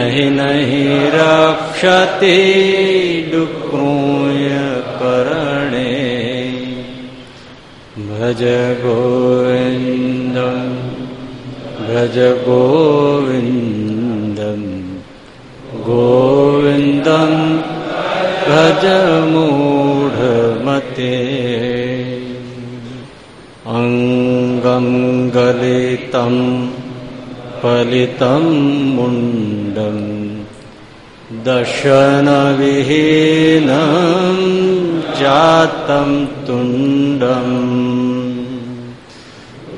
નહીં નહીં રક્ષતિ ડુક્રુય કરણે ભજ गोविन्दं ભજ ગોવિંદમ ગોવિંદમ ભજ મૂઢમતે અંગમ ગલિતમ फलितं मुण्डम् दशनविहीनं जातं तुण्डम्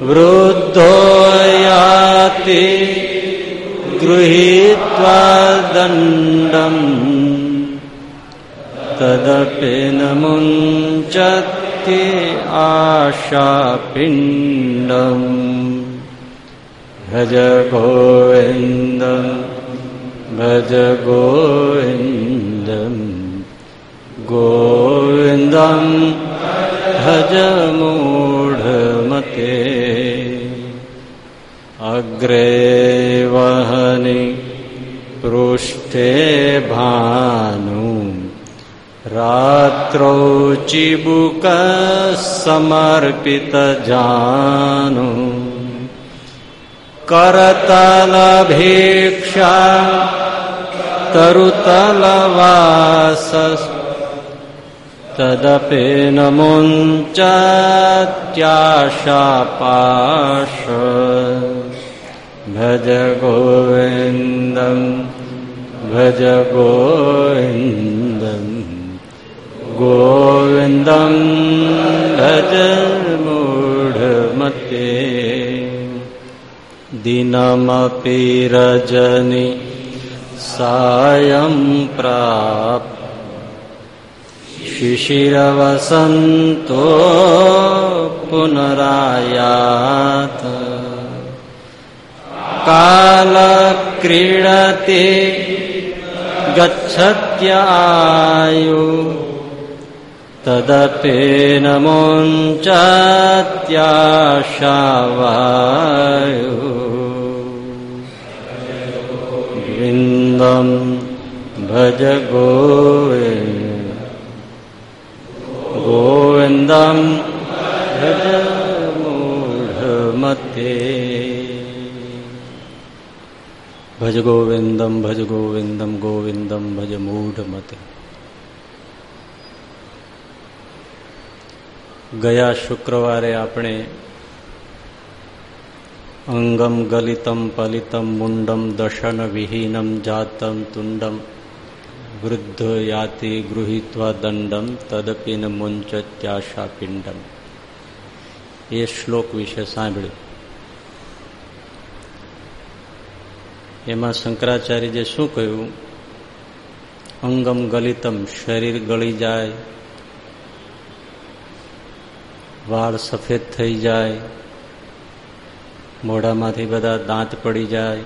वृद्धो याति गृहीत्वा दण्डम् तदपि न मुञ्चति आशापिण्डम् ભજ ગોવિંદ ભજ ગોવિંદ ગોવિંદમ ભજ મૂઢમતે અગ્રે વહની પૃષ્ઠે ભાનુ, રાત્રૌ ચિબુક સમર્પિત જાનું. करतलभीक्षा तरुतलवास तदपि न मुञ्चत्याशापाश भज गोविन्दं भज गोविन्दं गोविन्दं भज मूढमते दिनमपि रजनि सायं प्राप् शिशिरवसन्तो पुनरायात्। कालक्रीडति गच्छत्यायु तदपि न मुञ्चत्याशावायु वृन्दं भज गोविन्द गोविन्दं भज मूढमते ભજ ગોવિંદમ ભજ ગોવિંદમ ગોવિંદમ ભજ મૂઢમતે ગયા શુક્રવારે આપણે અંગમ ગલિતમ પલિતમ મુંડમ દશન વિહીનમ જાતમ તુંડમ વૃદ્ધ યાતિ ગૃહિત્વા દંડમ તદપિન મુંચત્યાશા પિંડમ. એ શ્લોક વિશે સાંભળ્યું. એમાં શંકરાચાર્યજીએ શું કહ્યું? અંગમ ગલિતમ શરીર ગળી જાય, વાળ સફેદ થઈ જાય મોઢામાંથી બધા દાંત પડી જાય.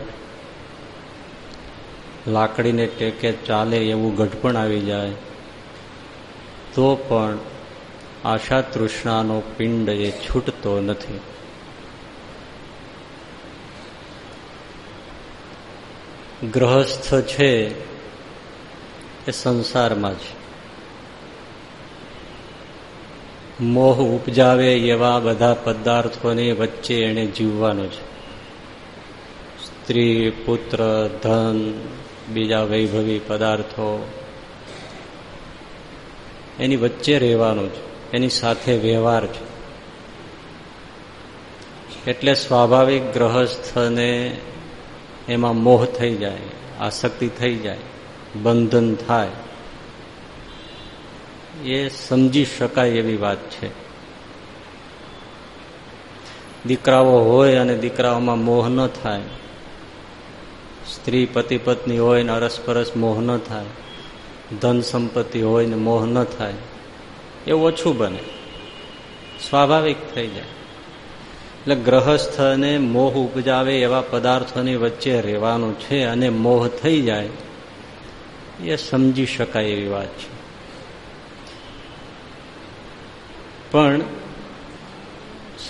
લાકડીને ટેકે ચાલે એવું ગઢપણ આવી જાય. તો પણ આશા તૃષ્ણાનો પિંડ એ છૂટતો નથી. ગ્રહસ્થ છે એ સંસારમાં છે મોહ ઉપજાવે એવા બધા પદાર્થોની વચ્ચે એને જીવવાનું છે. સ્ત્રી, પુત્ર, ધન, બીજા વૈભવી પદાર્થો, એની વચ્ચે રહેવાનું છે. એની સાથે વ્યવહાર છે. એટલે સ્વાભાવિક ગ્રહસ્થને એમાં મોહ થઈ જાય, આસક્તિ થઈ જાય, બંધન થાય. એ સમજી શકાય એવી વાત છે. દીકરાઓ હોય અને દીકરાઓમાં મોહ ન થાય. સ્ત્રી પતિ પત્ની હોય ને અરસપરસ મોહ ન થાય. ધન સંપત્તિ હોય ને મોહ ન થાય. એવું ઓછું બને. સ્વાભાવિક થઈ જાય. એટલે ગ્રહસ્થને મોહ ઉપજાવે એવા પદાર્થોની વચ્ચે રહેવાનું છે અને મોહ થઈ જાય, એ સમજી શકાય એવી વાત છે. પણ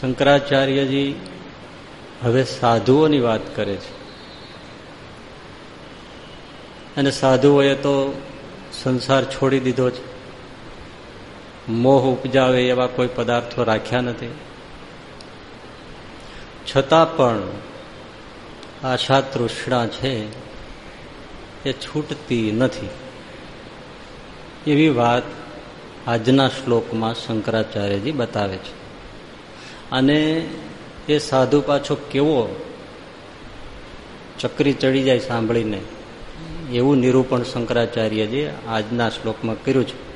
શંકરાચાર્યજી હવે સાધુઓની વાત કરે છે. અને સાધુઓએ તો સંસાર છોડી દીધો છે. મોહ ઉપજાવે એવા કોઈ પદાર્થો રાખ્યા નથી. છતાં પણ આશા તૃષ્ણા છે એ છૂટતી નથી. એવી વાત આજના શ્લોકમાં શંકરાચાર્યજી બતાવે છે. અને એ સાધુ પાછો કેવો ચક્રી ચડી જાય સાંભળીને, એવું નિરૂપણ શંકરાચાર્યજી આજના શ્લોકમાં કર્યું છે.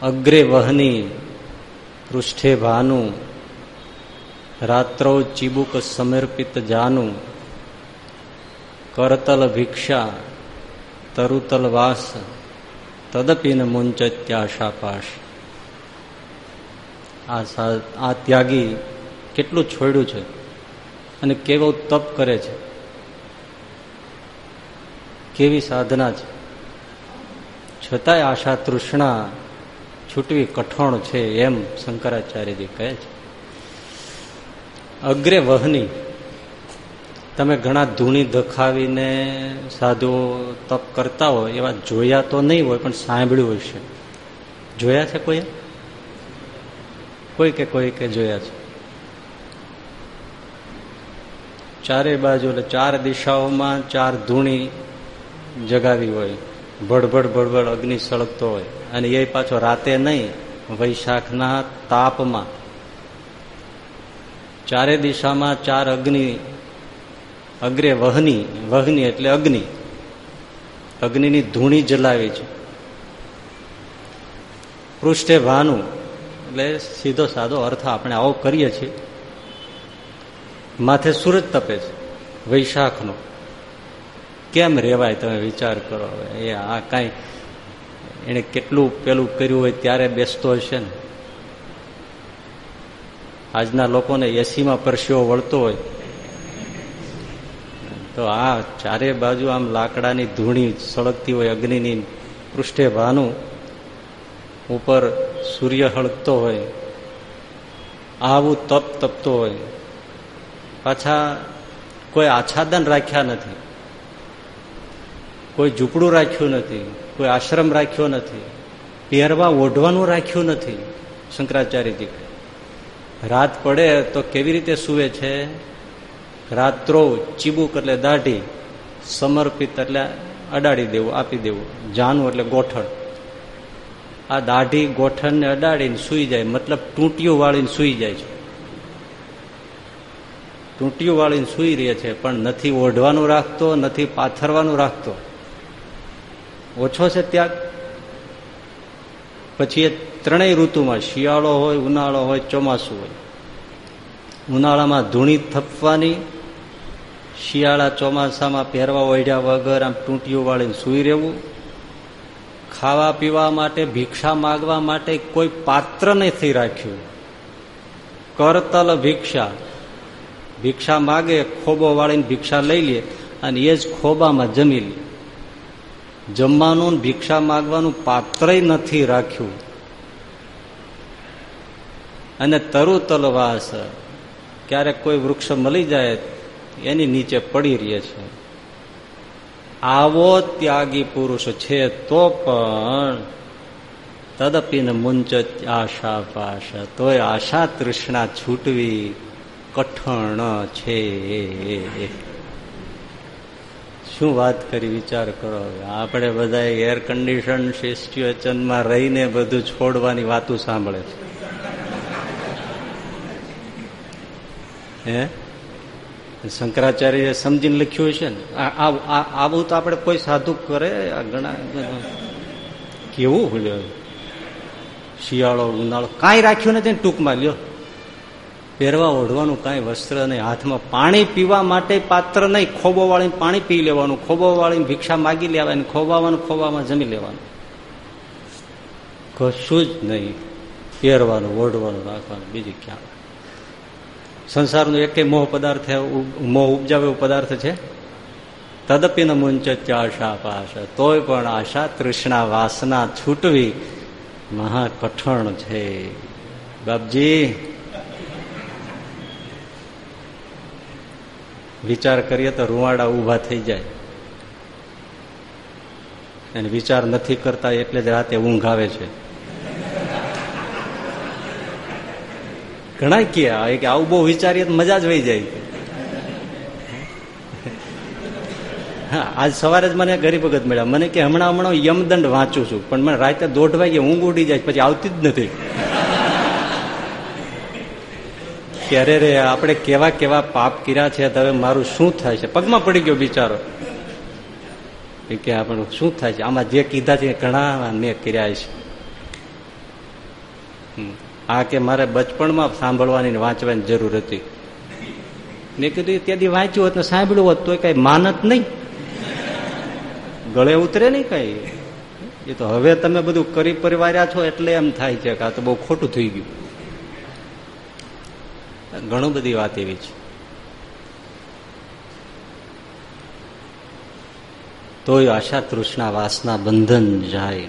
અગ્રે વહની પૃષ્ઠે ભાનું, રાત્રો ચીબુક સમર્પિત જાનું, કરતલ ભિક્ષા, તરુતલ વાસ તદપીન મુંચત્યાશાપાશ આ આ ત્યાગી કેટલું છોડ્યું છે અને કેવો તપ કરે છે? કેવી સાધના છે? છતાંય આશા તૃષ્ણા છૂટવી કઠોણ છે એમ શંકરાચાર્યજી કહે છે. અગ્રે વહની તમે ઘણા ધૂણી દખાવીને સાધુઓ તપ કરતા હોય, એવા જોયા તો નહીં હોય, પણ સાંભળ્યું હશે જોયા છે કોઈ? કોઈ કે કોઈ કે જોયા છે? ચારે બાજુ એટલે ચાર દિશાઓમાં ચાર ધૂણી જગાવી હોય. ભડભડ ભડભડ અગ્નિ સળગતો હોય. અને એ પાછો રાતે નહીં, વૈશાખના તાપમાં. ચારે દિશામાં ચાર અગ્નિ અગ્રે વહની વહની એટલે અગ્નિ. અગ્નિની ધૂણી જલાવી છે. પૃષ્ઠે ભાનું, એટલે સીધો સાદો અર્થ આપણે આવો કરીએ છીએ. માથે સૂરજ તપે છે, વૈશાખનો. કેમ રેવાય તમે વિચાર કરો એ આ કાંઈ એને કેટલું પેલું કર્યું હોય ત્યારે બેસતો હશે ને? આજના લોકોને એસીમાં પરસ્યો વળતો હોય. તો આ ચારે બાજુ આમ લાકડાની ધૂણી સળગતી હોય, અગ્નિની પૃષ્ઠે ભાનું, ઉપર સૂર્ય હળગતો હોય, આવું તપ તપતો હોય. પાછા કોઈ આચ્છાદન રાખ્યા નથી. કોઈ ઝૂંપડું રાખ્યું નથી. કોઈ આશ્રમ રાખ્યો નથી. પહેરવા ઓઢવાનું રાખ્યું નથી. શંકરાચાર્યજી રાત પડે તો કેવી રીતે સુવે છે? રાત્રો ચીબુક એટલે દાઢી, સમર્પિત એટલે અડાડી દેવું, આપી દેવું જાનું એટલે ગોઠણ. આ દાઢી ગોઠણને અડાડીને સુઈ જાય, મતલબ ટૂંટીઓ વાળીને સુઈ જાય છે. ટૂંટીઓ વાળીને સુઈ રહે છે, પણ નથી ઓઢવાનું રાખતો, નથી પાથરવાનું રાખતો. ઓછો છે ત્યાગ? પછી એ ત્રણેય ઋતુમાં શિયાળો હોય, ઉનાળો હોય, ચોમાસું હોય. ઉનાળામાં ધૂણી થપવાની શિયાળા ચોમાસામાં પહેરવા ઓઢ્યા વગર આમ ટૂંટીઓ વાળીને સુઈ રહેવું. ખાવા પીવા માટે, ભિક્ષા માગવા માટે કોઈ પાત્ર નથી રાખ્યું. કરતલ ભિક્ષા. ભિક્ષા માગે, ખોબો વાળીને ભિક્ષા લઈ લે અને એ જ ખોબામાં જમી લે. જમવાનું ભિક્ષા માગવાનું પાત્ર નથી રાખ્યું. અને તરુ તલવાસ. ક્યારેક કોઈ વૃક્ષ મળી જાય એની નીચે પડી રહે છે. આવો ત્યાગી પુરુષ છે તો પણ તદપીને મુંચ આશા પાશા તોય આશા તૃષ્ણા છૂટવી કઠણ છે. શું વાત કરી વિચાર કરો આપણે બધા એર કન્ડિશન સિચ્યુએશનમાં રહીને બધું છોડવાની વાતો સાંભળે છે. હે? શંકરાચાર્ય સમજીને લખ્યું છે ને આવું તો આપણે કોઈ સાધુ કરે ઘણા કેવું શિયાળો, ઉનાળો, કાંઈ રાખ્યું નથી ટૂંકમાં, લ્યો. પહેરવા ઓઢવાનું કાંઈ વસ્ત્ર નહીં, હાથમાં પાણી પીવા માટે પાત્ર નહીં ખોબો વાળીને પાણી પી લેવાનું ખોબો વાળીને ભિક્ષા માગી લેવાની, ખોબાવાનું, ખોબામાં જમી લેવાનું. કશું જ નહીં. પહેરવાનું, ઓઢવાનું, રાખવાનું, બીજી ક્યાં? સંસારનો એકે મોહ પદાર્થ, મોહ ઉપજાવે એવો પદાર્થ છે? તદપીન મુંચ આશા પાશ. તોય પણ આશા તૃષ્ણા વાસના છૂટવી મહા કઠણ છે. બાપજી, વિચાર કરીએ તો રૂવાડા ઊભા થઈ જાય. અને વિચાર નથી કરતા એટલે જ રાતે ઊંઘ આવે છે. ઘણા કે આવું બહુ વિચારીએ તો મજા જ વહી જાય. હા, આજ સવારે જ મને ગરીબ વખત મળ્યા. મને કે હમણાં હમણાં યમદંડ વાંચું છું. પણ મને રાતે દોઢ વાગે ઊંઘ ઉડી જાય, પછી આવતી જ નથી. ક્યારે રે, આપણે કેવા કેવા પાપ કર્યા છે હવે મારું શું થાય છે? પગમાં પડી ગયો બિચારો. કે આપણું શું થાય છે? આમાં જે કીધા છે ઘણા મેં કર્યા છે. આ કે મારે બચપણમાં સાંભળવાની વાંચવાની જરૂર હતી. મેં કીધું ત્યાંથી વાંચ્યું હોત ને સાંભળ્યું હોત તો કઈ માનત નહીં. ગળે ઉતરે નહીં કઈ. એ તો હવે તમે બધું કરી પરિવાર્યા છો એટલે એમ થાય છે કે આ તો બહુ ખોટું થઈ ગયું. ઘણું બધી વાત એવી છે. તોય આશા તૃષ્ણા વાસના બંધન જાય.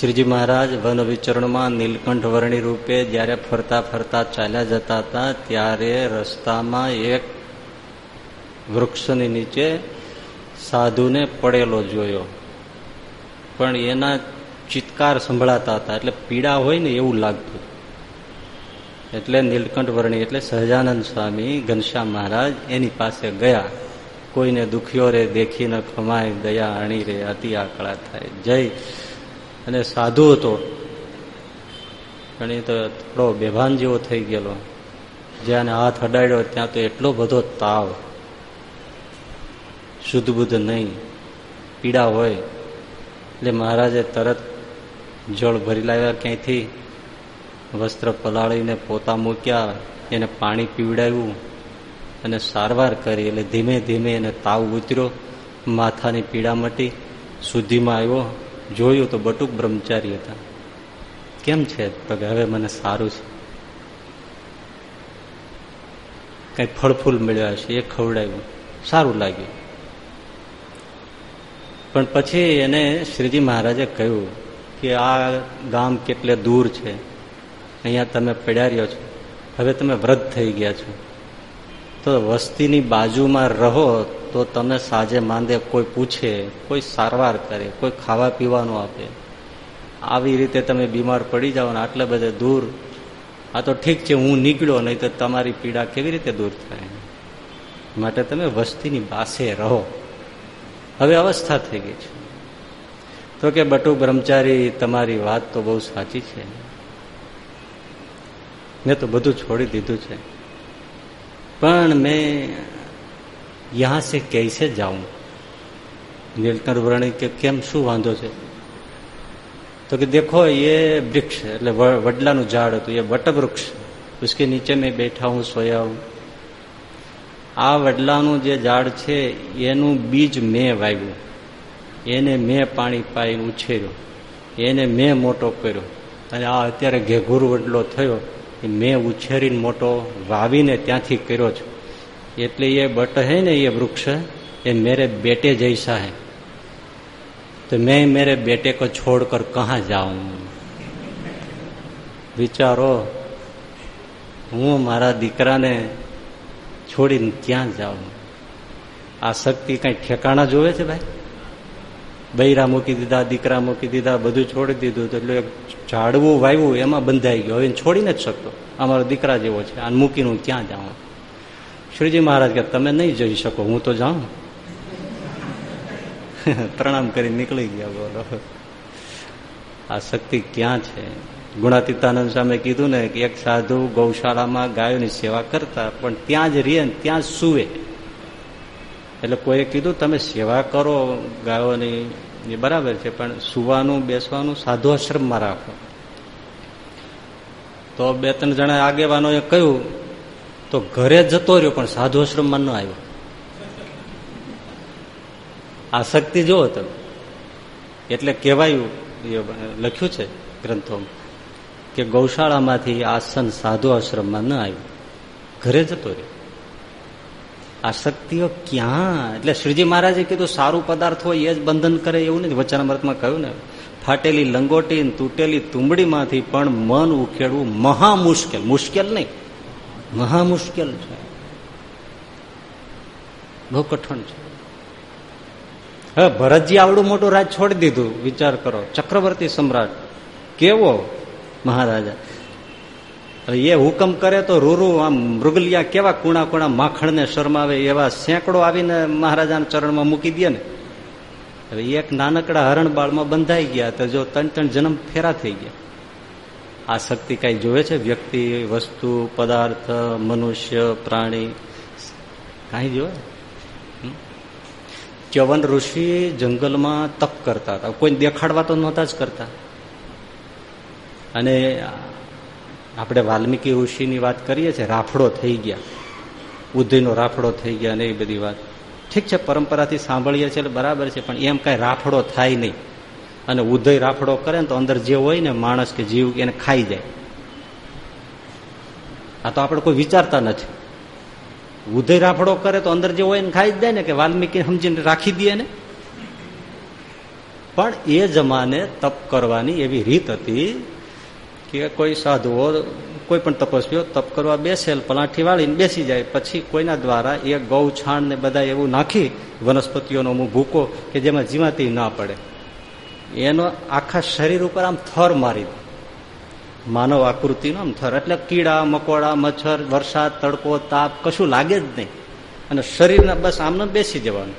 શ્રીજી મહારાજ વન વિચરણમાં નીલકંઠ વર્ણી રૂપે જયારે ફરતા ફરતા ચાલ્યા જતા હતા, ત્યારે રસ્તામાં એક વૃક્ષની નીચે સાધુને પડેલો જોયો. પણ એના ચિત્કાર સંભળાતા હતા. એટલે પીડા હોય ને એવું લાગતું. એટલે નીલકંઠ વર્ણી, એટલે સહજાનંદ સ્વામી, ઘનશ્યામ મહારાજ એની પાસે ગયા. કોઈને દુખ્યો રે દેખીને ખમાય, દયા અણી રે, અતિ આકળા થાય. જય અને સાધુ હતો. એ તો થોડો બેભાન જેવો થઈ ગયેલો. જ્યાં હાથ અડાડ્યો ત્યાં તો એટલો બધો તાવ. શુદ્ધ બુદ્ધ નહીં. પીડા હોય. એટલે મહારાજે તરત જળ ભરી લાવ્યા ક્યાંયથી? વસ્ત્ર પલાળીને પોતા મૂક્યા, એને પાણી પીવડાવ્યું અને સારવાર કરી. એટલે ધીમે ધીમે એને તાવ ઉતર્યો. માથાની પીડા મટી. શુદ્ધિમાં આવ્યો. જોયું તો બટુક બ્રહ્મચારી હતા. કેમ છે? તો કે હવે મને સારું છે. કઈ ફળફૂલ મળ્યા છે, એ ખવડાવ્યું. સારું લાગ્યું. પણ પછી એને શ્રીજી મહારાજે કહ્યું કે આ ગામ કેટલે દૂર છે. અહીંયા તમે પડાર્યો છો. હવે તમે વ્રત થઈ ગયા છો. તો વસ્તીની બાજુમાં રહો તો તમે સાજે માંદે કોઈ પૂછે, કોઈ સારવાર કરે, કોઈ ખાવા પીવાનું આપે. આવી રીતે તમે બીમાર પડી જાઓ ને આટલે બધે દૂર, આ તો ઠીક છે હું નીકળ્યો, નહીં તો તમારી પીડા કેવી રીતે દૂર થાય? માટે તમે વસ્તીની પાસે રહો. હવે અવસ્થા થઈ ગઈ છે. તો કે બટુ બ્રહ્મચારી, તમારી વાત તો બહુ સાચી છે. મેં તો બધું છોડી દીધું છે. પણ મેં યહાં સે કૈસે જાઉં? નીલકંઠ વરણી કે કેમ શું વાંધો છે? તો કે દેખો, એ વૃક્ષ એટલે વડલાનું ઝાડ હતું, એ વટવૃક્ષ ઉસકે નીચે મેં બેઠા હું, સોયા હું. આ વડલાનું જે ઝાડ છે, એનું બીજ મેં વાવ્યું. એને મેં પાણી પાઈ ઉછેર્યો. એને મેં મોટો કર્યો. અને આ અત્યારે ઘેઘૂર વડલો થયો. એ મેં ઉછેરીને મોટો વાવીને ત્યાંથી કર્યો છું. એટલે એ બટ હે ને એ વૃક્ષ, એ મેરે બેટે જૈસા હે. તો મેં મેરે બેટે કો છોડ કર કહા જાઉં? વિચારો, હું મારા દીકરાને છોડીને ક્યાં જાઉં? આ શક્તિ કઈ ઠેકાણા જોવે છે ભાઈ? બૈરા મૂકી દીધા, દીકરા મૂકી દીધા, બધું છોડી દીધું એટલે ઝાડવું વાવ્યું, એમાં બંધાઈ ગયો. હવે છોડી નથી શકતો. અમારો દીકરા જેવો છે. આ મૂકીને હું ક્યાં જાઉં? શ્રીજી મહારાજ કે, તમે નહીં જઈ શકો, હું તો જાઉં. પ્રણામ કરી નીકળી ગયા બોલો. આ શક્તિ ક્યાં છે? ગુણાતીતાનંદ સામે કીધું ને કે, એક સાધુ ગૌશાળામાં ગાયોની સેવા કરતા, પણ ત્યાં જ રહે ત્યાં જ સુવે. એટલે કોઈએ કીધું, તમે સેવા કરો ગાયોની. એ બરાબર છે, પણ સુવાનું, બેસવાનું સાધુ આશ્રમમાં રાખો. તો બે ત્રણ જણા આગેવાનોએ કહ્યું, તો ઘરે જતો રહ્યો, પણ સાધુ આશ્રમમાં ન આવ્યો. આસક્તિ જુઓ તમે. એટલે કહેવાયું લખ્યું છે ગ્રંથોમાં, કે ગૌશાળામાંથી આસન સાધુ આશ્રમમાં ન આવ્યું. ઘરે જતો રહ્યો. આસક્તિઓ ક્યાં? એટલે શ્રીજી મહારાજે કીધું, સારું પદાર્થ હોય એ જ બંધન કરે એવું નથી. વચનામૃતમાં કહ્યું ને, ફાટેલી લંગોટી તૂટેલી તુંબડીમાંથી પણ મન ઉખેડવું મહા મુશ્કેલ. મુશ્કેલ નહીં, મહા મુશ્કેલ છે. બહુ કઠણ છે. હવે ભરતજી આવડું મોટું રાજ છોડી દીધું. વિચાર કરો, ચક્રવર્તી સમ્રાટ કેવો મહારાજા? એ હુકમ કરે તો રૂરુ આમ મૃગલિયા કેવા કુણા કુણા માખણને શરમાવે એવા સેંકડો આવીને મહારાજાના ચરણમાં મૂકી દે ને? હવે એક નાનકડા હરણબાળમાં બંધાઈ ગયા તો જો ત્રણ ત્રણ જન્મ ફેરા થઈ ગયા. આ શક્તિ કઈ જોવે છે? વ્યક્તિ, વસ્તુ, પદાર્થ, મનુષ્ય, પ્રાણી? કાંઈ જોવે? ચ્યવન ઋષિ જંગલમાં તપ કરતા હતા. કોઈ દેખાડવા તો નહોતા જ કરતા. અને આપણે વાલ્મીકી ઋષિની વાત કરીએ છીએ, રાફડો થઈ ગયા. ઉદયનો રાફડો થઈ ગયા ને એ બધી વાત. ઠીક છે, પરંપરાથી સાંભળીએ છીએ બરાબર છે, પણ એમ કઈ રાફડો થાય નહીં. અને ઉદય રાફડો કરે ને તો અંદર જે હોય ને માણસ કે જીવ એને ખાઈ જાય. આ તો આપણે કોઈ વિચારતા નથી. ઉદય રાફડો કરે તો અંદર જે હોય ને ખાઈ જ જાય ને કે વાલ્મીકી સમજીને રાખી દે ને પણ એ જમાને તપ કરવાની એવી રીત હતી કે કોઈ સાધુઓ, કોઈ પણ તપસ્વીઓ તપ કરવા બેસેલ, પલાઠી વાળીને બેસી જાય. પછી કોઈના દ્વારા એ ગૌ છાણ ને બધા એવું નાખી વનસ્પતિઓનો અમુક ભૂકો કે જેમાં જીવાતી ના પડે. એનો આખા શરીર ઉપર આમ થર મારી માનવ આકૃતિનો આમ થર. એટલે કીડા, મકોડા, મચ્છર, વરસાદ, તડકો, તાપ કશું લાગે જ નહીં. અને શરીરના બસ આમને બેસી જવાનું.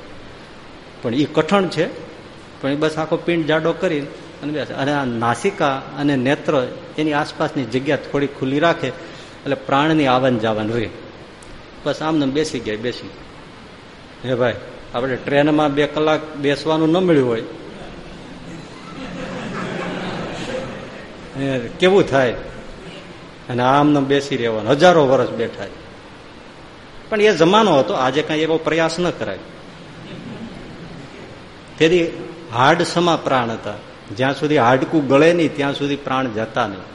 પણ એ કઠણ છે. પણ એ બસ આખો પિંડ જાડો કરી અને બેસે અને આ નાસિકા અને નેત્ર એની આસપાસની જગ્યા થોડી ખુલ્લી રાખે એટલે પ્રાણની આવન જાવન રહે. બસ આમને બેસી ગયા, બેસી. હે ભાઈ, આપણે ટ્રેનમાં બે કલાક બેસવાનું ન મળ્યું હોય. કેવું થાય? અને આમને બેસી રહેવાનું. હજારો વર્ષ બેઠા. પણ એ જમાનો હતો, આજે કઈ એવો પ્રયાસ ન કરાય. તેથી હાડ સમા પ્રાણ હતા. જ્યાં સુધી હાડકું ગળે નહીં, ત્યાં સુધી પ્રાણ જતા નહીં.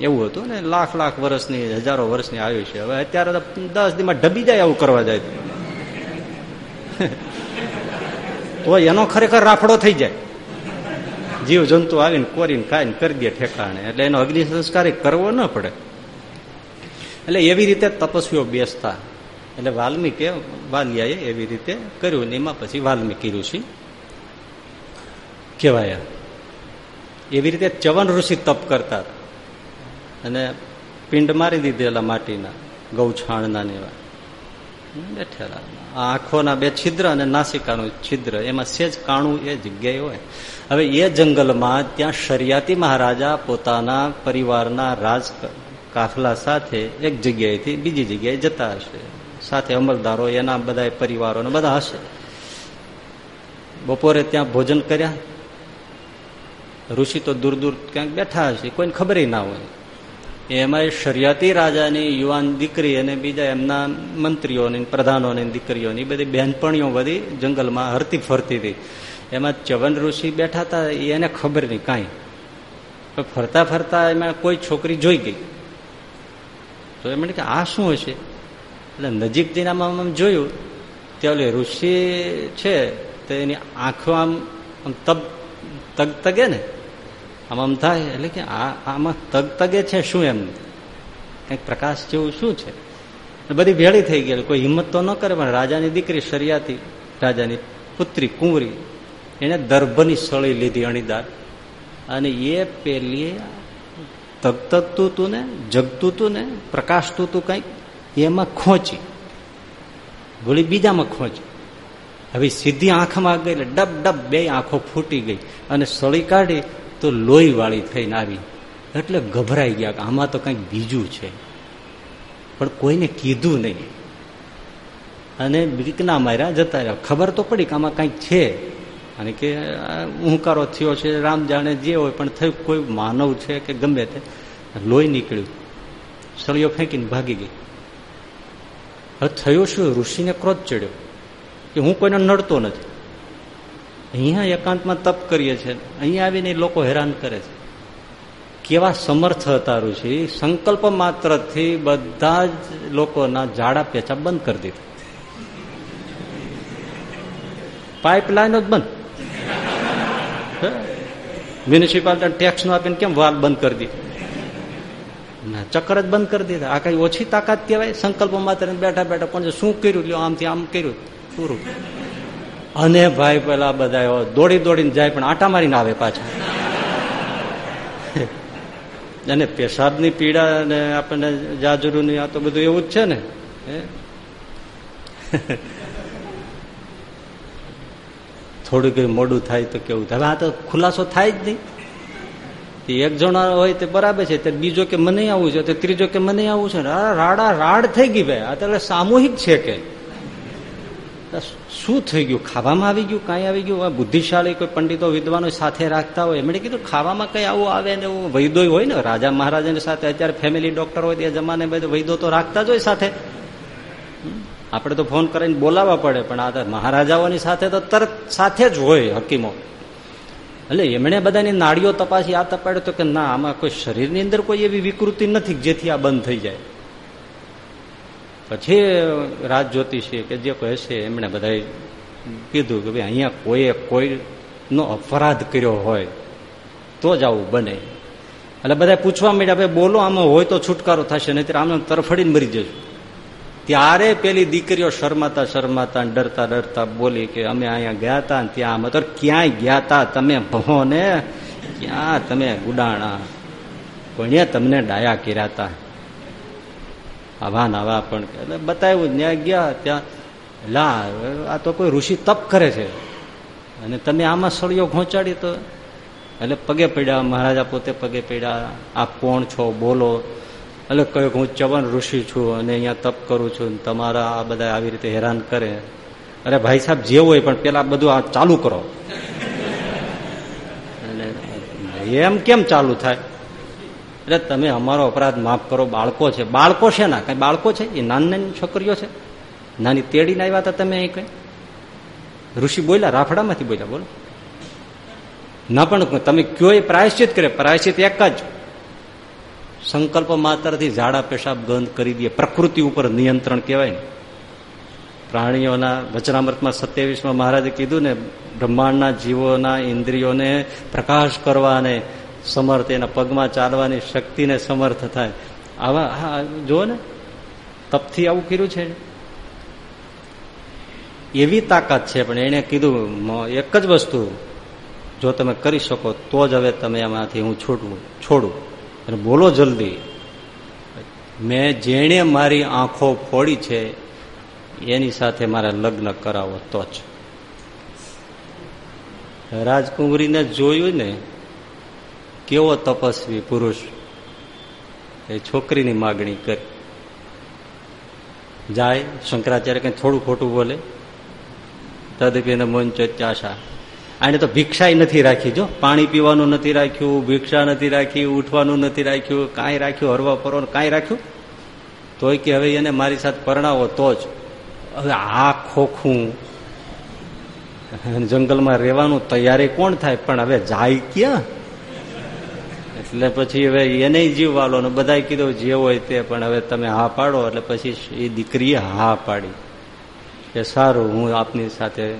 એવું હતું ને, લાખ લાખ વર્ષની, હજારો વર્ષની આયુષ્ય હવે અત્યારે તો દસ દીમાં ડબી જાય આવું કરવા જાય. તો એનો ખરેખર રાફડો થઈ જાય. જીવ જંતુ આવીને કોરીને ખાઈને કરી દે ઠેકાણે. એટલે એનો અગ્નિ સંસ્કાર કરવો ન પડે. એટલે એવી રીતે તપસ્વીઓ બેસતા. એટલે વાલ્મીકે વાલિયાએ એવી રીતે કર્યું ને એમાં પછી વાલ્મીકી ઋષિ કહેવાયા. એવી રીતે ચવન ઋષિ તપ કરતા અને પિંડ મારી દીધેલા માટીના, ગૌછાણના એવા. બેઠેલા આંખોના બે છિદ્ર અને નાસિકાનું છિદ્ર, એમાં સેજ કાણું એ જગ્યાએ હોય. હવે એ જંગલમાં ત્યાં શરિયાતી મહારાજા પોતાના પરિવારના રાજ કાફલા સાથે એક જગ્યાએથી બીજી જગ્યાએ જતા હશે. સાથે અમલદારો, એના બધા પરિવારો બધા હશે. બપોરે ત્યાં ભોજન કર્યા. ઋષિ તો દૂર દૂર ક્યાંક બેઠા હશે, કોઈને ખબર ના હોય. એમાં શરિયાતી રાજાની યુવાન દીકરી અને બીજા એમના મંત્રીઓની, પ્રધાનોની દીકરીઓની બધી બહેનપણીઓ બધી જંગલમાં હરતી ફરતી હતી. એમાં ચવન ઋષિ બેઠા હતા એને ખબર નહીં કાંઈ. ફરતા ફરતા એમાં કોઈ છોકરી જોઈ ગઈ. તો એમણે કે, આ શું હશે? એટલે નજીક જઈને આમ જોયું. ત્યાં ઋષિ છે, તો એની આંખો આમ તબ, તગ તગે ને. આમ આમ થાય, એટલે કે આ આમાં તગ તગે છે શું એમ? કંઈક પ્રકાશ જેવું શું છે? બધી ભેળી થઈ ગઈ કોઈ હિંમત તો ન કરે, પણ રાજાની દીકરી શરિયાતી, રાજાની પુત્રી કુંવરી, એને દર્ભની સળી લીધી અણીદાર. અને એ પેલી તગતગતું તું ને, જગતું તું ને, પ્રકાશતું તું કંઈક, એમાં ખોંચી. વળી બીજામાં ખોંચી. હવે સીધી આંખમાં ગઈ, એટલે ડબ ડબ બે આંખો ફૂટી ગઈ. અને સળી કાઢી તો લોહી વાળી થઈને આવી. એટલે ગભરાઈ ગયા કે આમાં તો કંઈક બીજું છે. પણ કોઈને કીધું નહીં. અને બીકના માર્યા જતા રહ્યા. ખબર તો પડી કે આમાં કંઈક છે. અને કે હુંકારો થયો છે, રામ જાણે જે હોય, પણ થયું કોઈ માનવ છે કે ગમે તે. લોહી નીકળ્યું. સળીઓ ફેંકીને ભાગી ગઈ. હવે થયું શું? ઋષિને ક્રોધ ચડ્યો કે હું કોઈને નડતો નથી. અહીંયા એકાંતમાં તપ કરીએ છીએ અહીંયા આવીને લોકો હેરાન કરે છે. કેવા સમર્થ હતા ઋષિ સંકલ્પ માત્રથી બધા જ લોકોના જાડા પેચા બંધ કરી દીધા. પાઇપલાઈનો જ બંધ. મ્યુનિસિપાલિટી ટેક્સનું આપીને કેમ વાલ બંધ કરી દીધી? ના, ચક્કર જ બંધ કરી દીધા. આ કઈ ઓછી તાકાત કહેવાય? સંકલ્પ માત્ર બેઠા બેઠા કોણ શું કર્યું? લ્યો, આમથી આમ કર્યું. પૂરું. અને ભાઈ પેલા બધા દોડી દોડીને જાય, પણ આટા મારીને આવે પાછા. અને પેશાબની પીડા અને આપણને જાજરૂની આ તો બધું એવું જ છે ને થોડું કઈ મોડું થાય તો કેવું થાય? આ તો ખુલાસો થાય જ નહીં. એક જણા હોય તે બરાબર છે, તે બીજો કે મને આવું છે, તે ત્રીજો કે મને આવું છે રાડા રાડ થઈ ગઈ ભાઈ તો સામૂહિક છે કે. શું થઈ ગયું? ખાવામાં આવી ગયું? કાંઈ આવી ગયું? બુદ્ધિશાળી કોઈ પંડિતો વિદ્વાનો સાથે રાખતા હોય? એમણે કીધું, ખાવામાં કઈ આવું આવે ને એવું વૈદો હોય ને? રાજા મહારાજાની સાથે અત્યારે ફેમિલી ડોક્ટર હોય તે જમાને બધું વૈદો તો રાખતા જ હોય સાથે. આપણે તો ફોન કરીને બોલાવવા પડે, પણ આ મહારાજાઓની સાથે તો તરત સાથે જ હોય હકીમો. એટલે એમણે બધાની નાળીઓ તપાસી. આ તપાડ્યો તો કે ના, આમાં કોઈ શરીરની અંદર કોઈ એવી વિકૃતિ નથી જેથી આ બંધ થઈ જાય. પછી રાજ જ્યોતિષી કે જે કહે છે, એમણે બધા કીધું કે ભાઈ અહીંયા કોઈએ કોઈનો અપરાધ કર્યો હોય, તો જ આવું બને. એટલે બધા પૂછવા માંડ્યા, ભાઈ બોલો, આમાં હોય તો છુટકારો થશે નહીં આમ તરફડીને મરી જશું ત્યારે પેલી દીકરીઓ શરમાતા શરમાતા ડરતા ડરતા બોલી કે અમે અહીંયા ગયા હતા ત્યાં અમે તો ક્યાંય ગયા હતા તમે ભો ને? ક્યાં તમે ગુડાણા? કોઈને તમને ડાયા કર્યા હતા આવા નાવા પણ એટલે બતાવ્યું ત્યાં ગયા ત્યાં. લા, આ તો કોઈ ઋષિ તપ કરે છે. અને તમે આમાં સળિયો ઘોંચાડી તો એટલે પગે પડ્યા, મહારાજા પોતે પગે પડ્યા આપ કોણ છો, બોલો. એટલે કહ્યું હું ચવન ઋષિ છું અને અહીંયા તપ કરું છું તમારા આ બધા આવી રીતે હેરાન કરે. અરે ભાઈ સાહેબ, જે હોય પણ પેલા બધું આ ચાલુ કરો. એમ કેમ ચાલુ થાય? એટલે તમે અમારો અપરાધ માફ કરો. બાળકો છે. બાળકો છે ના? કઈ બાળકો છે? એ નાની નાની છોકરીઓ છે? નાની તેડીને આવ્યા હતા તમે અહીં કઈ? ઋષિ બોલ્યા, રાફડામાંથી બોલ્યા, બોલો. ના પણ તમે કયો એ પ્રાયશ્ચિત કરે પ્રાયશ્ચિત એક જ. સંકલ્પ માત્રથી ઝાડા પેશાબ ગંધ કરી દે. પ્રકૃતિ ઉપર નિયંત્રણ કહેવાય ને. પ્રાણીઓના, વચનામૃતમાં સત્યાવીસમાં મહારાજે કીધું ને, બ્રહ્માંડના જીવોના ઇન્દ્રિયોને પ્રકાશ કરવાને સમર્થ એના પગમાં ચાલવાની શક્તિને સમર્થ થાય. આવા, હા, જુઓ ને. તપથી આવું કર્યું છે. એવી તાકાત છે, પણ એને કીધું એક જ વસ્તુ. જો તમે કરી શકો, તો જ હવે તમે એમાંથી હું છૂટવું છોડું. અને બોલો જલ્દી, મેં જેણે મારી આંખો ફોડી છે, એની સાથે મારે લગ્ન કરાવો તો જ. રાજકુંવરીને જોયું ને કેવો તપસ્વી પુરુષ એ છોકરીની માગણી કરી. જાય, શંકરાચાર્ય કઈ થોડું ખોટું બોલે. તદપીને મન ચોત્યાશા આને તો ભિક્ષા નથી રાખી, જો. પાણી પીવાનું નથી રાખ્યું, ભિક્ષા નથી રાખી, ઉઠવાનું નથી રાખ્યું, કાંઈ રાખ્યું, હરવા ફરવાનું, કાંઈ રાખ્યું? તોય કે હવે એને મારી સાથે પરણાવો તો જ. હવે આ ખોખું. જંગલમાં રહેવાનું તૈયારી કોણ થાય? પણ હવે જાય ક્યાં? એટલે પછી હવે એને જીવવાલો ને બધા કીધું જે હોય તે પણ હવે તમે હા પાડો એટલે પછી એ દીકરીએ હા પાડી કે સારું હું આપની સાથે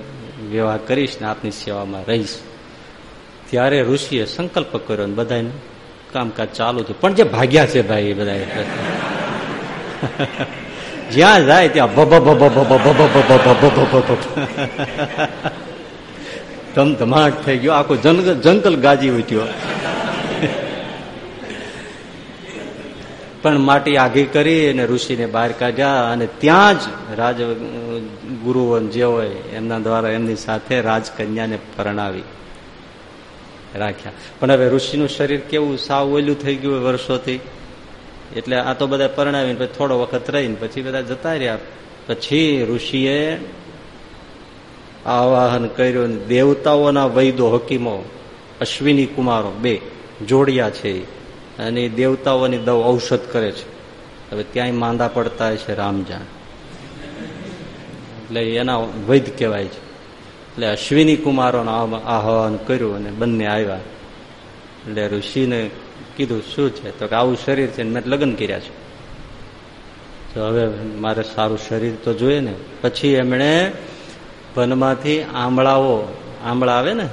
વ્યવહાર કરીશ ને આપની સેવામાં રહીશ ત્યારે ઋષિએ સંકલ્પ કર્યો ને બધાને કામકાજ ચાલુ થયું પણ જે ભાગ્યા છે ભાઈ એ બધા જ્યાં જાય ત્યાં ધમધમાટ થઈ ગયો આખો જંગલ ગાજી ઉઠ્યો પણ માટી આઘી કરી અને ઋષિને બહાર કાઢ્યા અને ત્યાં જ રાજ ગુરુઓ જે હોય એમના દ્વારા એમની સાથે રાજકન્યાને પરણાવી રાખ્યા. પણ હવે ઋષિનું શરીર કેવું સાવ ઓલું થઈ ગયું વર્ષોથી. એટલે આ તો બધા પરણાવીને પછી થોડો વખત રહીને પછી બધા જતા રહ્યા. પછી ઋષિએ આવાહન કર્યું દેવતાઓના વૈદો હકીમો, અશ્વિની કુમારો બે જોડિયા છે અને દેવતાઓની દવ ઔષધ કરે છે. હવે ત્યાંય માંદા પડતા છે રામજાન. એટલે એના વૈદ કહેવાય છે. એટલે અશ્વિની કુમારોનો આહવાન કર્યું અને બંને આવ્યા. એટલે ઋષિને કીધું, શું છે? તો કે, આવું શરીર છે. મેં લગ્ન કર્યા છે. તો હવે મારે સારું શરીર તો જોઈએ ને. પછી એમણે વનમાંથી આંબળાઓ આંબળા આવે ને,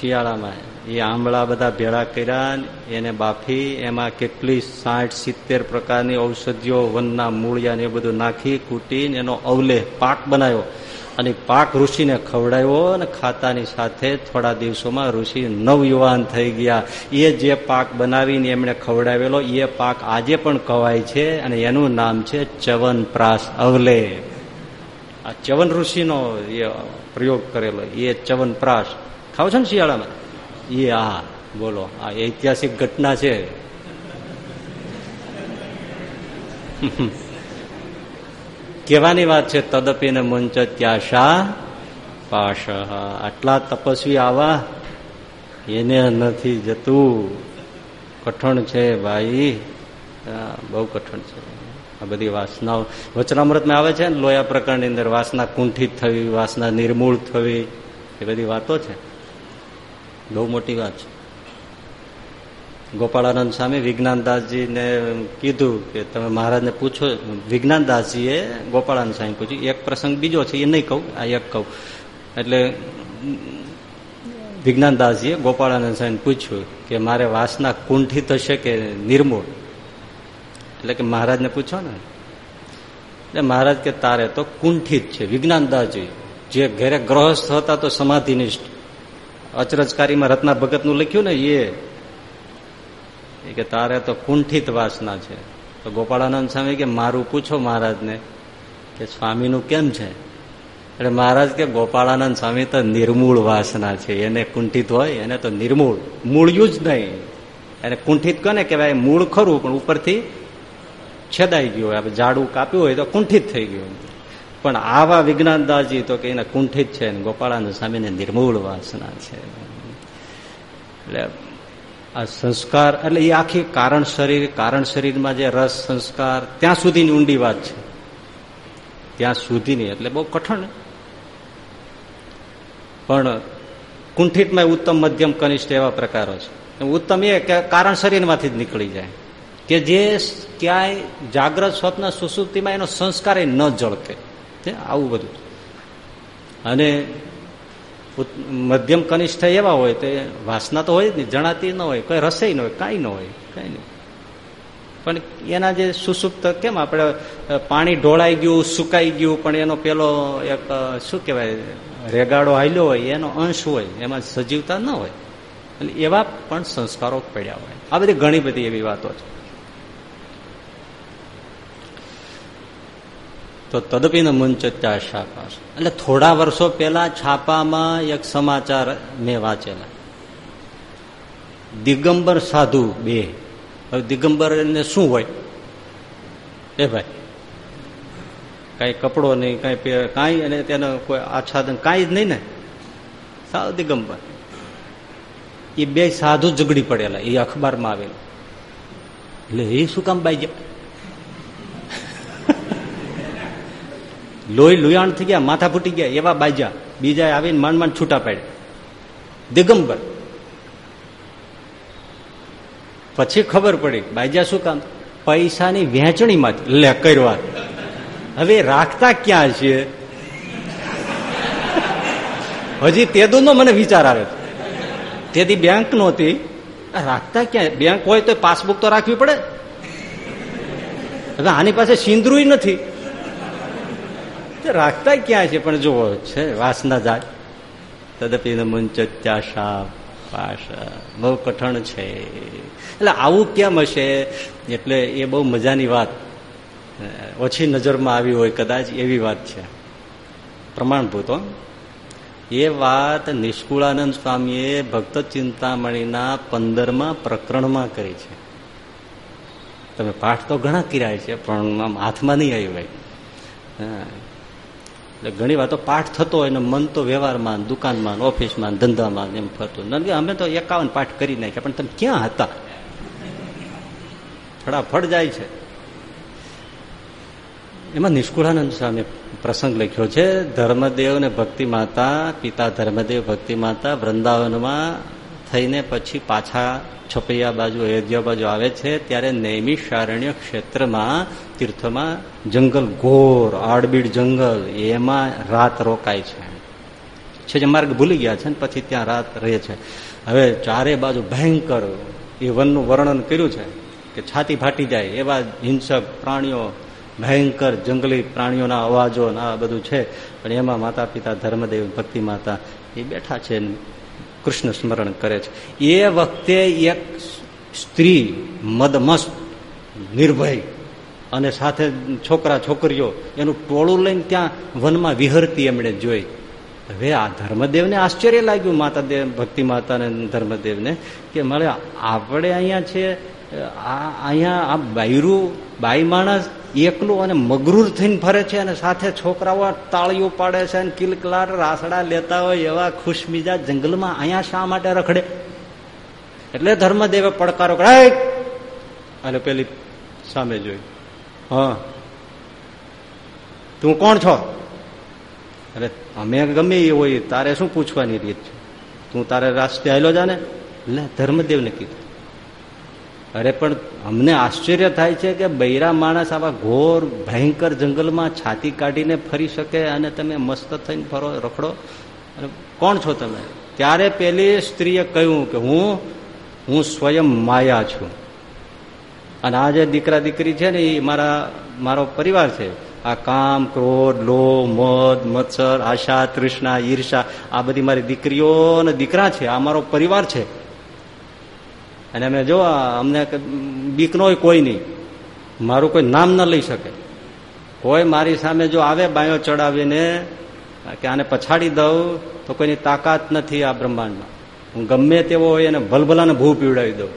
શિયાળામાં એ આંબળા બધા ભેળા કર્યા એને બાફી, એમાં કેટલી સાઠ, સિત્તેર પ્રકારની ઔષધિઓ, વનના મૂળિયા ને એ બધું નાખી, કૂટીને એનો અવલેહ પાક બનાવ્યો. અને પાક ઋષિને ખવડાવ્યો અને ખાતાની સાથે થોડા દિવસોમાં ઋષિ નવયુવાન થઈ ગયા. એ જે પાક બનાવીને એમણે ખવડાવેલો, એ પાક આજે પણ કવાય છે અને એનું નામ છે ચવન પ્રાસ અવલે આ ચવન ઋષિનો એ પ્રયોગ કરેલો, એ ચવન પ્રાસ ખાવ છો ને શિયાળામાં? એ આ, બોલો, આ ઐતિહાસિક ઘટના છે. કેવાની વાત છે, તદપીને મંચ ત્યાશા પાશ. આટલા તપસ્વી આવા, એને નથી જતું. કઠણ છે ભાઈ. બહુ કઠણ છે. આ બધી વાસનાઓ. વચનામૃતમાં આવે છે ને, લોયા પ્રકરણની અંદર વાસના કુંઠિત થવી, વાસના નિર્મૂળ થવી, એ બધી વાતો છે. બહુ મોટી વાત છે. ગોપાળાનંદ સ્વામી વિજ્ઞાનદાસજીને કીધું કે તમે મહારાજને પૂછો, વિજ્ઞાનદાસજીએ ગોપાળાનંદ સ્વામી પૂછ્યું, એક પ્રસંગ બીજો છે, એ નહીં કહું, આ એક કહું. એટલે વિજ્ઞાનદાસજીએ ગોપાળાનંદ સ્વામીને પૂછ્યું કે મારે વાસના કુંઠિત હશે કે નિર્મૂળ? એટલે કે મહારાજને પૂછો ને. એટલે મહારાજ કે, તારે તો કુંઠિત છે, વિજ્ઞાનદાસજી, જે ઘેરે ગ્રહસ્થ હતા તો સમાધિનિષ્ઠ. અચરજકારીમાં રત્ના ભગતનું લખ્યું ને એ કે તારે તો કુંઠિત વાસના છે. તો ગોપાળાનંદ સ્વામી કે, મારું પૂછો મહારાજને કે સ્વામીનું કેમ છે? એટલે મહારાજ કે, ગોપાળાનંદ સ્વામી તો નિર્મૂળ વાસના છે. એને કુંઠિત હોય, એને તો નિર્મૂળ. મૂળ્યું જ નહીં. એને કુંઠિત કોને કહેવાય? મૂળ ખરું, પણ ઉપરથી છેદાઈ ગયું હોય. ઝાડું કાપ્યું હોય તો કુંઠિત થઈ ગયું. પણ આવા વિજ્ઞાનદાસજી તો કે એને કુંઠિત છે ગોપાળાનંદ સ્વામીને નિર્મૂળ વાસના છે. એટલે આ સંસ્કાર, એટલે એ આખી કારણ શરીર, કારણ શરીરમાં જે રસ, સંસ્કાર, ત્યાં સુધીની ઊંડી વાત છે. ત્યાં સુધીની, એટલે બહુ કઠણ. પણ કુંઠિતમાં ઉત્તમ મધ્યમ કનિષ્ઠ એવા પ્રકારો છે. ઉત્તમ એ કે કારણ શરીરમાંથી જ નીકળી જાય. કે જે ક્યાંય જાગ્રત સ્વપ્ન સુસુપ્તિમાં એનો સંસ્કાર એ ન જળકે. આવું બધું. અને મધ્યમ કનિષ્ઠ એવા હોય તો વાસના તો હોય જ નહીં, જણાતી ન હોય, કોઈ રસોઈ ન હોય, કાંઈ ન હોય, કાંઈ નહીં. પણ એના જે સુસુપ્ત કેમ આપણે પાણી ઢોળાઈ ગયું, સુકાઈ ગયું, પણ એનો પેલો એક શું કહેવાય, રેગાડો હાલ્યો હોય, એનો અંશ હોય, એમાં સજીવતા ન હોય. એટલે એવા પણ સંસ્કારો પડ્યા હોય. આ બધી ઘણી બધી એવી વાતો છે. તો તદપીન મુંચત્યા શાપાસ એટલે થોડા વર્ષો પહેલા છાપામાં એક સમાચાર મેં વાંચેલા. દિગંબર સાધુ બે. હવે દિગંબર ને શું હોય? એ ભાઈ, કઈ કપડો નહીં, કઈ કાંઈ અને તેનો કોઈ આચ્છાદન કાંઈ જ નહીં ને? સાવ દિગંબર. એ બે સાધુ ઝઘડી પડેલા, એ અખબારમાં આવેલા. એટલે એ શું કામ બાઈ જાય લોહી લુયાણ થઈ ગયા, માથા ફૂટી ગયા, એવા બાજા બીજા આવીને માંડ માંડ છૂટા પાડ્યા. દિગંબર. પછી ખબર પડી, બાજ્યા શું કામ? પૈસાની વહેંચણીમાંથી લે કરવા હવે રાખતા ક્યાં છે? હજી તેદુ નો મને વિચાર આવે તેથી બેંક નહોતી. રાખતા ક્યાં? બેંક હોય તો પાસબુક તો રાખવી પડે. હવે આની પાસે સિંદરું નથી. રાખતા ક્યાં છે? પણ જુઓ, છે, વાસના જાય તદપી મુંચાશા પાશ. બહુ કઠણ છે. એટલે આવું કેમ હશે એટલે એ બહુ મજાની વાત. ઓછી નજરમાં આવી હોય કદાચ એવી વાત છે. પ્રમાણભૂત એ વાત નિષ્કુળાનંદ સ્વામીએ ભક્ત ચિંતામણીના પંદરમાં પ્રકરણમાં કરી છે. તમે પાઠ તો ઘણા કર્યા છે, પણ આમ હાથમાં નહીં આવ્યું ભાઈ એટલે ઘણી વાર તો પાઠ થતો હોય ને મન તો વ્યવહારમાં, દુકાનમાં, ઓફિસમાં, ધંધામાં એમ ફરતું અમે તો એકાવન પાઠ કરી નાખ્યા, પણ તમે ક્યાં હતા? ફટાફટ જાય છે. એમાં નિષ્કુળાનંદ સ્વામી પ્રસંગ લખ્યો છે, ધર્મદેવ ને ભક્તિ માતા, પિતા ધર્મદેવ ભક્તિ માતા, વૃંદાવનમાં થઈને પછી પાછા છપૈયા બાજુ, અયોધ્યા બાજુ આવે છે, ત્યારે નૈમિષારણ્ય ક્ષેત્રમાં, તીર્થમાં જંગલ ઘોર, આડબીડ જંગલ, એમાં રાત રોકાય છે. છે જે માર્ગ ભૂલી ગયા છે ને પછી ત્યાં રાત રહે છે. હવે ચારે બાજુ ભયંકર એ વનનું વર્ણન કર્યું છે કે છાતી ફાટી જાય એવા હિંસક પ્રાણીઓ, ભયંકર જંગલી પ્રાણીઓના અવાજો આ બધું છે. પણ એમાં માતા પિતા ધર્મદેવ, ભક્તિ માતા એ બેઠા છે કૃષ્ણ સ્મરણ કરે છે. એ વખતે એક સ્ત્રી મદમસ્ત, નિર્ભય અને સાથે છોકરા, છોકરીઓ એનું ટોળું લઈને ત્યાં વનમાં વિહરતી એમણે જોઈ. હવે આ ધર્મદેવને આશ્ચર્ય લાગ્યું માતા દેવ ભક્તિ માતાને, ધર્મદેવને, કે મળે આપણે અહીંયા છે અહીંયા આ બાયરું, બાઈ માણસ એકલું અને મગરૂર થઈને ફરે છે અને સાથે છોકરાઓ તાળીઓ પાડે છે અને કિલકલાટ રાસડા લેતા હોય એવા ખુશમીજા જંગલમાં અહીંયા શા માટે રખડે? એટલે ધર્મદેવે પડકારો કરાય અને પેલી સામે જોઈ, હા, તું કોણ છો? અરે, અમે ગમે એ હોય, તારે શું પૂછવાની રીત છે? તું તારે રાસ્તે આવેલો જાને? એટલે ધર્મદેવને કીધું. અરે પણ અમને આશ્ચર્ય થાય છે કે બૈરા માણસ આવા ઘોર, ભયંકર જંગલમાં છાતી કાઢીને ફરી શકે અને તમે મસ્ત થઈને ફરો, રખડો. કોણ છો તમે? ત્યારે પેલી સ્ત્રીએ કહ્યું કે હું હું સ્વયં માયા છું. અને આ જે દીકરા દીકરી છે ને, એ મારા, મારો પરિવાર છે. આ કામ, ક્રોધ લોહ મદ, મત્સર, આશા, તૃષ્ણા, ઈર્ષા, આ બધી મારી દીકરીઓ અને દીકરા છે. આ મારો પરિવાર છે. અને અમે જો અમને બીક હોય કોઈ નહીં મારું કોઈ નામ ન લઈ શકે. કોઈ મારી સામે જો આવે બાયો ચડાવીને, કે આને પછાડી દઉં, તો કોઈની તાકાત નથી આ બ્રહ્માંડમાં. હું ગમે તેવો હોય એને ભલભલાને ભૂ પીવડાવી દઉં.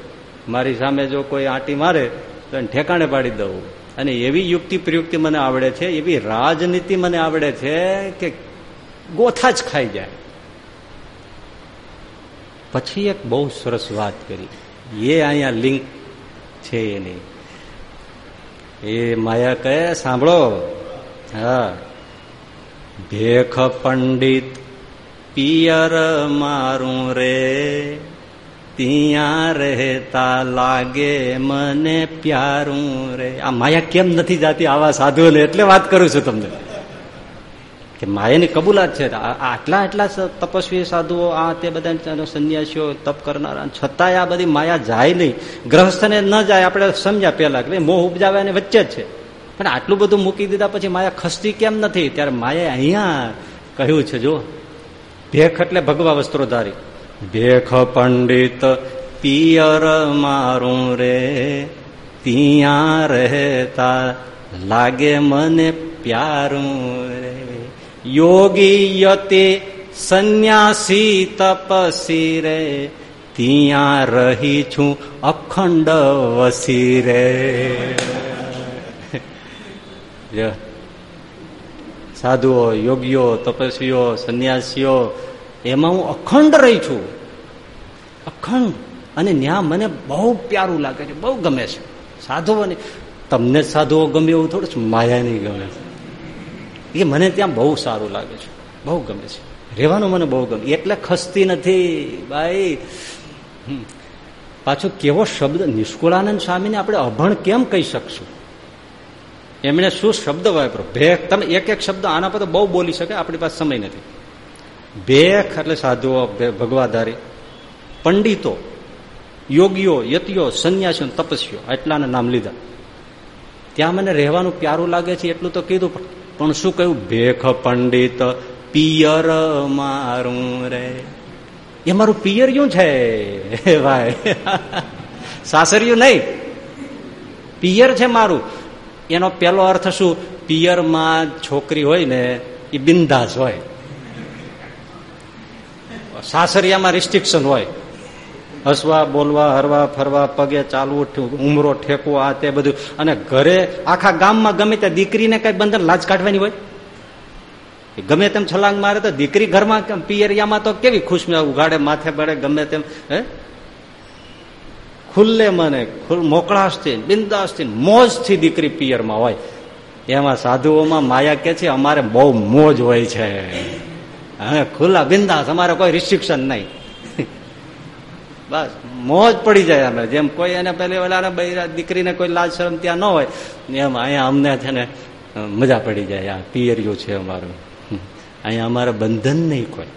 મારી સામે જો કોઈ આંટી મારે, તો એને ઠેકાણે પાડી દઉં. અને એવી યુક્તિ પ્રયુક્તિ મને આવડે છે, એવી રાજનીતિ મને આવડે છે કે ગોથા જ ખાઈ જાય. પછી એક બહુ સરસ વાત કરી. એ અહીંયા લિંક છે એની એ માયા કહે સાંભળો હા ભેખ પંડિત પિયર મારું રે ત્યાં રહેતા લાગે મને પ્યારું રે આ માયા કેમ નથી જાતી આવા સાધુઓને એટલે વાત કરું છું તમને. કે માયાની કબૂલાત છે. આટલા આટલા તપસ્વી સાધુઓ, આ તે બધા સંન્યાસીઓ, તપ કરનારા. છતાંય આ બધી માયા જાય નહીં. ગ્રહસ્થને ન જાય, આપણે સમજ્યા પેલા કે મોહ ઉપજાવે અને વચ્ચે જ છે. પણ આટલું બધું મૂકી દીધા પછી માયા ખસતી કેમ નથી? ત્યારે માયા અહીંયા કહ્યું છે જો ભેખ એટલે ભગવા વસ્ત્રોધારી ભેખ પંડિત, પિયર મારું રે ત્યાં રહેતા લાગે મને પ્યારું રે. યોગી યતે સંન્યાસી તપસી રે ત્યાં રહી છું અખંડ વસી રે સાધુઓ, યોગીઓ, તપસ્વીઓ, સંન્યાસીઓ, એમાં હું અખંડ રહી છું. અખંડ. અને ત્યાં મને બહુ પ્યારું લાગે છે, બહુ ગમે છે. સાધુઓને, તમને સાધુઓ ગમે એવું થોડું માયા નહીં ગમે એ મને ત્યાં બહુ સારું લાગે છે. બહુ ગમે છે. રહેવાનું મને બહુ ગમે. એટલે ખસતી નથી. ભાઈ પાછો કેવો શબ્દ, નિષ્કુળાનંદ સ્વામીને આપણે અભણ કેમ કહી શકશું? એમણે શું શબ્દ વાપરો ભેખ. તમે એક એક શબ્દ આના પર બહુ બોલી શકે, આપણી પાસે સમય નથી. ભેખ એટલે સાધુઓ ભગવાધારી. પંડિતો, યોગીઓ, યતિઓ, સંન્યાસીઓ, તપસ્વીઓ એટલાના નામ લીધા. ત્યાં મને રહેવાનું પ્યારું લાગે છે એટલું તો કીધું પણ શું કહ્યું? ભેખ પંડિત પિયર મારું રે. એ મારું પિયરિયું છે. ભાઈ. સાસરિયું નહીં. પિયર છે મારું. એનો પેલો અર્થ શું? પિયરમાં છોકરી હોય ને, એ બિંદાસ હોય. સાસરિયામાં રિસ્ટ્રિક્શન હોય. હસવા, બોલવા, હરવા, ફરવા, પગે ચાલવું ઉમરો, ઠેકવો, આ તે બધું. અને ઘરે આખા ગામમાં ગમે ત્યાં દીકરીને કઈ બંધન લાજ કાઢવાની હોય? ગમે તેમ છલાંગ મારે તો દીકરી ઘરમાં પિયરિયામાં તો કેવી ખુશ ઉગાડે માથે પડે ગમે તેમ, હે? ખુલ્લે મને મોકળાશથી, બિંદાસથી, મોજથી દીકરી પિયરમાં હોય. એમાં સાધુઓમાં માયા કે છે, અમારે બહુ મોજ હોય છે. હે ખુલ્લા, બિંદાસ, અમારે કોઈ રિસ્ટ્રિક્શન નહીં. બસ, મોજ પડી જાય અમે જેમ કોઈ એને પેલી ઓલા દીકરીને કોઈ લાજ શરમ ત્યાં ન હોય, એમ અહીંયા અમને છે ને મજા પડી જાય. આ પિયરિયું છે અમારું. અહીંયા અમારે બંધન નહીં કોઈ.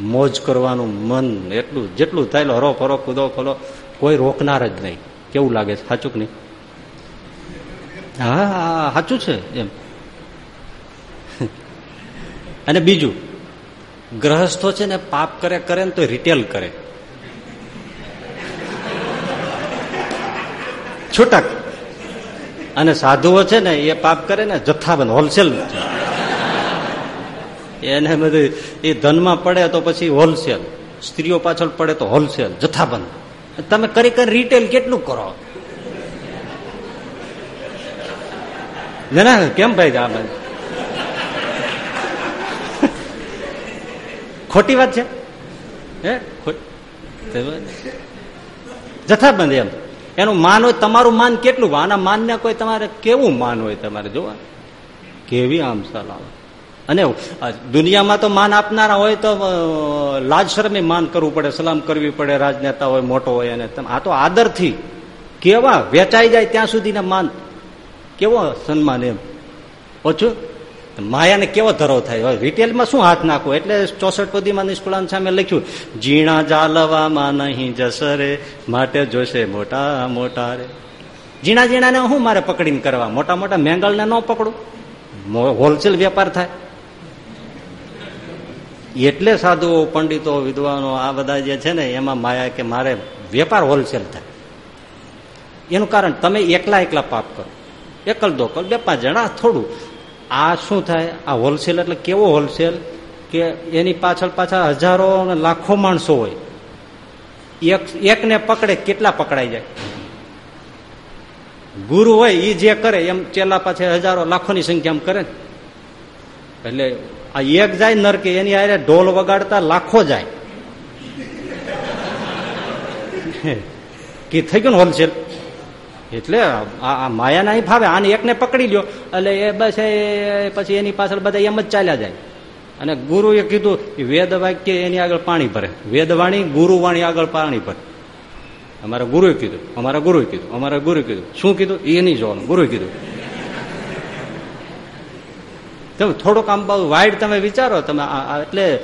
મોજ કરવાનું મન એટલું, જેટલું થાય હરો ફરો કૂદો ખોલો કોઈ રોકનાર જ નહીં. કેવું લાગે છે? સાચું કે નહીં? હા હા, સાચું છે, એમ. અને બીજું, ગ્રહસ્થો છે ને, પાપ કરે કરે ને તો રિટેલ કરે. છૂટક. અને સાધુઓ છે ને, એ પાપ કરે ને, જથ્થાબંધ હોલસેલ એને બધું, એ ધનમાં પડે તો પછી હોલસેલ. સ્ત્રીઓ પાછળ પડે તો હોલસેલ, જથ્થાબંધ. તમે કરી કરી રિટેલ કેટલું કરો? ના કેમ ભાઈ આ બધું? ખોટી વાત છે? હે? જથ્થાબંધ એમ. એનું માન હોય, તમારું માન કેટલું? આના માનને કોઈ તમારે કેવું માન હોય તમારે? જોવા. કેવી આમ સલાહ. અને દુનિયામાં તો માન આપનારા હોય તો લાજ શરમે માન કરવું પડે, સલામ કરવી પડે, રાજનેતા હોય, મોટો હોય અને આ તો આદરથી કેવા વેચાઈ જાય ત્યાં સુધીના માન. કેવો સન્માન એમ. ઓછું? માયાને કેવો ધરો થાય? રિટેલમાં શું હાથ નાખવો એટલે ચોસઠ પદીમાં નિષ્કુળાન સામે લખ્યું જીણા જાલવામાં નહીં જસરે, માટે જોશે મોટા મોટા રે જીણા ઝીણાને હું મારે પકડીને કરવા? મોટા મોટા મેંગલને ન પકડું? હોલસેલ વેપાર થાય. એટલે સાધુઓ, પંડિતો, વિદ્વાનો, આ બધા જે છે ને, એમાં માયા કે મારે વેપાર હોલસેલ થાય. એનું કારણ, તમે એકલા એકલા પાપ કરો. એકલ દોકલ, બે પાંચ જણા થોડું. આ શું થાય? આ હોલસેલ એટલે કેવો હોલસેલ? કે એની પાછળ પાછળ હજારો અને લાખો માણસો હોય. એક, એકને પકડે કેટલા પકડાઈ જાય? ગુરુ હોય એ જે કરે, એમ ચેલા પાછળ હજારો, લાખોની સંખ્યામાં કરે ને. એટલે આ એક જાય નરકે એની આરે ઢોલ વગાડતા લાખો જાય. કે થઈ ગયું હોલસેલ? એટલે આ માયા નહીં ફાવે આને એકને પકડી લ્યો. એટલે એ બસ એ પછી એની પાછળ બધા એમ જ ચાલ્યા જાય. અને ગુરુએ કીધું વેદ વાક્ય એની આગળ પાણી ભરે. વેદવાણી, ગુરુવાણી આગળ પાણી ભરે. અમારા ગુરુએ કીધું, અમારા ગુરુએ કીધું, અમારા ગુરુ કીધું. શું કીધું? એ નહીં જોવાનું. ગુરુએ કીધું. તમે થોડુંક આમ બહુ વાઇડ તમે વિચારો, તમે એટલે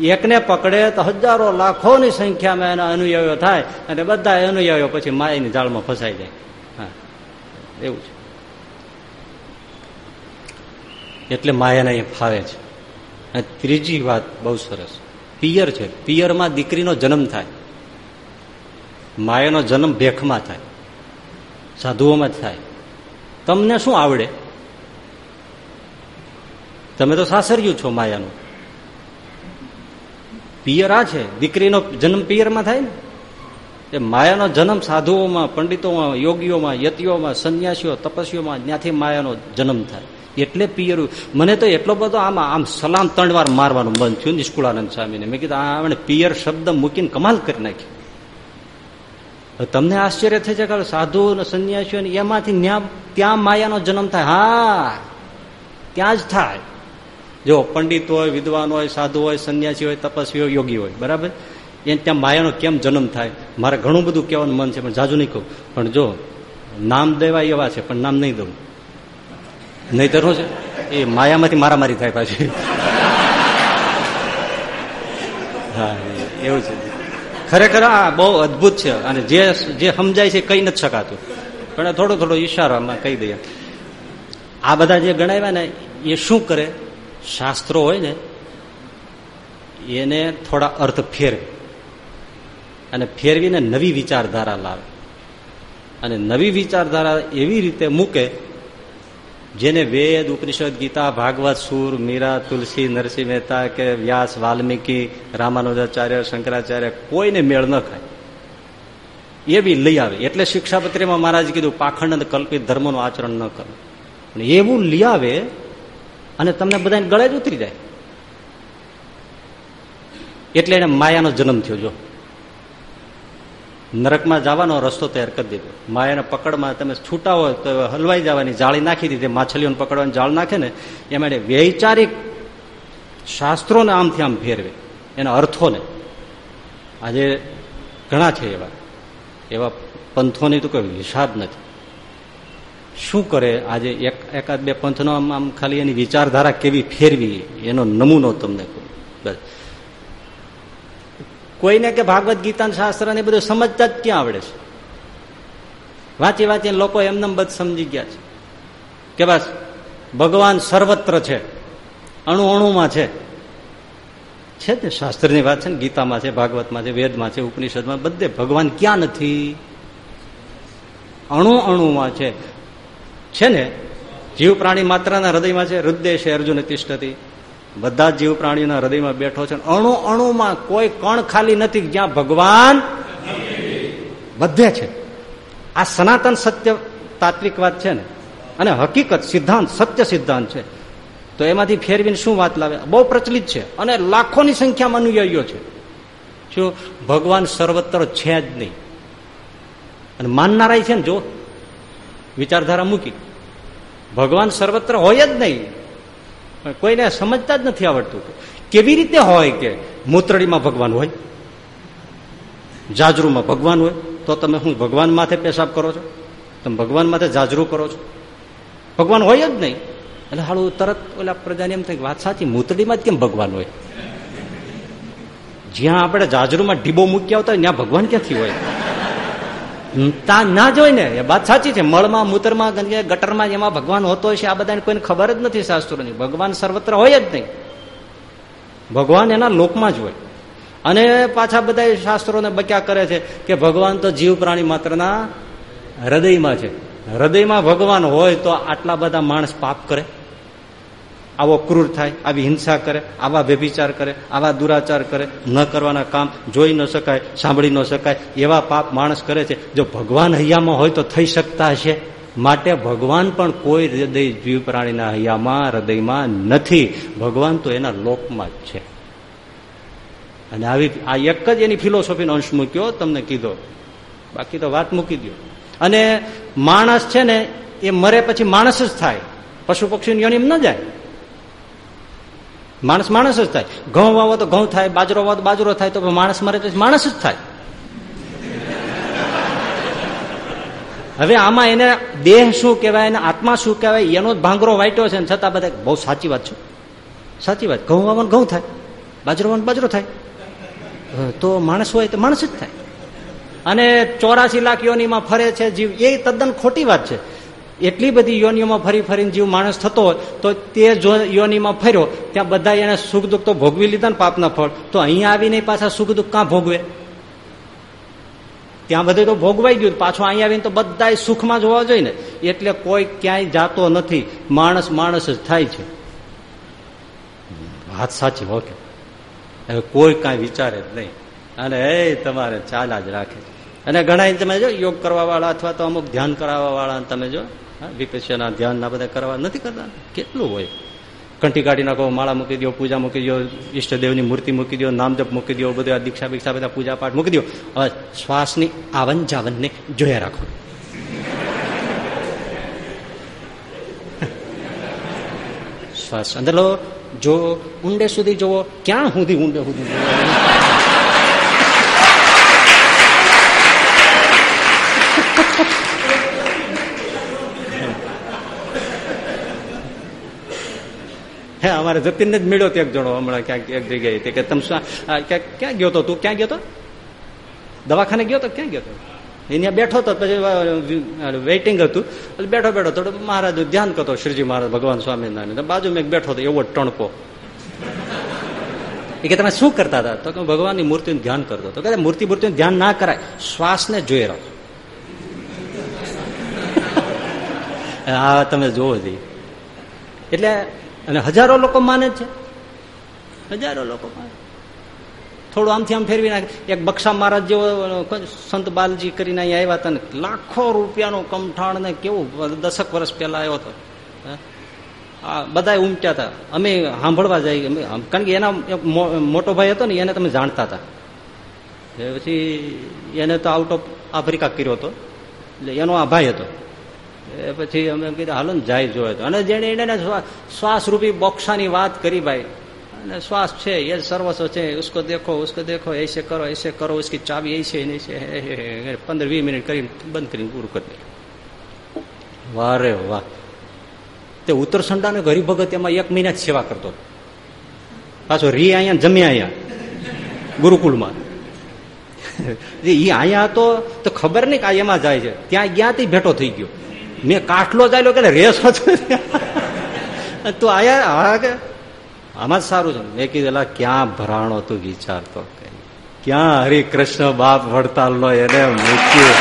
એકને પકડે તો હજારો લાખોની સંખ્યામાં એના અનુયાયીઓ થાય અને બધા અનુયાયીઓ પછી માયાની જાળમાં ફસાઈ જાય. હા. એવું છે. એટલે માયાને એ ફાવે છે. ત્રીજી વાત બહુ સરસ. પિયર છે. પિયરમાં દીકરીનો જન્મ થાય. માયાનો જન્મ ભેખમાં થાય. સાધુઓમાં જ થાય. તમને શું આવડે? તમે તો સાસરિયું છો માયાનું. પિયર આ છે, દીકરીનો જન્મ પિયરમાં થાય ને? એ માયાનો જન્મ સાધુઓમાં, પંડિતોમાં, યોગીઓમાં, યતિઓમાં, સંન્યાસીઓ, તપસ્વીઓમાં, ત્યાંથી માયાનો જન્મ થાય. એટલે પિયરું. મને તો એટલો બધો આમ આમ સલામ ત્રણ વાર મારવાનું મન થયું નિષ્કુળાનંદ સ્વામીને. મેં કીધું, આ પિયર શબ્દ મૂકીને કમાલ કરી નાખ્યો તમને આશ્ચર્ય થઈ છે સાધુ સંન્યાસીઓ એમાંથી ત્યાં માયાનો જન્મ થાય. હા, ત્યાં જ થાય. જો પંડિત હોય, વિદ્વાન હોય, સાધુ હોય, સંન્યાસી હોય, તપસ્વી હોય, યોગી હોય, બરાબર? એને ત્યાં માયાનો કેમ જન્મ થાય? મારે ઘણું બધું કહેવાનું મન છે, પણ જાજુ નહીં કહું. પણ જો, નામ દેવા એવા છે, પણ નામ નહીં દઉં. નહીં તો છે એ માયામાંથી મારામારી થાય પાછી. હા, એવું છે. ખરેખર આ બહુ અદભુત છે, અને જે જે સમજાય છે કઈ નથી શકાતું. પણ થોડો થોડો ઈશારામાં કહી દઈએ. આ બધા જે ગણાવ્યા ને, એ શું કરે? શાસ્ત્રો હોય ને, એને થોડા અર્થ ફેરવે અને ફેરવીને નવી વિચારધારા લાવે. અને નવી વિચારધારા એવી રીતે મૂકે, જેને વેદ, ઉપનિષદ, ગીતા, ભાગવત, સુર, મીરા, તુલસી, નરસિંહ મહેતા કે વ્યાસ, વાલ્મીકી, રામાનુજાચાર્ય, શંકરાચાર્ય કોઈને મેળ ન ખાય. એ બી લઈ આવે. એટલે શિક્ષાપત્રીમાં મહારાજ કીધું, પાખંડ અને કલ્પિત ધર્મનું આચરણ ન કરવું પણ એવું લઈ આવે અને તમને બધાને ગળે જ ઉતરી જાય. એટલે એને માયાનો જન્મ થયો, જો. નરકમાં જવાનો રસ્તો તૈયાર કરી દીધો. માયાના પકડમાં તમે છૂટા હોય તો હલવાઈ જવાની જાળી નાખી દીધી. માછલીઓને પકડવાની જાળ નાખે ને, એમાં માટે વૈચારિક શાસ્ત્રોને આમથી આમ ફેરવે. એના અર્થોને. આજે ઘણા છે એવા. એવા પંથોની તો કોઈ હિસાબ નથી. શું કરે? આજે એક એકાદ બે પંથનો આમ ખાલી એની વિચારધારા કેવી ફેરવી? એનો નમૂનો તમને બસ. કોઈને કે ભાગવત ગીતા શાસ્ત્ર ને બધું સમજતા જ ક્યાં આવડે છે? વાંચી વાંચી લોકો એમને બધ સમજી ગયા છે. કે બસ, ભગવાન સર્વત્ર છે. અણુ અણુમાં છે. છે ને શાસ્ત્રની વાત છે ને? ગીતામાં છે, ભાગવતમાં છે, વેદમાં છે, ઉપનિષદમાં. બધે ભગવાન ક્યાં નથી? અણુ અણુમાં છે. છે ને જીવ પ્રાણી માત્રના હૃદયમાં છે, હૃદય છે અર્જુન તિષ્ઠતી બધા જીવ પ્રાણીઓના હૃદયમાં બેઠો છે અણુ અણુમાં કોઈ કણ ખાલી નથી, જ્યાં ભગવાન બધે છે. આ સનાતન સત્ય તાત્વિક વાત છે ને. અને હકીકત, સિદ્ધાંત, સત્ય સિદ્ધાંત છે. તો એમાંથી ફેરવીને શું વાત લાવે? બહુ પ્રચલિત છે અને લાખોની સંખ્યામાં અનુયાયીઓ છે. શું? ભગવાન સર્વત્ર છે જ નહીં. અને માનનારાય છે ને, જો વિચારધારા મૂકી. ભગવાન સર્વત્ર હોય જ નહીં. કોઈને સમજતા જ નથી આવડતું કેવી રીતે હોય કે મૂત્રડીમાં ભગવાન હોય? જાજરૂમાં ભગવાન હોય? તો તમે હું ભગવાન માથે પેશાબ કરો છો? તમે ભગવાન માથે જાજરૂ કરો છો? ભગવાન હોય જ નહીં. એટલે હાલું તરત ઓલા પ્રજાને એમ થાય વાત સાચી મૂતડીમાં જ કેમ ભગવાન હોય? જ્યાં આપણે જાજરૂમાં ડીબો મૂક્યા હોય, ત્યાં ભગવાન ક્યાંથી હોય? ના જોઈ ને, એ વાત સાચી છે. મળમાં, મૂતરમાં ગટરમાં એમાં ભગવાન હોતો હોય છે, આ બધાને કોઈને ખબર જ નથી શાસ્ત્રોની ભગવાન સર્વત્ર હોય જ નહીં. ભગવાન એના લોકમાં જ હોય. અને પાછા બધા શાસ્ત્રોને બક્યા કરે છે કે ભગવાન તો જીવ પ્રાણી માત્રના હૃદયમાં છે. હૃદયમાં ભગવાન હોય તો આટલા બધા માણસ પાપ કરે. આવો ક્રૂર થાય, આવી હિંસા કરે, આવા વ્યભિચાર કરે, આવા દુરાચાર કરે, ન કરવાના કામ જોઈ ન શકાય, સાંભળી ન શકાય, એવા પાપ માણસ કરે છે. જો ભગવાન હૈયામાં હોય તો થઈ શકતા હશે. માટે ભગવાન પણ કોઈ હૃદય જીવ પ્રાણીના હૈયામાં, હૃદયમાં નથી. ભગવાન તો એના લોકમાં જ છે. અને આવી, આ એક જ એની ફિલોસોફીનો અંશ મૂક્યો, તમને કીધો. બાકી તો વાત મૂકી દો અને માણસ છે ને, એ મરે પછી માણસ જ થાય. પશુ પક્ષીની યોનિમ ન જાય. માણસ માણસ જ થાય. ઘઉં વાવો તો ઘઉં થાય, બાજરો વાવો તો બાજરો થાય, તો માણસ મરે તો માણસ જ થાય. હવે આમાં એને દેહ શું કહેવાય એને આત્મા શું કહેવાય, એનો જ ભાંગરો વાટ્યો છે છતાં બધા બહુ સાચી વાત છે. સાચી વાત. ઘઉં વાવવાનું ઘઉં થાય, બાજરો વાવવાનું બાજરો થાય. તો માણસ હોય તો માણસ જ થાય. અને ચોરાસી લાખ યોનીમાં ફરે છે જીવ, એ તદ્દન ખોટી વાત છે. એટલી બધી યોનિઓમાં ફરી ફરીને જીવ માણસ થતો હોય, તો તે જો યોનિમાં ફર્યો, ત્યાં બધા એને સુખ દુઃખ તો ભોગવી લીધા ને પાપના ફળ. તો અહીંયા આવીને પાછા સુખ દુઃખ કાં ભોગવે? ત્યાં બધે તો ભોગવાઈ ગયું. પાછું અહીંયા આવીને તો બધા સુખમાં જોવા જોઈએ ને. એટલે કોઈ ક્યાંય જાતો નથી. માણસ માણસ જ થાય છે. વાત સાચી ઓકે હવે કોઈ કાંઈ વિચારે જ નહીં. અને એ તમારે ચાલ્યા જ રાખે. અને ઘણા તમે જો યોગ કરવા વાળા અથવા તો અમુક ધ્યાન કરાવવા વાળા તમે જો ધ્યાન ના બધા કરવા નથી કરતા. કેટલું હોય? કંઠી કાઢી નાખો, માળા મૂકી દો, પૂજા મૂકી દો, ઈષ્ટદેવની મૂર્તિ મૂકી દો, નામજપ મૂકી દો, બધા દીક્ષા બીક્ષા બધા પૂજા પાઠ મૂકી દો. હવે શ્વાસની આવન જાવનને જોયા રાખો. શ્વાસ અંદર લો. જો ઊંડે સુધી જોવો ક્યાં સુધી ઊંડે સુધી હે, અમારે જતીનને જ મળ્યો એક જણો હમણાં ક્યાંક એક જગ્યાએ કે, તમે ક્યાં ગયો તો તું? ક્યાં ગયો તો? દવાખાને ગયો તો? ક્યાં ગયો તો? એને બેઠો તો, પછી વેઇટિંગ હતું. એટલે બેઠો બેઠો થોડો મહારાજ ધ્યાન કરતો, શ્રીજી મહારાજ, ભગવાન સ્વામિનારાયણ. બાજુમાં એક બેઠો હતો એવો ટણકો. એ કે, તમે શું કરતા હતા? તો કે ભગવાનની મૂર્તિનું ધ્યાન કરતો તો કે, મૂર્તિ, મૂર્તિનું ધ્યાન ના કરાય. શ્વાસને જોઈ રહો. હા, તમે જોવો જઈએ એટલે અને હજારો લોકો માને છે. હજારો લોકો માને. થોડું આમથી આમ ફેરવી નાખે. એક બક્ષા મહારાજ જેવો સંત બાલજી કરીને અહીંયા આવ્યા હતા ને, લાખો રૂપિયાનું કમઠાણ ને કેવું, દસક વર્ષ પહેલા આવ્યો હતો. બધા ઉમટ્યા હતા. અમે સાંભળવા જઈએ. કારણ કે એના મોટો ભાઈ હતો ને, એને તમે જાણતા હતા. પછી એને તો આઉટ ઓફ આફ્રિકા કર્યો હતો. એટલે એનો આ ભાઈ હતો. પછી અમે કીધું, હાલો ને, જાય જોયો હતો અને જેને એને શ્વાસરૂપી બોક્ષાની વાત કરી ભાઈ. અને શ્વાસ છે, એ સર્વસ્વ છે. ઉસકો દેખો ઉસકો દેખો, એસે કરો એસે કરો, ઉસકી ચાવી એસે નહીં છે પંદર વીસ મિનિટ કરીને બંધ કરીને પૂરું કરી દે. વારે વાહ. તે ઉત્તરસંડા ને હરિભગત એમાં એક મહિના જ સેવા કરતો પાછો રી અહીંયા જમ્યા અહીંયા, ગુરુકુળમાં. એ અહીંયા હતો તો ખબર નહીં કે એમાં જાય છે. ત્યાં ગયા ભેટો થઈ ગયો. મેં કાઠલો ચાલ્યો કે રેસ તું આયા? કે? આમાં જ સારું છે. મેં કીધું ક્યાં ભરાણો તું વિચારતો ક્યાં હરિકૃષ્ણ બાપ વડતાલ નો એને મૂક્યું?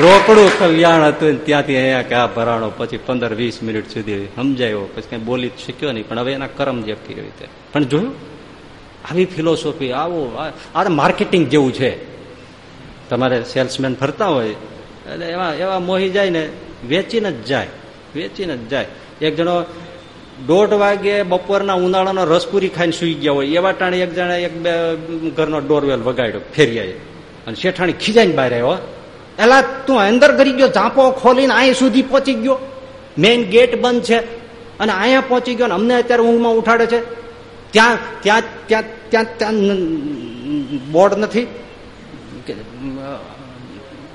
રોકડું કલ્યાણ હતું ત્યાંથી અહીંયા ક્યાં ભરાણો પછી પંદર, વીસ મિનિટ સુધી સમજાયો પછી કઈ બોલી શીખ્યો નહીં. પણ હવે એના કરમ જે રીતે? પણ જોયું? આવી ફિલોસોફી આવું, આ માર્કેટિંગ જેવું છે. તમારે સેલ્સમેન ફરતા હોય, એટલે એવા એવા મોહી જાય ને વેચીને જ જાય, વેચીને જ જાય. એક જણો દોઢ વાગે બપોરના ઉનાળાનો રસપુરી ખાઈને સુઈ ગયા હોય, એવા ટાણે એક જણા એક બે ઘરનો ડોરવેલ વગાડ્યો, ફેરિયાએ. અને શેઠાણી ખીજાઈને બહાર આવ્યો એલા, તું અંદર કરી ગયો, ઝાંપો ખોલીને અહીંયા સુધી પહોંચી ગયો. મેઇન ગેટ બંધ છે, અને અહીંયા પહોંચી ગયો અમને અત્યારે ઊંઘમાં ઉઠાડે છે. ત્યાં ત્યાં ત્યાં ત્યાં ત્યાં બોર્ડ નથી.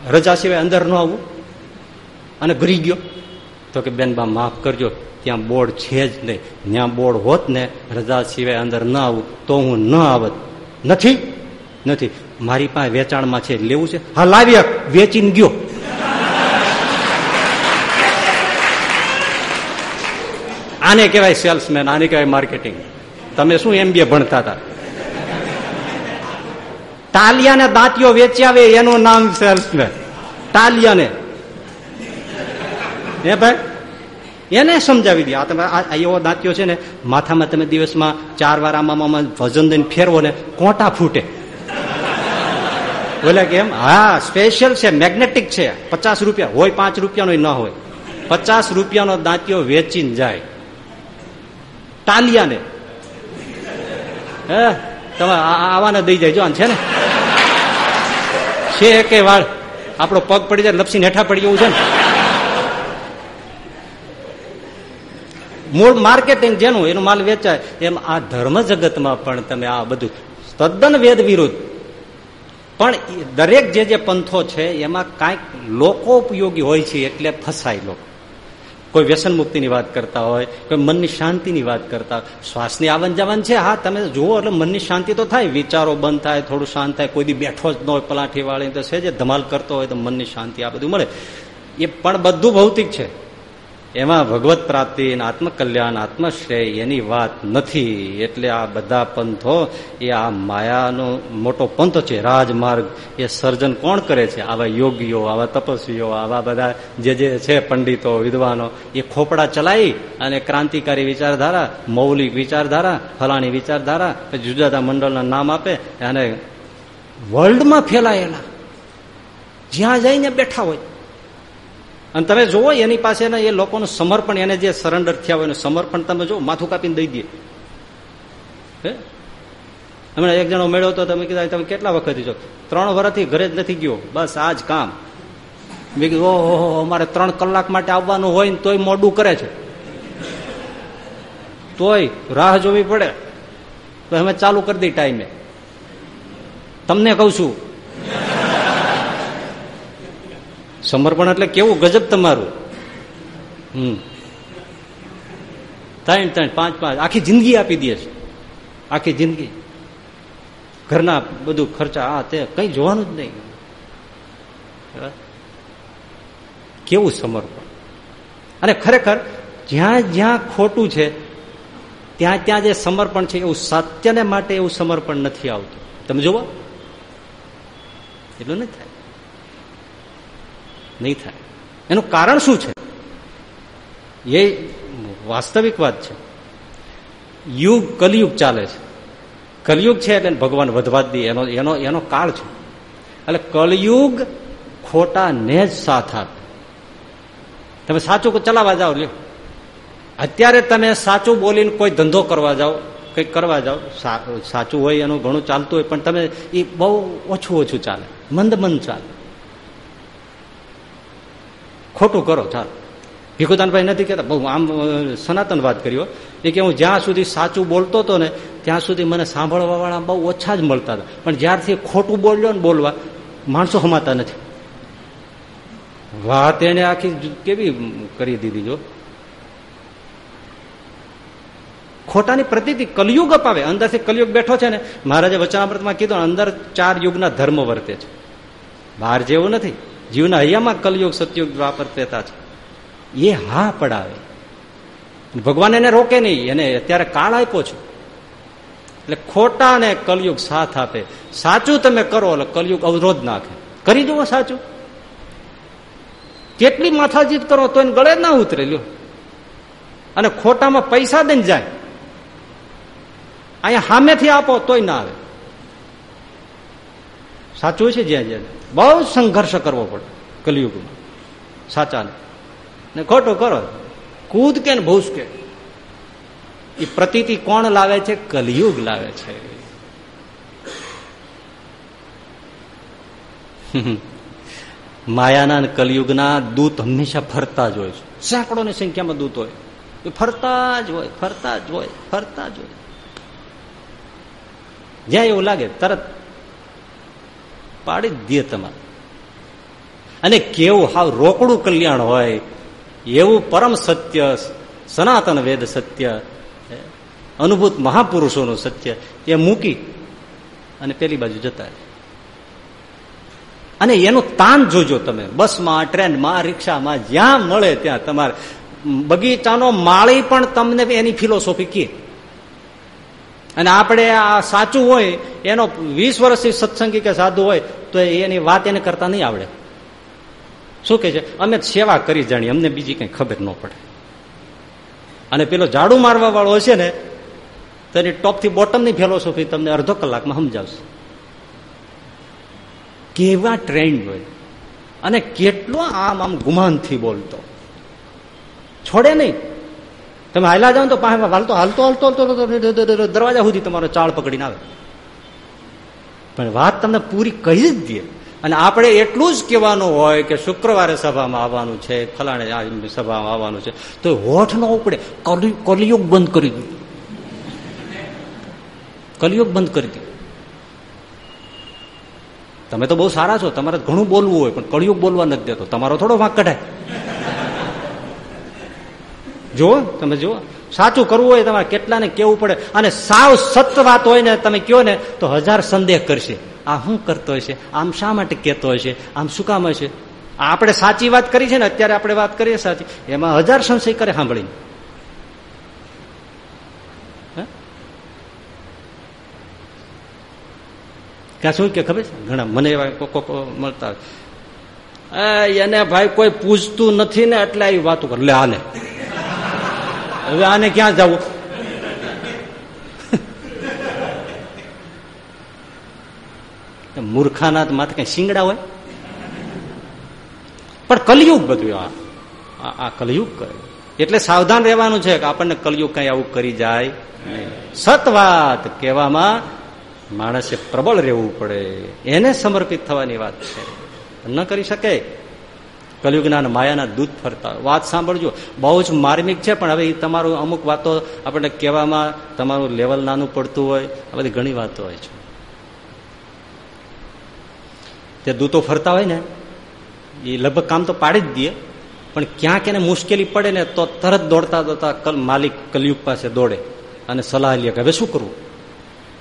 રજા સિવાય અંદર ન આવવું અને ઘરી ગયો. તો કે, બેન, બા, માફ કરજો. ત્યાં બોર્ડ છે જ નહીં. ત્યાં બોર્ડ હોત ને, રજા સિવાય અંદર ન આવું, તો હું ન આવત. નથી. નથી. મારી પાસે વેચાણમાં છે, લેવું છે. હા લાવ્યા વેચીને ગયો. આને કહેવાય સેલ્સમેન, આને કહેવાય માર્કેટિંગ. તમે શું એમબીએ ભણતા હતા? ટાલિયાને વેચ્યા વેચ્યાવે એનું નામ સેલ્સમેન. ટાલિયાને હે ભાઈ, એને સમજાવી દે. આ તમે એવો દાંતિયો છે ને, માથામાં તમે દિવસમાં ચાર વાર આમાં વજન દઈને ફેરવો ને, કોટા ફૂટે. બોલે કેમ હા સ્પેશિયલ છે મેગ્નેટિક છે. પચાસ રૂપિયા. હોય પાંચ રૂપિયાનો ન હોય. પચાસ રૂપિયાનો દાંતિયો વેચીને જાય. ટાલિયાને હે? તમે આવાને દઈ જાય, જો છે ને? છે કે વાળ? આપણો પગ પડી જાય લપસી હેઠા પડી એવું છે ને? મૂળ માર્કેટિંગ જેનું, એનું માલ વેચાય, એમ આ ધર્મ જગતમાં પણ તમે આ બધું તદ્દન વેદ વિરુદ્ધ. પણ દરેક જે જે પંથો છે, એમાં કાંઈક લોકો ઉપયોગી હોય છે, એટલે ફસાય લોકો. કોઈ વ્યસન મુક્તિની વાત કરતા હોય, કોઈ મનની શાંતિની વાત કરતા શ્વાસની આવન જાવન છે, હા, તમે જુઓ, એટલે મનની શાંતિ તો થાય, વિચારો બંધ થાય, થોડું શાંત થાય, કોઈ દી બેઠો જ ન હોય, પલાઠી વાળી તો છે જે, ધમાલ કરતો હોય તો મનની શાંતિ આ બધું મળે. એ પણ બધું ભૌતિક છે. એમાં ભગવત પ્રાપ્તિ આત્મકલ્યાણ, આત્મશ્રેય એની વાત નથી. એટલે આ બધા પંથો, એ આ માયાનો મોટો પંથ છે, રાજમાર્ગ. એ સર્જન કોણ કરે છે? આવા યોગીઓ, આવા તપસ્વીઓ, આવા બધા જે જે છે પંડિતો, વિદ્વાનો, એ ખોપડા ચલાવી અને ક્રાંતિકારી વિચારધારા, મૌલિક વિચારધારા, ફલાણી વિચારધારા જુદા જુદા મંડળના નામ આપે અને વર્લ્ડમાં ફેલાયેલા. જ્યાં જઈને બેઠા હોય. અને તમે જુઓ, એની પાસે એ લોકોનું સમર્પણ, એને જે સરેન્ડર થયા હોય એનું સમર્પણ તમે જો માથું કાપીને દઈ દે. હમણાં એક જણો મેળવ્યો તો તમે કીધા તમે કેટલા વખત જો ત્રણ વર્ષથી ઘરે જ નથી ગયો. બસ, આ જ કામ. મેં કીધું, ઓહો અમારે ત્રણ કલાક માટે આવવાનું હોય ને તોય મોડું કરે છે. તોય રાહ જોવી પડે. તો અમે ચાલુ કરી દઈ ટાઈમે. તમને કઉ છું. સમર્પણ એટલે કેવું? ગજબ તમારું. હમ. ત્રણ ત્રણ, પાંચ પાંચ. આખી જિંદગી આપી દે છે. આખી જિંદગી. ઘરના બધું ખર્ચા, આ, તે, કઈ જોવાનું જ નહીં. કેવું સમર્પણ? અને ખરેખર, જ્યાં જ્યાં ખોટું છે, ત્યાં ત્યાં જે સમર્પણ છે, એવું સત્યને માટે એવું સમર્પણ નથી આવતું. તમે જુઓ એટલું નથી. નહીં થાય. એનું કારણ શું છે? એ વાસ્તવિક વાત છે. યુગ, કલયુગ ચાલે છે. કલયુગ છે એટલે ભગવાન વધવા દે. એનો એનો એનો કાળ છે. એટલે કલયુગ ખોટા ને જ સાથ આપે. તમે સાચું ચલાવવા જાઓ, લ્યો. અત્યારે તમે સાચું બોલીને કોઈ ધંધો કરવા જાઓ, કંઈક કરવા જાઓ સાચું હોય એનું ઘણું ચાલતું હોય, પણ તમે એ બહુ ઓછું ઓછું ચાલે. મંદ મંદ ચાલે. ખોટું કરો, ચાલો. ભીખુદાનભાઈ નથી કહેતા, બહુ આમ સનાતન વાત કર્યો એ કે હું જ્યાં સુધી સાચું બોલતો હતો ને, ત્યાં સુધી મને સાંભળવા વાળા બહુ ઓછા જ મળતા હતા. પણ જ્યારથી ખોટું બોલ્યો ને બોલવા, માણસો હમાતા નથી. વાત એને આખી કેવી કરી દીધી, જો. ખોટાની પ્રતિ કલયુગ અપાવે. અંદરથી કલયુગ બેઠો છે ને, મહારાજે વચનામૃતમાં કીધું, અંદર ચાર યુગના ધર્મ વર્તે છે. બહાર જેવું નથી. જીવના હૈયામાં કલયુગ, સતયુગ દ્વાપર પેતા છે. એ હા પડાવે. ભગવાન એને રોકે નહીં, એને અત્યારે કાળ આપ્યો છે. એટલે ખોટા ને કલયુગ સાથ આપે. સાચું તમે કરો, એટલે કલયુગ અવરોધ નાખે. કરી જુઓ સાચું. કેટલી માથાજીત કરો તો એને ગળે ના ઉતરે, લ્યો. અને ખોટામાં પૈસા દઈને જાય. અહીંયા સામેથી આપો તોય ના આવે. સાચું છે જ્યાં જ્યાં. બહુ સંઘર્ષ કરવો પડે કલિયુગમાં. સાચાને ને? ખોટું કરો. કૂદ કે ને ભૂસ કે? એ પ્રતીતિ કોણ લાવે છે? કલિયુગ લાવે છે. માયાના અને કલયુગના દૂત હંમેશા ફરતા જ હોય છે. સેંકડોની સંખ્યામાં દૂત હોય. એ ફરતા જ હોય, ફરતા જ હોય, ફરતા જ હોય. જ્યાં એવું લાગે, તરત પાડી દે તમારે. અને કેવું હાવ રોકડું કલ્યાણ હોય, એવું પરમ સત્ય, સનાતન વેદ સત્ય અનુભૂત મહાપુરુષોનું સત્ય, એ મૂકી અને પેલી બાજુ જતા અને એનું તાન જોજો તમે. બસમાં, ટ્રેનમાં, રિક્ષામાં, જ્યાં મળે ત્યાં તમારે. બગીચાનો માળી પણ તમને એની ફિલોસોફી કે અને આપણે આ સાચું હોય, એનો વીસ વર્ષથી સત્સંગી કે સાધુ હોય, તો એની વાત એને કરતા નહીં આવડે. શું કે છે? અમે સેવા કરી જાણીએ, અમને બીજી કઈ ખબર ન પડે. અને પેલો ઝાડુ મારવા વાળો હશે ને, તેની ટોપથી બોટમની ફિલોસોફી તમને અડધો કલાકમાં સમજાવશે. કેવા ટ્રેન્ડ હોય. અને કેટલો આમ આમ ગુમાનથી બોલતો. છોડે નહીં. તમે હાલા જાઓ તો પાસે હાલતો હાલતો હાલતો દરવાજા સુધી તમારો ચાળ પકડીને આવે. પણ વાત તમને પૂરી કહી જ દે અને આપણે એટલું જ કહેવાનું હોય કે શુક્રવારે સભામાં આવવાનું છે, ફલાણે સભામાં આવવાનું છે, તો હોઠ ન ઉપડે. કલિયુગ બંધ કરી દો. કલિયુગ બંધ કરી દઉં તમે તો બહુ સારા છો, તમારે ઘણું બોલવું હોય, પણ કળિયુગ બોલવા નથી દેતો. તમારો થોડો વાંક કઢાય. જુઓ, તમે જુઓ. સાચું કરવું હોય તમારે કેટલાને કેવું પડે? અને સાવ સત વાત હોય ને, તમે કયો ને, તો હજાર સંદેહ કરશે. આ શું કરતો હશે આમ શા માટે કહેતો હશે આમ શું કામ હશે આપણે સાચી વાત કરી છે ને, અત્યારે આપણે વાત કરીએ સાચી. એમાં હજાર સંશય કરે સાંભળીને. ક્યાં શું કે ખબર છે? ઘણા, મને એવા કોકો મળતા એને ભાઈ કોઈ પૂછતું નથી ને, એટલે આવી વાતો કર. લે, હાલે. હવે આને ક્યાં જવું? મૂર્ખાના માથે કઈ શિંગડા હોય? પણ કલયુગ બધું આ આ કલયુગ કરે. એટલે સાવધાન રહેવાનું છે કે આપણને કલયુગ કઈ આવું કરી જાય સત વાત કહેવામાં માણસે પ્રબળ રહેવું પડે. એને સમર્પિત થવાની વાત છે. ન કરી શકે? કલયુગના માયાના દૂધ ફરતા વાત સાંભળજો. બહુ જ માર્મિક છે, પણ હવે એ તમારું અમુક વાતો આપણે કહેવામાં તમારું લેવલ નાનું પડતું હોય, આ બધી ઘણી વાતો હોય છે. તે દૂતો ફરતા હોય ને, એ લગભગ કામ તો પાડી જ દે, પણ ક્યાંક એને મુશ્કેલી પડે ને તો તરત દોડતા દોડતા માલિક કલયુગ પાસે દોડે અને સલાહ લે કે હવે શું કરવું?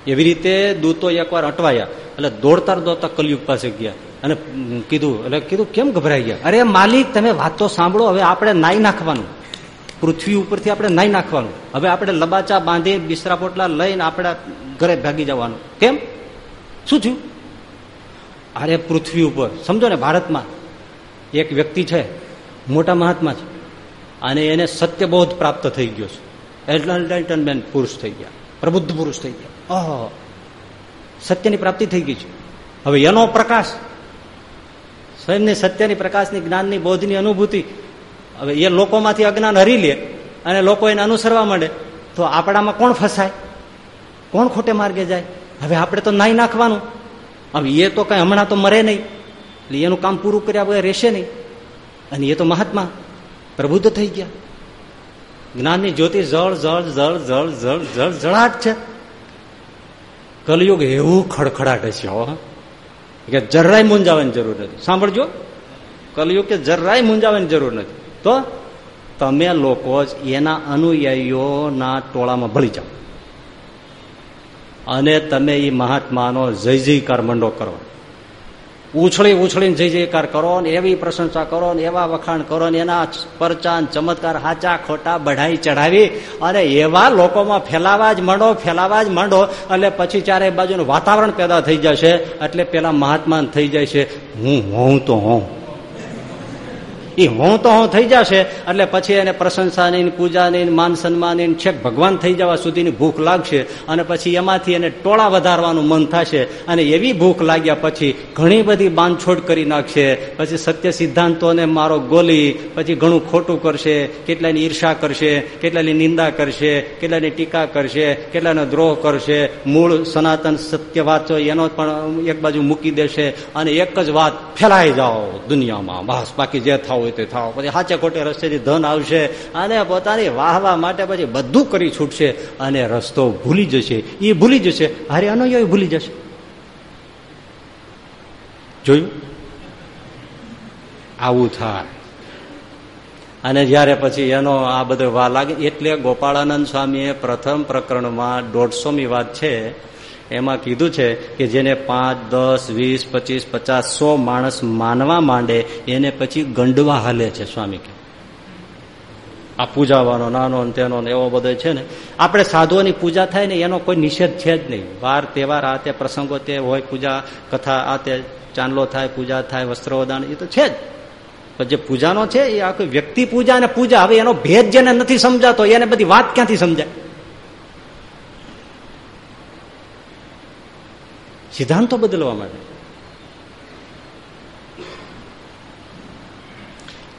એવી રીતે દૂતો એકવાર અટવાયા. એટલે દોડતા દોડતા કલયુગ પાસે ગયા. અને કીધું, એટલે કીધું, કેમ ગભરાઈ ગયા? અરે માલિક, તમે વાત તો સાંભળો, હવે આપણે નાઈ નાખવાનું. પૃથ્વી ઉપરથી આપણે નાઈ નાખવાનું. હવે આપણે લબાચા બાંધી, બિસરા પોટલા લઈને આપણા ઘરે ભાગી જવાનું. કેમ? શું થયું? અરે પૃથ્વી ઉપર. સમજો ને, ભારતમાં એક વ્યક્તિ છે, મોટા મહાત્મા છે, અને એને સત્યબોધ પ્રાપ્ત થઈ ગયો છે. એન્લાઇટનમેન્ટ પુરુષ થઈ ગયા, પ્રબુદ્ધ પુરુષ થઈ ગયા. ઓહો, સત્યની પ્રાપ્તિ થઈ ગઈ છે. હવે એનો પ્રકાશ સ્વયંની સત્યની, પ્રકાશની, જ્ઞાનની, બોધની અનુભૂતિ. હવે એ લોકોમાંથી અજ્ઞાન હરી લે અને લોકો એને અનુસરવા માંડે, તો આપણામાં કોણ ફસાય? કોણ ખોટે માર્ગે જાય? હવે આપણે તો નાઈ નાખવાનું. હવે એ તો કઈ હમણાં તો મરે નહીં. એટલે એનું કામ પૂરું કર્યા વગર રહેશે નહીં. અને એ તો મહાત્મા પ્રબુદ્ધ થઈ ગયા. જ્ઞાનની જ્યોતિ જળ જળ જળ જળ જળ જળ, જળાટ છે. કલયુગ એવું ખડખડાટ છે, હો. કે જરાય મૂંઝાવાની જરૂર નથી. સાંભળજો. કલયુગ કે જરાય મૂંઝાવાની જરૂર નથી. તો તમે લોકો જ એના અનુયાયીઓના ટોળામાં ભળી જાઓ. અને તમે એ મહાત્માનો જય જયકાર મંડો કરો. ઉછળી ઉછળીને જય જયકાર કરો ને એવી પ્રશંસા કરો ને એવા વખાણ કરો ને એના પરચાન, ચમત્કાર, હાચા, ખોટા, બઢાઈ ચઢાવી અને એવા લોકોમાં ફેલાવા જ માંડો, ફેલાવા જ માંડો, એટલે પછી ચારે બાજુનું વાતાવરણ પેદા થઈ જશે, એટલે પેલા મહાત્મા થઈ જાય છે હું હોઉં તો હોઉં. એ હું તો હું થઈ જશે. એટલે પછી એને પ્રશંસાની પૂજાની માન સન્માનની છેક ભગવાન થઈ જવા સુધીની ભૂખ લાગશે. અને પછી એમાંથી એને ટોળા વધારવાનું મન થશે. અને એવી ભૂખ લાગ્યા પછી ઘણી બધી બાંધછોડ કરી નાખશે. પછી સત્ય સિદ્ધાંતોને મારો ગોલી, પછી ઘણું ખોટું કરશે. કેટલાની ઈર્ષા કરશે કેટલાની નિંદા કરશે કેટલાની ટીકા કરશે કેટલાનો દ્રોહ કરશે. મૂળ સનાતન સત્ય વાંચો, એનો પણ એક બાજુ મૂકી દેશે. અને એક જ વાત, ફેલાઈ જાઓ દુનિયામાં. બસ, બાકી જે થાવ હોય તો થાવ. પછી સાચે ખોટે રસ્તેથી ધન આવશે અને પોતાની વાહવા માટે પછી બધું કરી છૂટશે અને રસ્તો ભૂલી જશે. એ ભૂલી જશે. હારે અનયો ભૂલી જશે. જોયું? આવું થાય. અને જયારે પછી એનો આ બધો વા લાગે, એટલે ગોપાળાનંદ સ્વામીએ પ્રથમ પ્રકરણમાં દોઢસોમી વાત છે એમાં કીધું છે કે જેને પાંચ, દસ, વીસ, પચીસ, પચાસ, સો માણસ માનવા માંડે, એને પછી ગંડવા હાલે છે સ્વામી કે. આ પૂજાવાનો, નાનો તેનો એવો બધો છે ને. આપણે સાધુઓની પૂજા થાય ને, એનો કોઈ નિષેધ છે જ નહીં. વાર તહેવાર, આ તે પ્રસંગો તે હોય, પૂજા, કથા, આ તે ચાંદલો થાય, પૂજા થાય વસ્ત્રોદાન એ તો છે જ. પણ જે પૂજાનો છે, એ આખી વ્યક્તિ પૂજા અને પૂજા, હવે એનો ભેદ જેને નથી સમજાતો, એને બધી વાત ક્યાંથી સમજાય? સિદ્ધાંતો બદલવા માટે.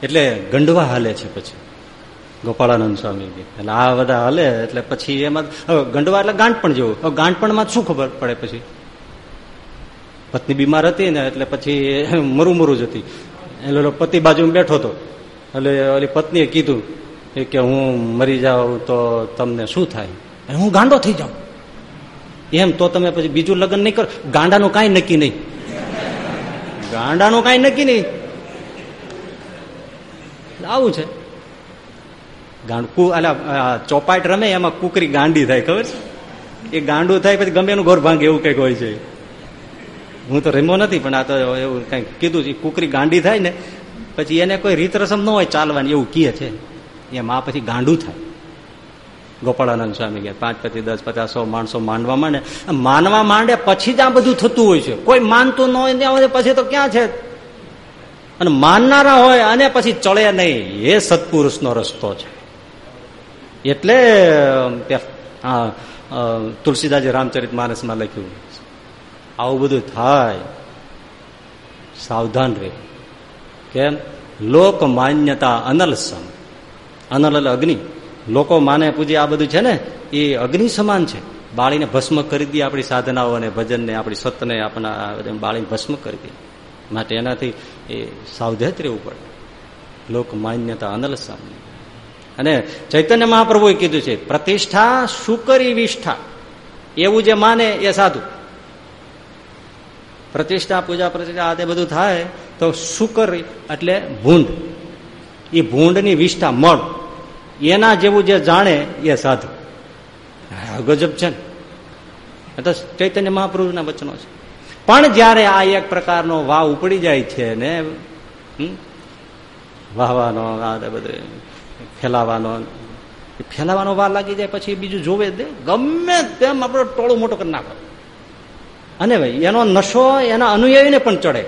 એટલે ગંડવા હાલે છે પછી, ગોપાળાનંદ સ્વામી એટલે આ બધા હાલે, એટલે પછી એમાં ગંડવા એટલે ગાંઠપણ જેવું. હવે ગાંઠપણમાં શું ખબર પડે પછી? પત્ની બીમાર હતી ને, એટલે પછી મરું મરું જ હતી. એટલે પતિ બાજુ બેઠો હતો. એટલે ઓલી પત્નીએ કીધું, કે હું મરી જાઉં તો તમને શું થાય? હું ગાંડો થઈ જાઉં. એમ તો તમે પછી બીજું લગ્ન નહીં કરો. ગાંડાનું કાંઈ નક્કી નહીં. ગાંડાનું કાંઈ નક્કી નહીં. આવું છે. ગાંડકુ અલા ચોપાટ રમે, એમાં કુકરી ગાંડી થાય, ખબર છે? એ ગાંડું થાય પછી ગમે એનું ઘર ભાંગે એવું કંઈક હોય છે. હું તો રમ્યો નથી, પણ આ તો એવું કંઈક કીધું છે. કુકરી ગાંડી થાય ને, પછી એને કોઈ રીત રસમ ન હોય ચાલવાની, એવું કહે છે. એમ આ પછી ગાંડું થાય. ગોપાળાનંદ સ્વામી ગયા. પાંચ, પચીસ, દસ, પચાસ, સો, માણસો માનવા માંડે. માનવા માંડે પછી જ આ બધું થતું હોય છે. કોઈ માનતું ન હોય પછી તો ક્યાં છે? અને માનનારા હોય અને પછી ચડે નહીં. એ સત્પુરુષનો રસ્તો છે. એટલે તુલસીદાસજી રામચરિત માનસમાં લખ્યું. આવું બધું થાય. સાવધાન રહે. કેમ? લોક માન્યતા અનલ સમ. અનલ અગ્નિ. લોકો માને પૂજે, આ બધું છે ને, એ અગ્નિ સમાન છે. બાળીને ભસ્મ કરી દે આપણી સાધનાઓ અને ભજનને, આપણી સતને, આપણા બાળીને ભસ્મ કરી દે. માટે એનાથી એ સાવધેત રહેવું પડે લોક માન્યતા અનલ સામે અને ચૈતન્ય મહાપ્રભુએ કીધું છે, પ્રતિષ્ઠા શુકરી વિષ્ઠા. એવું જે માને એ સાધુ. પ્રતિષ્ઠા, પૂજા, પ્રતિષ્ઠા, આ તે બધું થાય તો સુકરી એટલે ભૂંડ. એ ભૂંડની વિષ્ઠા મળ. એના જેવું જે જાણે એ સાધુ. ગજબ છે ને. તો ચૈતન્ય મહાપ્રભુના વચનો છે. પણ જયારે આ એક પ્રકારનો વાવ ઉપડી જાય છે ને વાહવાનો બધું, ફેલાવાનો ફેલાવાનો વાર લાગી જાય પછી બીજું જોવે દે, ગમે તેમ આપણો ટોળું મોટો કરી નાખો. અને ભાઈ, એનો નશો, એના અનુયાયીને પણ ચડે.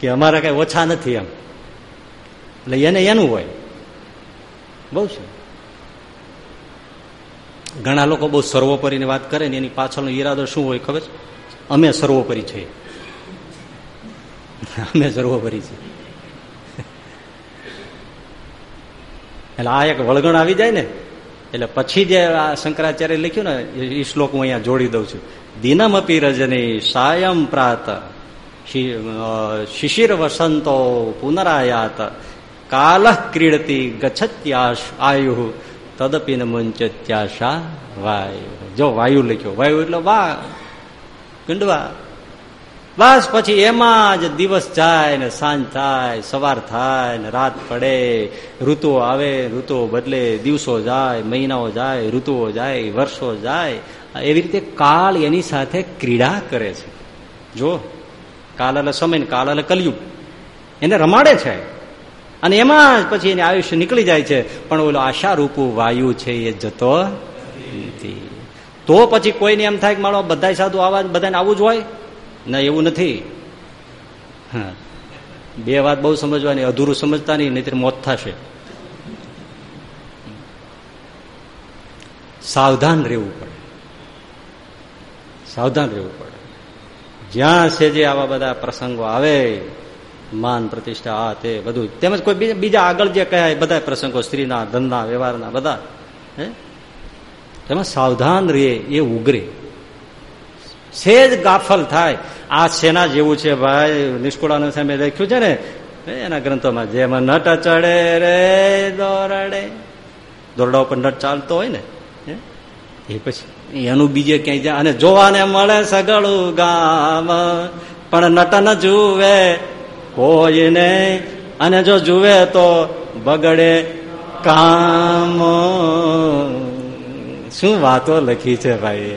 કે અમારા કઈ ઓછા નથી એમ. એટલે એને એનું હોય. બહુ છે. ઘણા લોકો બહુ સર્વોપરીની વાત કરે ને એની પાછળનો ઈરાદો શું હોય ખબર અમે સર્વોપરી છીએ અમે સર્વોપરી છીએ એટલે આ એક વળગણ આવી જાય ને, એટલે પછી જે આ શંકરાચાર્ય લખ્યું ને, એ શ્લોક હું અહીંયા જોડી દઉં છું. દિનમપી રજની સાયમ પ્રાત શિશિર વસંતો પુનરાયાત કાલ ક્રીડતી ગછત્યાશ આયુ તદપીન મુંચત્યાશા વાયુ જો વાયુ લખ્યો વાયુ એટલે વા ગંડવા બસ પછી એમાં જ દિવસ જાય ને સાંજ થાય સવાર થાય ને રાત પડે ઋતુઓ આવે ઋતુઓ બદલે દિવસો જાય મહિનાઓ જાય ઋતુઓ જાય વર્ષો જાય એવી રીતે કાળ એની સાથે ક્રીડા કરે છે. જો કાલ એટલે સમય ને કાલ એટલે કલયુગ. એને રમાડે છે. અને એમાં જ પછી એને આયુષ્ય નીકળી જાય છે. પણ ઓલો આશારૂપું વાયુ છે એ જતો નથી. તો પછી કોઈને એમ થાય કે મારો બધા સાધુ આવા બધાને આવું જ હોય? ના, એવું નથી. બે વાત બહુ સમજવાની, અધૂરું સમજતા નહીં નહીં મોત થશે. સાવધાન રહેવું પડે. સાવધાન રહેવું પડે. જ્યાં છે જે આવા બધા પ્રસંગો આવે માન પ્રતિષ્ઠા, આ તે બધું. તેમજ કોઈ બીજા આગળ જે કહ્યા બધા પ્રસંગો, સ્ત્રીના ધંધા વ્યવહારના બધા, હે? તેમાં સાવધાન રહે એ ઉગરે. સેજ ગાફલ થાય. આ સેના જેવું છે, ભાઈ નિષ્કુળાનંદ સામે લખ્યું છે ને એના ગ્રંથોમાં, જેમાં નટ ચડે રે દોરડે. દોરડા ઉપર નટ ચાલતો હોય ને એ પછી, એનું બીજે ક્યાંય જાય. અને જોવાને મળે સગળું ગામ, પણ નટ ન જુએ. કોઈને અને જો જુએ તો બગડે કામ. શું વાતો લખી છે ભાઈ?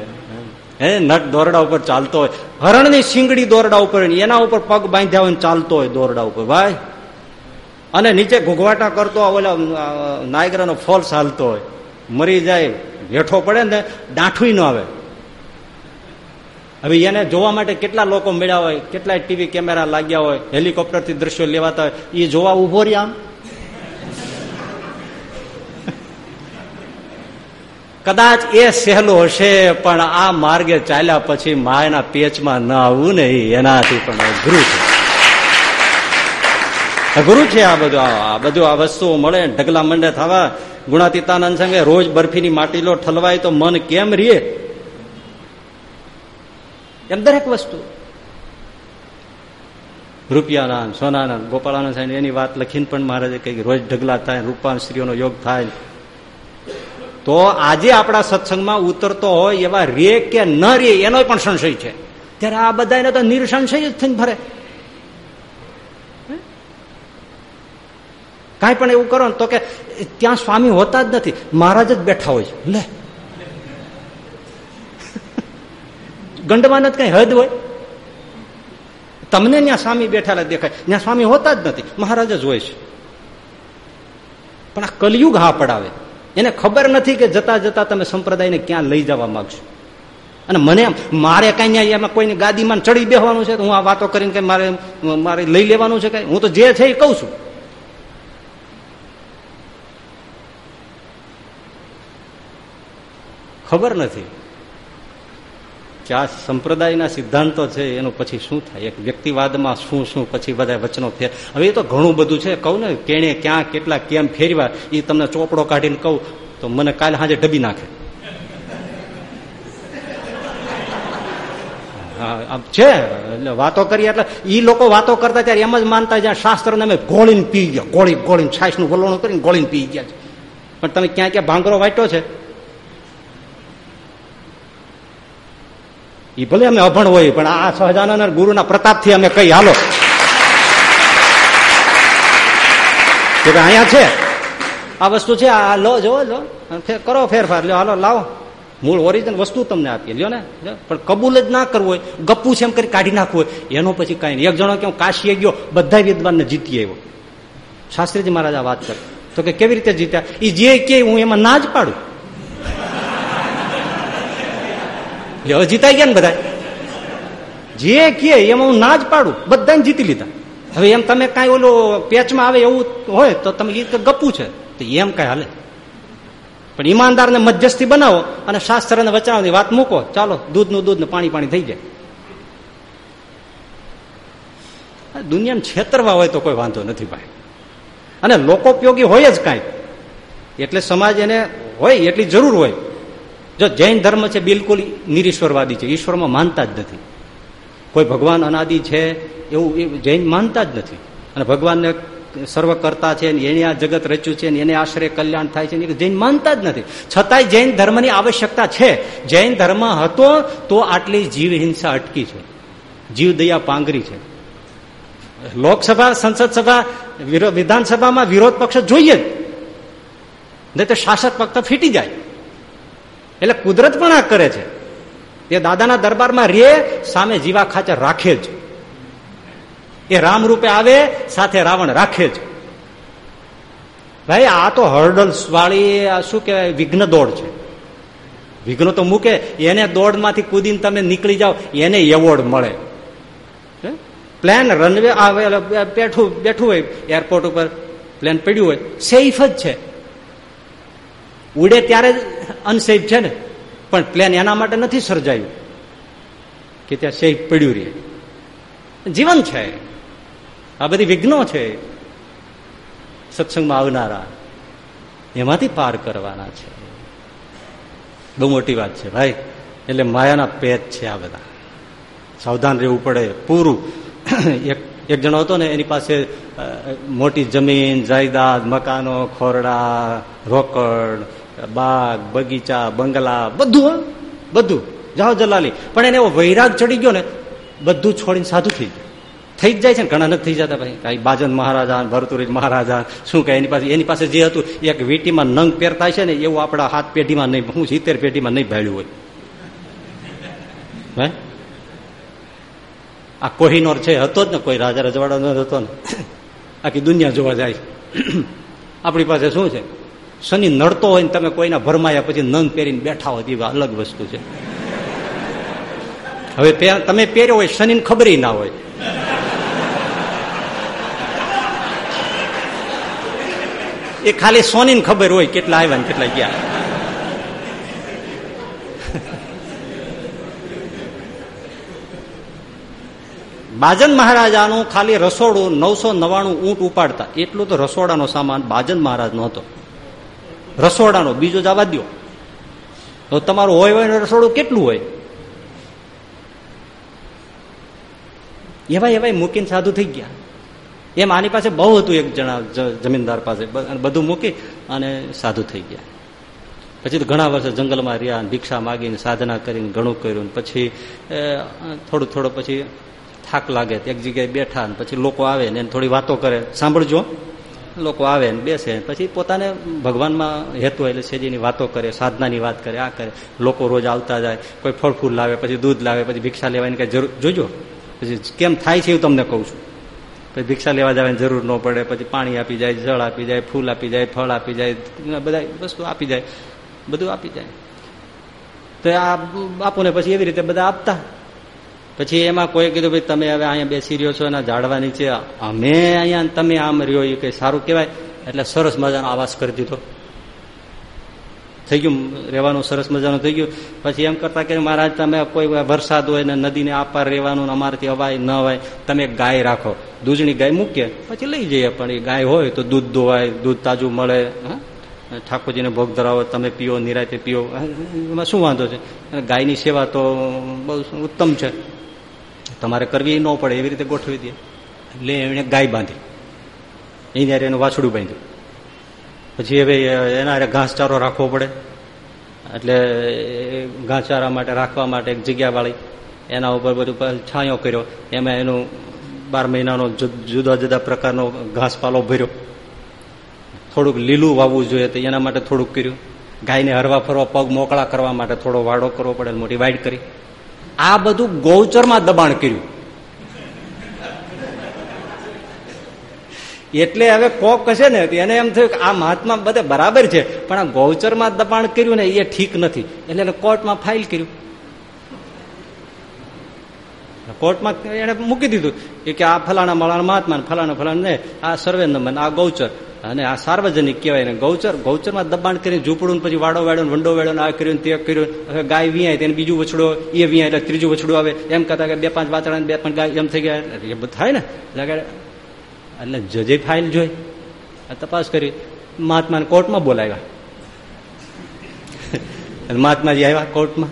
હે, નટ દોરડા ઉપર ચાલતો હોય. હરણની શીંગડી દોરડા ઉપર એના ઉપર પગ બાંધ્યા હોય ચાલતો હોય દોરડા ઉપર. ભાઈ? અને નીચે ઘોઘવાટા કરતો ઓલા નાયગ્રાનો ફોલ્સ હાલતો હોય. મરી જાય હેઠો પડે ને દાંઠું ન આવે. હવે એને જોવા માટે કેટલા લોકો મળ્યા હોય, કેટલાય ટીવી કેમેરા લાગ્યા હોય, હેલિકોપ્ટરથી દ્રશ્યો લેવાતા હોય એ જોવા ઊભો રહ્યા આમ? કદાચ એ સહેલો હશે, પણ આ માર્ગે ચાલ્યા પછી માયના પેચમાં ન આવવું ને એનાથી પણ અઘરું છે. અઘરું છે આ બધું આ બધું આ વસ્તુઓ મળે, ઢગલા મંડે થવા, ગુણાતીતાનંદ સંગે રોજ બરફીની માટીલો ઠલવાય તો મન કેમ રે એમ દરેક વસ્તુ રૂપિયાના સોનાના ગોપાળાનંદ સાહેબ એની વાત લખીને પણ મહારાજે કહી રોજ ઢગલા થાય રૂપાન સ્ત્રીઓનો યોગ થાય તો આજે આપણા સત્સંગમાં ઉતરતો હોય એવા રે કે ન રે એનો પણ સંશય છે ત્યારે આ બધાને તો નિર્સંશય જ થઈને ફરે કાંઈ પણ એવું કરો તો કે ત્યાં સ્વામી હોતા જ નથી મહારાજ જ બેઠા હોય લે ગંડમાં જ કઈ હદ હોય? તમને ત્યાં સ્વામી બેઠેલા દેખાય. ત્યાં સ્વામી હોતા જ નથી. મહારાજ જ હોય છે. પણ આ કલયુગ હા પડાવે. એને ખબર નથી કે જતા જતા તમે સંપ્રદાયને ક્યાં લઈ જવા માંગશો. અને મને મારે કઈ એમાં કોઈની ગાદીમાં ચડી બેહવાનું છે હું આ વાતો કરીને કઈ મારે મારે લઈ લેવાનું છે કઈ? હું તો જે છે એ કઉ છું. ખબર નથી. કે આ સંપ્રદાયના સિદ્ધાંતો છે, એનું પછી શું થાય? એક વ્યક્તિવાદમાં શું શું? પછી બધા વચનો ફેર. હવે એ તો ઘણું બધું છે. કહું ને, કેણે, ક્યાં, કેટલા, કેમ ફેરવા એ તમને ચોપડો કાઢીને કહું, તો મને કાલે સાંજે ડબી નાખે. છે. એટલે વાતો કરી એટલે એ લોકો વાતો કરતા ત્યારે એમ જ માનતા જ્યાં શાસ્ત્ર અમે ગોળીને પી ગયા. ગોળી, ગોળીને છાશનું વલોણું કરીને ગોળીને પી ગયા છે. પણ તમે ક્યાં ક્યાં ભાંગરો વાંટ્યો છે? એ ભલે અમે અભણ હોય, પણ આ સહજાનંદ ગુરુના પ્રતાપથી અમે કઈ હાલો. કે અહીંયા છે. આ વસ્તુ છે, આ લો જોવો જો કરો ફેરફાર. લ્યો, હાલો, લાવો. મૂળ ઓરિજિનલ વસ્તુ તમને આપીએ. લ્યો ને પણ કબૂલ જ ના કરવું હોય. ગપ્પુ છે એમ કરી કાઢી નાખવું હોય. એનો પછી કઈ એક જણો કે હું કાશીએ ગયો બધા વિદ્વાનને જીતી આવ્યો. શાસ્ત્રીજી મહારાજ વાત કરે. તો કે કેવી રીતે જીત્યા? એ જે કે હું એમાં ના જ પાડું. હવે જીતાઈ ગયા ને બધા જે કે એમાં હું ના જ પાડું. બધાને જીતી લીધા. હવે એમ તમે કાંઈ ઓલું પેચમાં આવે એવું હોય તો તમે એ ગપ્પું છે. તો એમ કઈ હાલે. પણ ઈમાનદારને મધ્યસ્થી બનાવો અને શાસ્ત્રને વચનાવની વાત મૂકો. ચાલો, દૂધનું દૂધ ને પાણી પાણી થઈ જાય. દુનિયાને છેતરવા હોય તો કોઈ વાંધો નથી ભાઈ. અને લોકોપયોગી હોય જ કાંઈ. એટલે સમાજ એને હોય, એટલી જરૂર હોય. જો જૈન ધર્મ છે, બિલકુલ નિરીશ્વરવાદી છે. ઈશ્વરમાં માનતા જ નથી. કોઈ ભગવાન અનાદિ છે, એવું જૈન માનતા જ નથી. અને ભગવાનને સર્વ કરતા છે એને આ જગત રચ્યું છે એને આશ્રય કલ્યાણ થાય છે જૈન માનતા જ નથી. છતાંય જૈન ધર્મની આવશ્યકતા છે. જૈન ધર્મ હતો તો આટલી જીવ હિંસા અટકી છે. જીવ દયા પાંગરી છે. લોકસભા, સંસદ સભા વિધાનસભામાં વિરોધ પક્ષ જોઈએ જ. નહીં તો શાસક પક્ષ ફીટી જાય. એટલે કુદરત પણ આ કરે છે. એ દાદાના દરબારમાં રે, સામે જીવા ખાચર રાખે જ. એ રામ રૂપે આવે, સાથે રાવણ રાખે જ. ભાઈ, આ તો હર્ડલ્સ વાળી શું કહેવાય, વિઘ્ન દોડ છે. વિઘ્ન તો મૂકે, એને દોડમાંથી કૂદીને તમે નીકળી જાઓ, એને એવોર્ડ મળે. પ્લેન રનવે બેઠું બેઠું હોય, એરપોર્ટ ઉપર. પ્લેન પડ્યું હોય. સેફ જ છે. ઉડે ત્યારે અનસેફ છે ને. પણ પ્લેન એના માટે નથી સર્જાયું કે ત્યાં સેફ પડ્યું રહે. જીવન છે. આ બધી વિઘ્નો છે. સત્સંગમાં આવનારા એમાંથી પાર કરવાના છે. બહુ મોટી વાત છે ભાઈ. એટલે માયાના પેટ છે આ બધા. સાવધાન રહેવું પડે. પૂરું. એક એક જણો હતો ને, એની પાસે મોટી જમીન, જાયદાદ, મકાનો, ખોરડા, રોકડ બાગ, બગીચા, બંગલા, બધું બધું. જાઓ જલાલી. પણ એને એવો વૈરાગ ચડી ગયો ને, બધું છોડીને સાધુ થઈ ગયું. થઈ જ જાય છે ને, ઘણા નથી થઈ જતા ભાઈ. કઈ બાજન મહારાજા, ભરતુરી મહારાજા, શું કહે, એની પાસે એની પાસે જે હતું, એક વીટીમાં નંગ પહેરતા છે ને, એવું આપણા હાથ પેઢીમાં નહીં, હું સિત્તેર પેઢીમાં નહીં ભાડ્યું હોય. હે? આ કોહિનોર છે, હતો જ ને, કોઈ રાજા રજવાડા હતો ને. આખી દુનિયા જોવા જાય. આપણી પાસે શું છે? શનિ નડતો હોય ને તમે કોઈના ભરમાયા પછી નંગ પહેરીને બેઠા હોય, એવા અલગ વસ્તુ છે. હવે તમે પહેર્યો હોય, શનિને ખબર ના હોય. એ ખાલી સોનીને ખબર હોય કેટલા આવ્યા ને કેટલા ગયા. બાજન મહારાજાનું ખાલી રસોડું નવસો નવાણું ઊંટ ઉપાડતા. એટલું તો રસોડાનો સામાન બાજન મહારાજ નો હતો રસોડાનો, બીજો જવા દો તો તમારું હોય હોય રસોડું કેટલું હોય? એવા એવા મૂકીને સાધુ થઈ ગયા. એમ આની પાસે બહુ હતું એક જણા જમીનદાર પાસે. બધું મૂકી અને સાધુ થઈ ગયા. પછી તો ઘણા વર્ષે જંગલમાં રહ્યા ભિક્ષા માગીને, સાધના કરીને, ઘણું કર્યું પછી થોડું થોડું પછી થાક લાગે. એક જગ્યાએ બેઠા પછી લોકો આવે ને થોડી વાતો કરે. સાંભળજો. લોકો આવે ને બેસે પછી પોતાને ભગવાનમાં હેતુ એટલે સેજીની વાતો કરે, સાધનાની વાત કરે, આ કરે. લોકો રોજ આવતા જાય, કોઈ ફળ ફૂલ લાવે, પછી દૂધ લાવે, પછી ભિક્ષા લેવાની કઈ જરૂર, જોજો. પછી કેમ થાય છે એવું તમને કહું છું. પછી ભિક્ષા લેવા જવાની જરૂર ન પડે, પછી પાણી આપી જાય, જળ આપી જાય, ફૂલ આપી જાય, ફળ આપી જાય બધા વસ્તુ આપી જાય. બધું આપી જાય. તો આ બાપુને પછી એવી રીતે બધા આપતા. પછી એમાં કોઈ કીધું, ભાઈ તમે હવે અહીંયા બેસી રહ્યો છો એના ઝાડવા નીચે. અમે અહીંયા તમે આમ રહ્યો એ કઈ સારું કહેવાય? એટલે સરસ મજાનો આવાસ કરી દીધો. થઈ ગયું, રહેવાનું સરસ મજાનું થઈ ગયું. પછી એમ કરતા કે મહારાજ, તમે કોઈ વરસાદ હોય ને નદીને આપાર રહેવાનું અમારાથી અવાય ન હોય તમે ગાય રાખો. દૂધની ગાય મૂકીએ, પછી લઈ જઈએ. પણ એ ગાય હોય તો દૂધ ધોવાય દૂધ તાજું મળે ઠાકોરજીને ભોગ ધરાવો, તમે પીઓ, નિરાતે પીઓ. એમાં શું વાંધો છે? ગાયની સેવા તો બહુ ઉત્તમ છે. તમારે કરવી ન પડે, એવી રીતે ગોઠવી દે. એટલે એણે ગાય બાંધી. એની એનું વાછડું બાંધ્યું. પછી હવે એના ઘાસચારો રાખવો પડે. એટલે ઘાસચારા માટે રાખવા માટે એક જગ્યા વાળી એના ઉપર બધું છાંયો કર્યો. એમાં એનું બાર મહિનાનો જુદા જુદા પ્રકારનો ઘાસપાલો ભર્યો. થોડુંક લીલું વાવવું જોઈએ તો એના માટે થોડુંક કર્યું. ગાયને હરવા ફરવા પગ મોકળા કરવા માટે થોડો વાડો કરવો પડે, મોટી વાઇડ કરી. આ બધું ગૌચરમાં દબાણ કર્યું. એટલે હવે કોક હશે ને એને એમ થયું કે આ મહાત્મા બધે બરાબર છે, પણ આ ગૌચરમાં દબાણ કર્યું ને એ ઠીક નથી. એટલે એને કોર્ટમાં ફાઇલ કર્યું. કોર્ટમાં એને મૂકી દીધું કે આ ફલાણા મલાણા મહાત્મા ફલાણા ફલાણા ને આ સર્વે નંબર આ ગૌચર. અને આ સાર્વજનિક કહેવાય ને ગૌચર, ગૌચરમાં દબાણ કરીને ઝૂંપડું પછી વાડો વાડો વંડો વાડો આ કર્યું તે કર્યું ગાય વિયાય તેને બીજું વછડો, એ વિયાય એટલે ત્રીજું વછડું આવે. એમ કહેતા કે બે પાંચ વાતડા બે પાંચ ગાય, એમ થઈ ગયા. એ બધું થાય ને. એટલે જજે ફાઇલ જોઈ તપાસ કરી. મહાત્માને કોર્ટમાં બોલાવ્યા. એટલે મહાત્માજી આવ્યા કોર્ટમાં.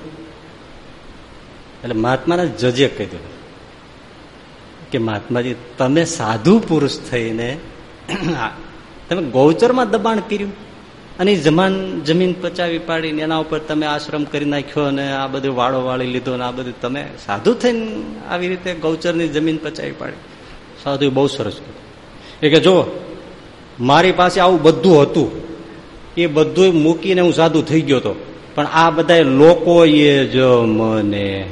એટલે મહાત્માના જજે કહ્યું કે મહાત્માજી, તમે સાધુ પુરુષ થઈને તમે ગૌચરમાં દબાણ કર્યું અને જમાન જમીન પચાવી પાડીને એના ઉપર તમે આશ્રમ કરી નાખ્યો અને આ બધું વાળો વાળી લીધો ને આ બધું તમે સાધુ થઈને આવી રીતે ગૌચરની જમીન પચાવી પાડી. સાધુ બહુ સરસ એ કે જો મારી પાસે આવું બધું હતું, એ બધું મૂકીને હું સાધુ થઈ ગયો હતો પણ આ બધા લોકોએ જ મને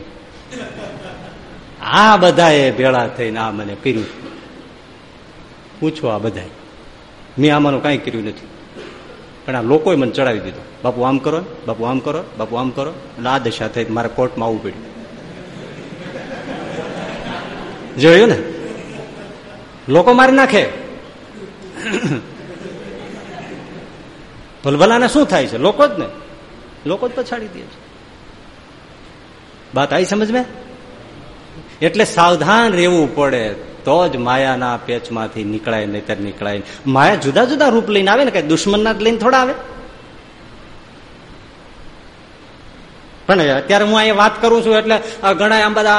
આ બધાએ ભેળા થઈને આ મને કર્યું. પૂછો આ બધા મેં આમાંનું કાંઈ કર્યું નથી. પણ આ લોકોએ મને ચડાવી દીધો. બાપુ, આમ કરો, બાપુ, આમ કરો, બાપુ, આમ કરો. એટલે આ દશા થઈ, મારે કોર્ટમાં આવવું પડ્યું. જોયું ને? લોકો મારી નાખે. ભલભલાને શું થાય છે? લોકો જ ને. લોકો જ પછાડી દે છે. વાત આવી સમજ મેં એટલે સાવધાન રહેવું પડે. તો જ માયાના પેચમાંથી નીકળાય, નહીતર નીકળાય. માયા જુદા જુદા રૂપ લઈને આવે ને, કઈ દુશ્મનના લઈને થોડા આવે. પણ અત્યારે હું અહીંયા વાત કરું છું એટલે ઘણા આમ બધા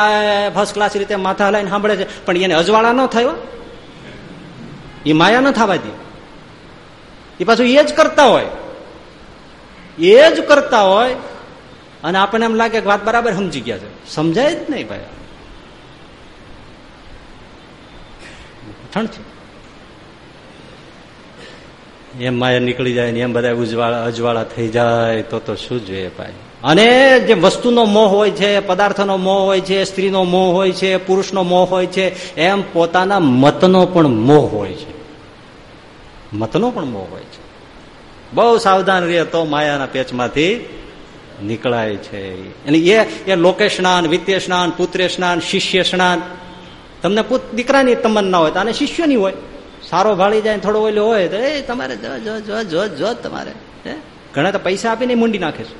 ફર્સ્ટ ક્લાસ રીતે માથા હલાઈને સાંભળે છે. પણ એને અજવાળા ન થયો એ માયા ન થવા દે. એ પાછું એ જ કરતા હોય. એ જ કરતા હોય. અને આપણને એમ લાગે કે વાત બરાબર સમજી ગયા છે. સમજાય જ નહીં ભાઈ. ઠંડ છે એમ માયા નીકળી જાય ને એમ બધા ઉજવાળા અજવાળા થઈ જાય, તો તો શું જોઈએ ભાઈ? અને જે વસ્તુનો મોહ હોય છે, પદાર્થનો મોહ હોય છે, સ્ત્રીનો મોહ હોય છે, પુરુષનો મોહ હોય છે, એમ પોતાના મતનો પણ મોહ હોય છે. મતનો પણ મોહ હોય છે. બહુ સાવધાન રહે તો માયાના પેચમાંથી નીકળાય છે. અને એ લોકે સ્નાન વિત્ય સ્નાન પુત્રે સ્નાન શિષ્ય સ્નાન તમને પુત દીકરાની તમન્ના હોય તો આને શિષ્યની હોય. સારો ભાળી જાય થોડો ઓલો હોય તો, એ, તમારે જો જો જો જો જો તમારે. ઘણા તો પૈસા આપીને મૂંડી નાખે છે.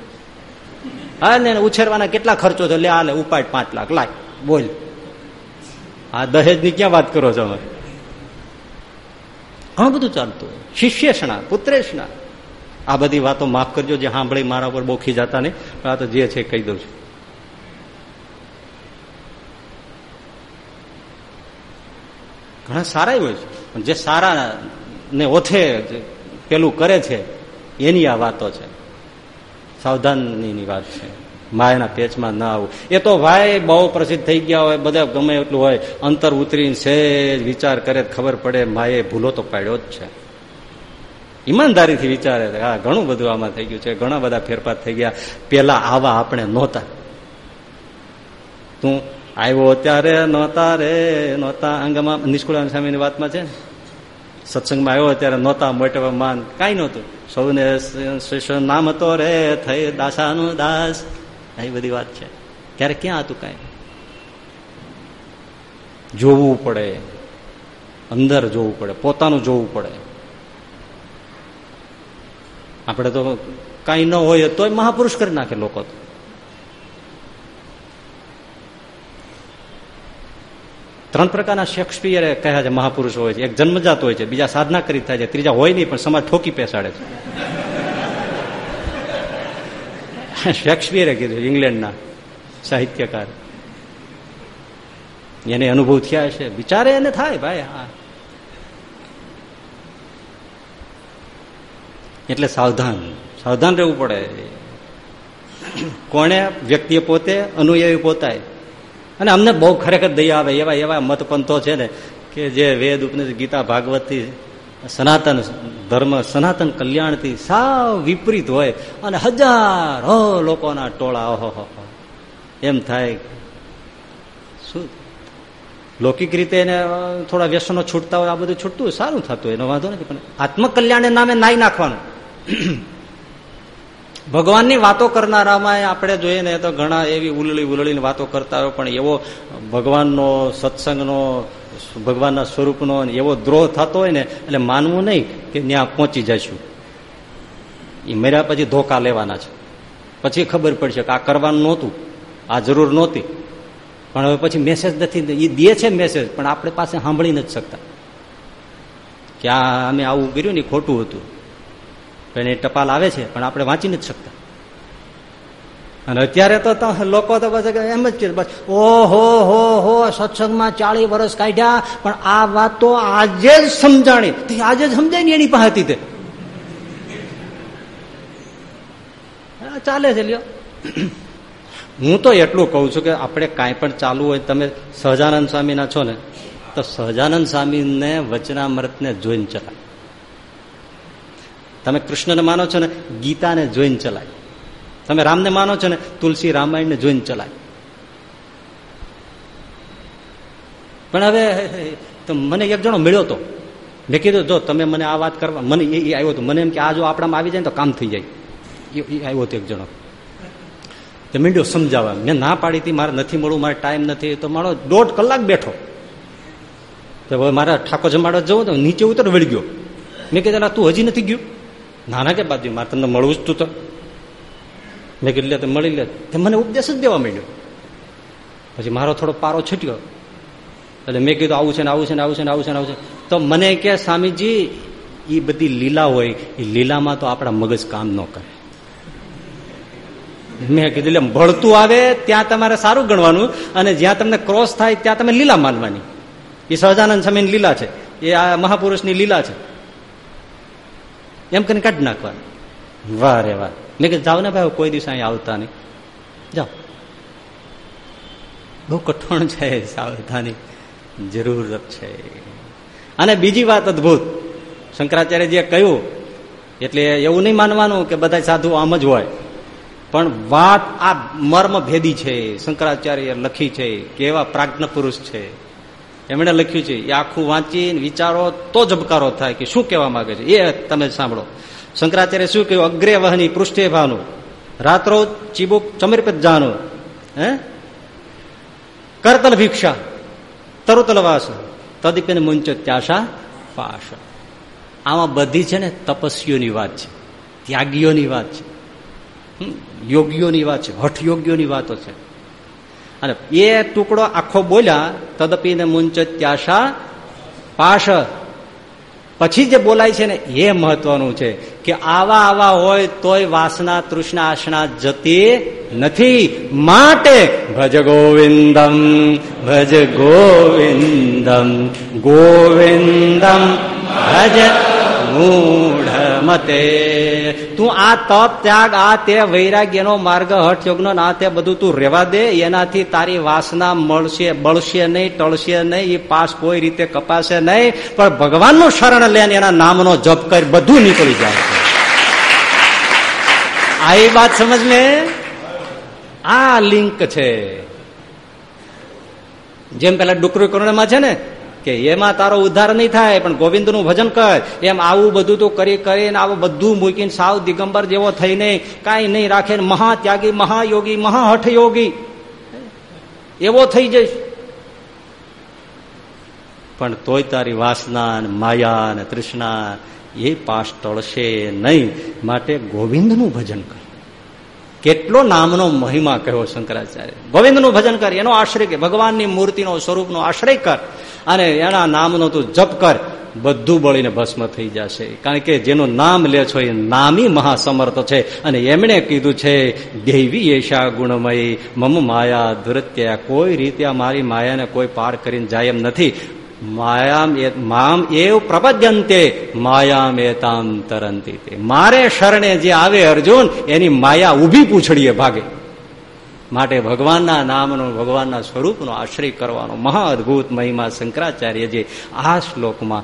હા ને ઉછેરવાના કેટલા ખર્ચો છે લે આ લે ઉપાડ પાંચ લાખ, લાય, બોલ. આ દહેજની ક્યાં વાત કરો છો અમે ઘણું બધું ચાલતું હોય. શિષ્યષણા પુત્રેષણા આ બધી વાતો માફ કરજો, જે સાંભળી મારા ઉપર બોખી જતા નહીં. આ તો જે છે કહી દઉં છું. ઘણા સારા હોય છે. પણ જે સારા ને ઓથે પેલું કરે છે, એની આ વાતો છે. સાવધાનની વાત છે. માયાના પેચમાં ના આવું. એ તો ભાઈ બહુ પ્રસિદ્ધ થઈ ગયા હોય, બધા ગમે એટલું હોય. અંતર ઉતરીને સહેજ વિચાર કરે ખબર પડે માએ ભૂલો તો પાડ્યો જ છે. ઈમાનદારીથી વિચારે હા ઘણું બધું આમાં થઈ ગયું છે. ઘણા બધા ફેરફાર થઈ ગયા. પેલા આવા આપણે નહોતા. તું આવ્યો ત્યારે નહોતા રે નહોતા અંગમાં નિષ્કુળાન સ્વામીની વાતમાં છે. સત્સંગમાં આવ્યો ત્યારે નહોતા મોટવા માન કાંઈ નહોતું. સૌને નામ હતો રે, થઈ દાસાનું દાસ. એ બધી વાત છે. ત્યારે ક્યાં હતું કાંઈ? જોવું પડે. અંદર જોવું પડે. પોતાનું જોવું પડે. આપણે તો કાંઈ ન હોય તોય મહાપુરુષ કરી નાખે લોકો તો. ત્રણ પ્રકારના શેક્સપિયરે કહ્યા છે, મહાપુરુષ હોય છે. એક જન્મજાત હોય છે, બીજા સાધના કરી થાય છે, ત્રીજા હોય નહીં, પણ સમાજ ઠોકી પેસાડે છે. શેક્સપિયરે કીધું ઇંગ્લેન્ડના સાહિત્યકાર. એને અનુભવ થયા છે વિચારે એને થાય, ભાઈ, હા. એટલે સાવધાન. સાવધાન રહેવું પડે. કોણે વ્યક્તિએ પોતે અનુયાયી પોતાય અને અમને બહુ ખરેખર દયા આવે, એવા એવા મતપંથો છે ને કે જે વેદ ઉપનિષદ, ગીતા, ભાગવતથી સનાતન ધર્મ, સનાતન કલ્યાણથી સાવ વિપરીત હોય અને હજારો લોકોના ટોળા, ઓહો એમ થાય શું? લૌકિક રીતે એને થોડા વ્યસનો છૂટતા હોય, આ બધું છૂટતું સારું થતું એનો વાંધો નથી, પણ આત્મકલ્યાણ નામે નાઈ નાખવાનું. ભગવાનની વાતો કરનારામાં આપણે જોઈએ ને તો ઘણા એવી ઉલળી ઉલળીને વાતો કરતા હોય, પણ એવો ભગવાનનો સત્સંગનો, ભગવાનના સ્વરૂપનો એવો દ્રોહ થતો હોય ને, એટલે માનવું નહીં કે ત્યાં પહોંચી જશું એ મર્યા પછી ધોકા લેવાના છે. પછી ખબર પડશે કે આ કરવાનું નહોતું, આ જરૂર નહોતી. પણ હવે પછી મેસેજ નથી, એ દે છે મેસેજ પણ આપણે પાસે સાંભળી નથી શકતા. કે આ અમે આવું કર્યું ને ખોટું હતું. એને ટપાલ આવે છે, પણ આપણે વાંચી નથી શકતા. અને અત્યારે તો લોકો તો બસ એમ જ કે બસ, ઓહો, હો હો, સત્સંગમાં ચાલીસ વર્ષ કાઢ્યા, પણ આ વાત તો આજે જ સમજાણી. આજે જ સમજાય ને એની પાસે તે. ચાલે છે, લ્યો. હું તો એટલું કઉ છું કે આપણે કાંઈ પણ ચાલુ હોય, તમે સહજાનંદ સ્વામીના છો ને, તો સહજાનંદ સ્વામીને વચનામૃતને જોઈને ચલાય તમે કૃષ્ણને માનો છો ને, ગીતાને જોઈને ચલાય. તમે રામને માનો છો ને, તુલસી રામાયણને જોઈને ચલાય. પણ હવે મને એક જણો મળ્યો હતો મેં કીધું, જો તમે મને આ વાત કરવા, મને એ આવ્યો હતો મને એમ કે આ જો આપણામાં આવી જાય ને તો કામ થઈ જાય. એ આવ્યો હતો એક જણો. તે મીંડ્યો સમજાવવા, મેં ના પાડી હતી, મારે નથી મળવું, મારે ટાઈમ નથી. તો મારો દોઢ કલાક બેઠો. તો હવે મારા ઠાકોર જમાડવા જવું તો નીચે ઉતર વળી ગયો. મેં કીધું તું હજી નથી ગયું. નાના કે બાજુ? મારે તમને મળવું જ તું તો. મેં કીધું, લે, તો મળી લે. તે મને ઉપદેશ જ દેવા માંડ્યો. પછી મારો થોડો પારો છૂટ્યો. એટલે મેં કીધું, આવું છે ને, આવું છે ને, આવું છે ને, આવું છે ને, આવું છે. તો મને કે, સ્વામીજી એ બધી લીલા હોય એ લીલામાં તો આપણા મગજ કામ ન કરે. મેં કીધું એટલે ભળતું આવે, ત્યાં તમારે સારું ગણવાનું અને જ્યાં તમને ક્રોસ થાય, ત્યાં તમે લીલા માનવાની. એ સહજાનંદ સ્વામીની લીલા છે. એ આ મહાપુરુષની લીલા છે. એમ કરીને કાઢી નાખવાનું. વાહ રે વાહ. મેં કીધું, જાઓ ને ભાઈ, કોઈ દિવસ અહીં આવતા નહીં. જાઓ. બહુ કઠણ છે સાવધાની. જરૂરત છે. અને બીજી વાત અદભુત. શંકરાચાર્યજીએ કહ્યું, એટલે એવું નહીં માનવાનું કે બધા સાધુ આમ જ હોય. પણ વાત આ મર્મ ભેદી છે. શંકરાચાર્ય લખી છે. કેવા પ્રાજ્ઞ પુરુષ છે. એમણે લખ્યું છે, એ આખું વાંચીને વિચારો તો જબકારો થાય કે શું કહેવા માંગે છે? એ તમે સાંભળો. શંકરાચાર્ય શું કહ્યું? અગ્રે વહની પૃષ્ઠે ભાનું, રાત્રો ચીબુક ચમરપત જાનું હે? કરતલ ભિક્ષા, તરુતલ વાસ, તદીપેન મુંચો ત્યાશા પાશ. આમાં બધી છે ને તપસ્વીઓની વાત છે, ત્યાગીઓની વાત છે. યોગીઓની વાત છે હઠ યોગીઓની વાતો છે. અને એ ટુકડો આખો બોલ્યા, તદપી ને મુંચત્યાશા પાશ. પછી જે બોલાય છે ને, એ મહત્વનું છે કે આવા આવા હોય તોય વાસના, તૃષ્ણા આસના જતી નથી. માટે ભજ ગોવિંદમ ભજ ગોવિંદમ ગોવિંદમ ભજ મૂઢ મતે તું આ તપ ત્યાગ, આ તે વૈરાગ્યનો માર્ગ હઠ યોગનો આ તે બધું તું રેવા દે. એનાથી તારી વાસના મળશે, બળશે નહીં, ટળશે નહીં એ પાસ કોઈ રીતે કપાશે નહીં. પણ ભગવાનનું શરણ લે એના નામનો જપ કરી, બધું નીકળી જાય આ એ વાત સમજ લે? આ લિંક છે. જેમ પેલા ડુકરી કરુણામાં છે ને કે એમાં તારો ઉદ્ધાર નહીં થાય, પણ ગોવિંદ ભજન કર. એમ આવું બધું તો કરી કરીને આવું બધું મૂકીને સાવ દિગંબર જેવો થઈને કાંઈ નહીં રાખે મહાત્યાગી, મહાયોગી મહાહઠ યોગી એવો થઈ જઈશ. પણ તોય તારી વાસના માયા ને તૃષ્ણા એ પાસ ટળશે નહીં. માટે ગોવિંદનું ભજન કર. કેટલો નામનો મહિમા કહ્યો શંકરાચાર્ય? ગોવિંદનું ભજન કર, એનો આશ્રય કે ભગવાનની મૂર્તિનો, સ્વરૂપનો આશ્રય કર, અને એના નામનો તું જપ કર, બધું બળીને ભસ્મ થઈ જશે. કારણ કે જેનું નામ લે છો એ નામી મહાસમર્થ છે, અને એમણે કીધું છે, દેવી એશા ગુણમયી, મમ માયા દુરત્યા, કોઈ રીતે મારી માયાને કોઈ પાર કરીને જાય એમ નથી. માયામ મામ એવ પ્રપદ્યંતે માયામ એતામ તરંતી મારે શરણે જે આવે અર્જુન, એની માયા ઊભી પૂછડીએ ભાગે. માટે ભગવાનના નામનો, ભગવાનના સ્વરૂપનો આશ્રય કરવાનો મહા અદભુત મહિમા શંકરાચાર્ય જે આ શ્લોકમાં,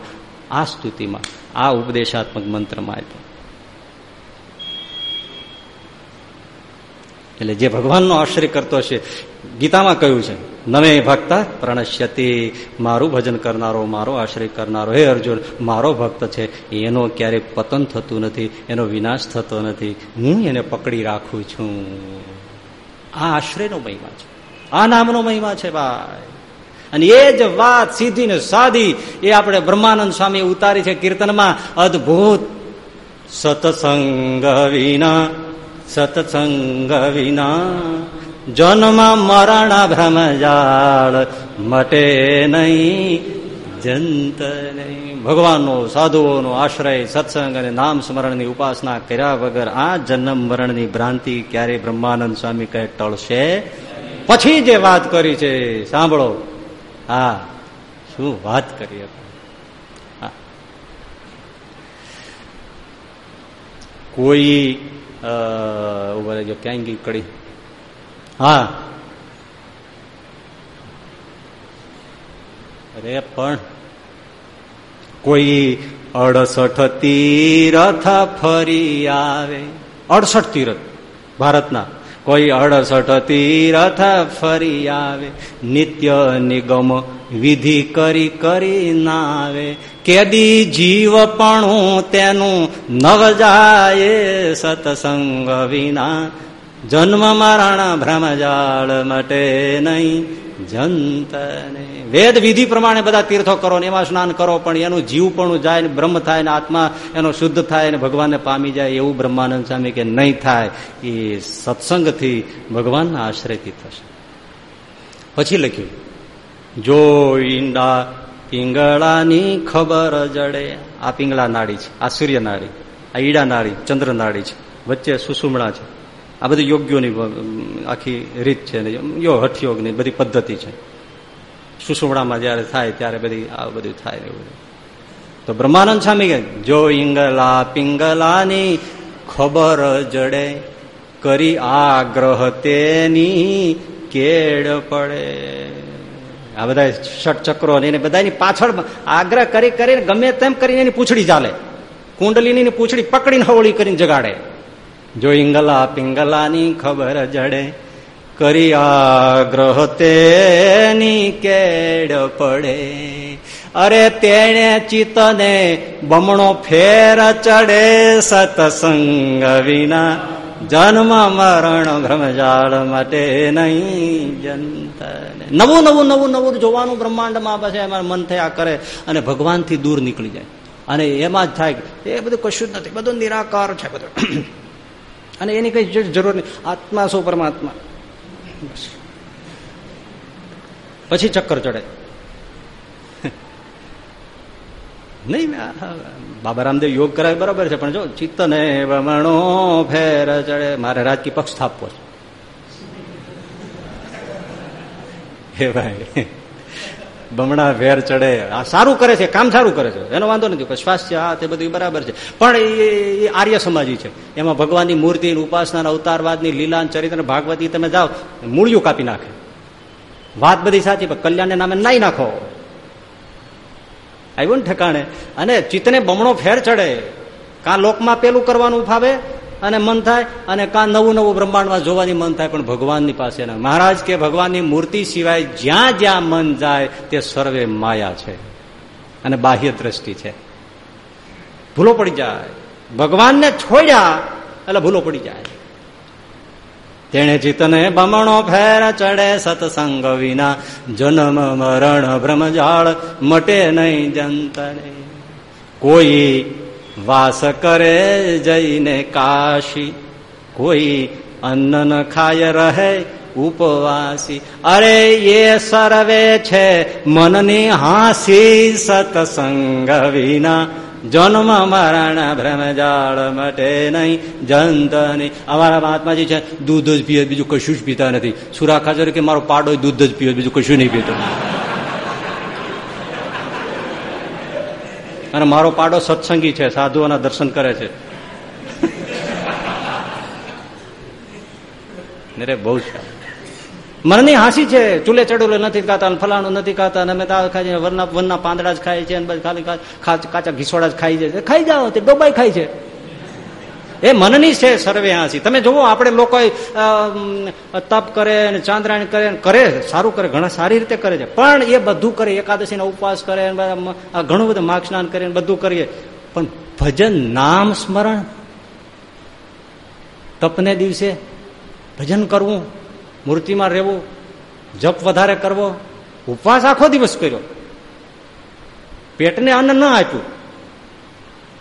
આ સ્તુતિમાં, આ ઉપદેશાત્મક મંત્રમાં આપ્યો. એટલે જે ભગવાનનો આશ્રય કરતો છે ગીતામાં કહ્યું છે નવે ભક્ત પ્રણશ્યતી. મારું ભજન કરનારો, મારો આશ્રય કરનારો, હે અર્જુન, મારો ભક્ત છે. એનો ક્યારેય પતન થતું નથી, એનો વિનાશ થતો નથી. હું એને પકડી રાખું છું. આ આશ્રયનો મહિમા છે. આ નામનો મહિમા છે ભાઈ. અને એ જ વાત સીધી ને સાદી એ આપણે બ્રહ્માનંદ સ્વામી ઉતારી છે કીર્તનમાં. અદભુત. સતસંગ વિના સતસંગ વિના. જન્મ મરણ ભ્રમ જાળ. મટે નહીં, જંત નહીં. ભગવાનનો, સાધુઓનો આશ્રય, સત્સંગ અને નામ સ્મરણની ઉપાસના કર્યા વગર આ જન્મ મરણની ભ્રાંતિ ક્યારે બ્રહ્માનંદ સ્વામી કહે, ટળશે? પછી જે વાત કરી છે, સાંભળો. હા, શું વાત કરી કોઈ ઊભા રહેજો, ક્યાંય કડી હા. અરે, પણ કોઈ અડસઠ તીરથ ફરી આવે. અડસઠ તીરથ, ભારતના. કોઈ અડસઠ તીરથ ફરી આવે. નિત્ય નિગમ વિધિ કરી કરી ના આવે કેદી જીવપણું તેનું નવ જાય સતસંગ વિના. જન્મ રાણા ભ્રમજાળ મટે નહીં, જંતને. વેદ વિધિ પ્રમાણે બધા તીર્થો કરો ને એમાં સ્નાન કરો, પણ એનું જીવ પણ જાય ને બ્રહ્મ થાય ને આત્મા એનો શુદ્ધ થાય ને ભગવાનને પામી જાય એવું બ્રહ્માનંદ સ્વામી કે નહીં થાય, એ સત્સંગથી ભગવાનના આશ્રયથી થશે. પછી લખ્યું, જો ઈંડા પિંગળાની ખબર જડે. આ પિંગળા નાડી છે, આ સૂર્ય નાળી આ ઈડા નાળી ચંદ્ર નાળી છે, વચ્ચે સુસુમણા છે. આ બધી યોગ્યોની આખી રીત છે યો હઠયોગની બધી પદ્ધતિ છે. સુસુમડામાં જયારે થાય ત્યારે બધી આ બધું થાય એવું. તો બ્રહ્માનંદ સ્વામી જો ઇંગલા પિંગલાની ખબર જડે, કરી આગ્રહ તેની કેડ પડે. આ બધા ષટ ચક્રો એને બધાની પાછળ આગ્રહ કરી કરીને ગમે તેમ કરીને એની પૂછડી ચાલે. કુંડલીની પૂછડી પકડીને હવળી કરીને જગાડે. જો ઇંગલા પિંગલાની ખબર જડે. કરી ગ્રહ તેની કેડ પડે. અરે તેણે ચિત્તને બમણો ફેર ચડે સતસંગ વિના. જન્મ, મરણ ભ્રમજાળ માટે નહીં જનતા નવું નવું નવું નવું જોવાનું બ્રહ્માંડમાં પછી એમાં મન થયા કરે અને ભગવાનથી દૂર નીકળી જાય. અને એમાં જ થાય એ બધું કશું જ નથી, બધું નિરાકાર છે બધું. અને એની કઈ જરૂર નહીં. આત્મા શું પરમાત્મા? પછી ચક્કર ચડે. નહીં બાબા રામદેવ યોગ કરાવે બરાબર છે, પણ જો ચિત્ત ને વમણો ફેર ચડે. મારે રાજકીય પક્ષ સ્થાપવો છે. ભાઈ. બમણા વેર ચડે. આ સારું કરે છે, કામ સારું કરે છે. એનો વાંધો નથી સ્વાસ્થ્ય, આ તે બધું બરાબર છે. પણ એ આર્ય સમાજી છે. એમાં ભગવાનની મૂર્તિ ઉપાસના અવતારવાદની લીલા ચરિત્ર ભાગવતી તમે જાઓ, મૂળિયું કાપી નાખે. વાત બધી સાચી, પણ કલ્યાણને નામે નાઈ નાખો. આવ્યું ને ઠેકાણે. અને ચિત્તને બમણો ફેર ચડે. કાં લોકમાં પેલું કરવાનું ફાવે? અને મન થાય, અને કાં નવું નવું બ્રહ્માંડમાં જોવાની મન થાય, પણ ભગવાનની પાસે મહારાજ કે ભગવાનની મૂર્તિ સિવાય જ્યાં જ્યાં મન જાય, તે સર્વે માયા છે. અને બાહ્ય દ્રષ્ટિ છે. ભૂલો પડી જાય. ભગવાનને છોડ્યા, એટલે ભૂલો પડી જાય. તેણે ચિતને બમણો ફેર ચડે સત્સંગ વિના. જન્મ, મરણ ભ્રમજાળ મટે નહીં જંતને. કોઈ વાસ કરે જઈને કાશી. કોઈ અન્ન ન ખાય રહે ઉપવાસી. અરે એ સર્વે છે મનની હાસી સતસંગ વિના. જન્મ મરણ ભ્રમજાળ મટે નહીં જંત નહીં અમારા મહાત્માજી છે, દૂધ જ પીએ બીજું કશું જ પીતા નથી. સુરા ખાચર કે મારો પાડો દૂધ જ પીએ બીજું કશું નહીં પીતો. અને મારો પાડો સત્સંગી છે, સાધુઓના દર્શન કરે છે. બહુ છે મનની હાસી છે, ચૂલે ચડુલે નથી ખાતા ફલાણું નથી ખાતા અમે ખાઈ વરના વનના પાંદડા જ ખાય છે ખાલી કાચા ઘીસોડા જ ખાઈ જાય ખાઈ જાઓ તે ડોબાઈ ખાય છે. એ મનની છે સર્વે તમે જુઓ, આપણે લોકો તપ કરે ને ચાંદ્રાયણ કરે કરે, સારું કરે, ઘણા સારી રીતે કરે છે. પણ એ બધું કરે, એકાદશીના ઉપવાસ કરે ઘણું બધું માર્ગ સ્નાન કરે બધું કરીએ. પણ ભજન નામ સ્મરણ. તપને દિવસે ભજન કરવું, મૂર્તિમાં રહેવું, જપ વધારે કરવો. ઉપવાસ આખો દિવસ કર્યો. પેટને અન્ન ન આપ્યું.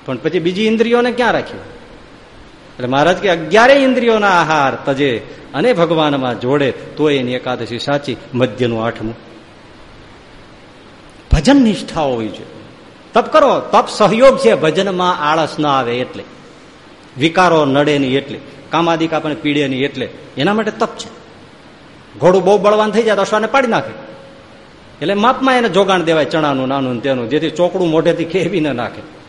પણ પછી બીજી ઇન્દ્રિયોને ક્યાં રાખ્યું? એટલે મહારાજ કે અગિયારે ઇન્દ્રિયોના આહાર તજે અને ભગવાનમાં જોડે, તો એની એકાદશી સાચી, મધ્યનું આઠમું. ભજન નિષ્ઠા હોવી જોઈએ તપ કરો, તપ સહયોગ છે, ભજનમાં આળસ ના આવે એટલે. વિકારો નડે નહીં એટલે. કામાદિક પણ પીડે નહીં એટલે. એના માટે તપ છે. ઘોડું બહુ બળવાન થઈ જાય તો અશ્વાને પાડી નાખે. એટલે માપમાં એને જોગાણ દેવાય, ચણાનું, નાનું તેનું, જેથી ચોકડું મોઢેથી ખેવી ન નાખે.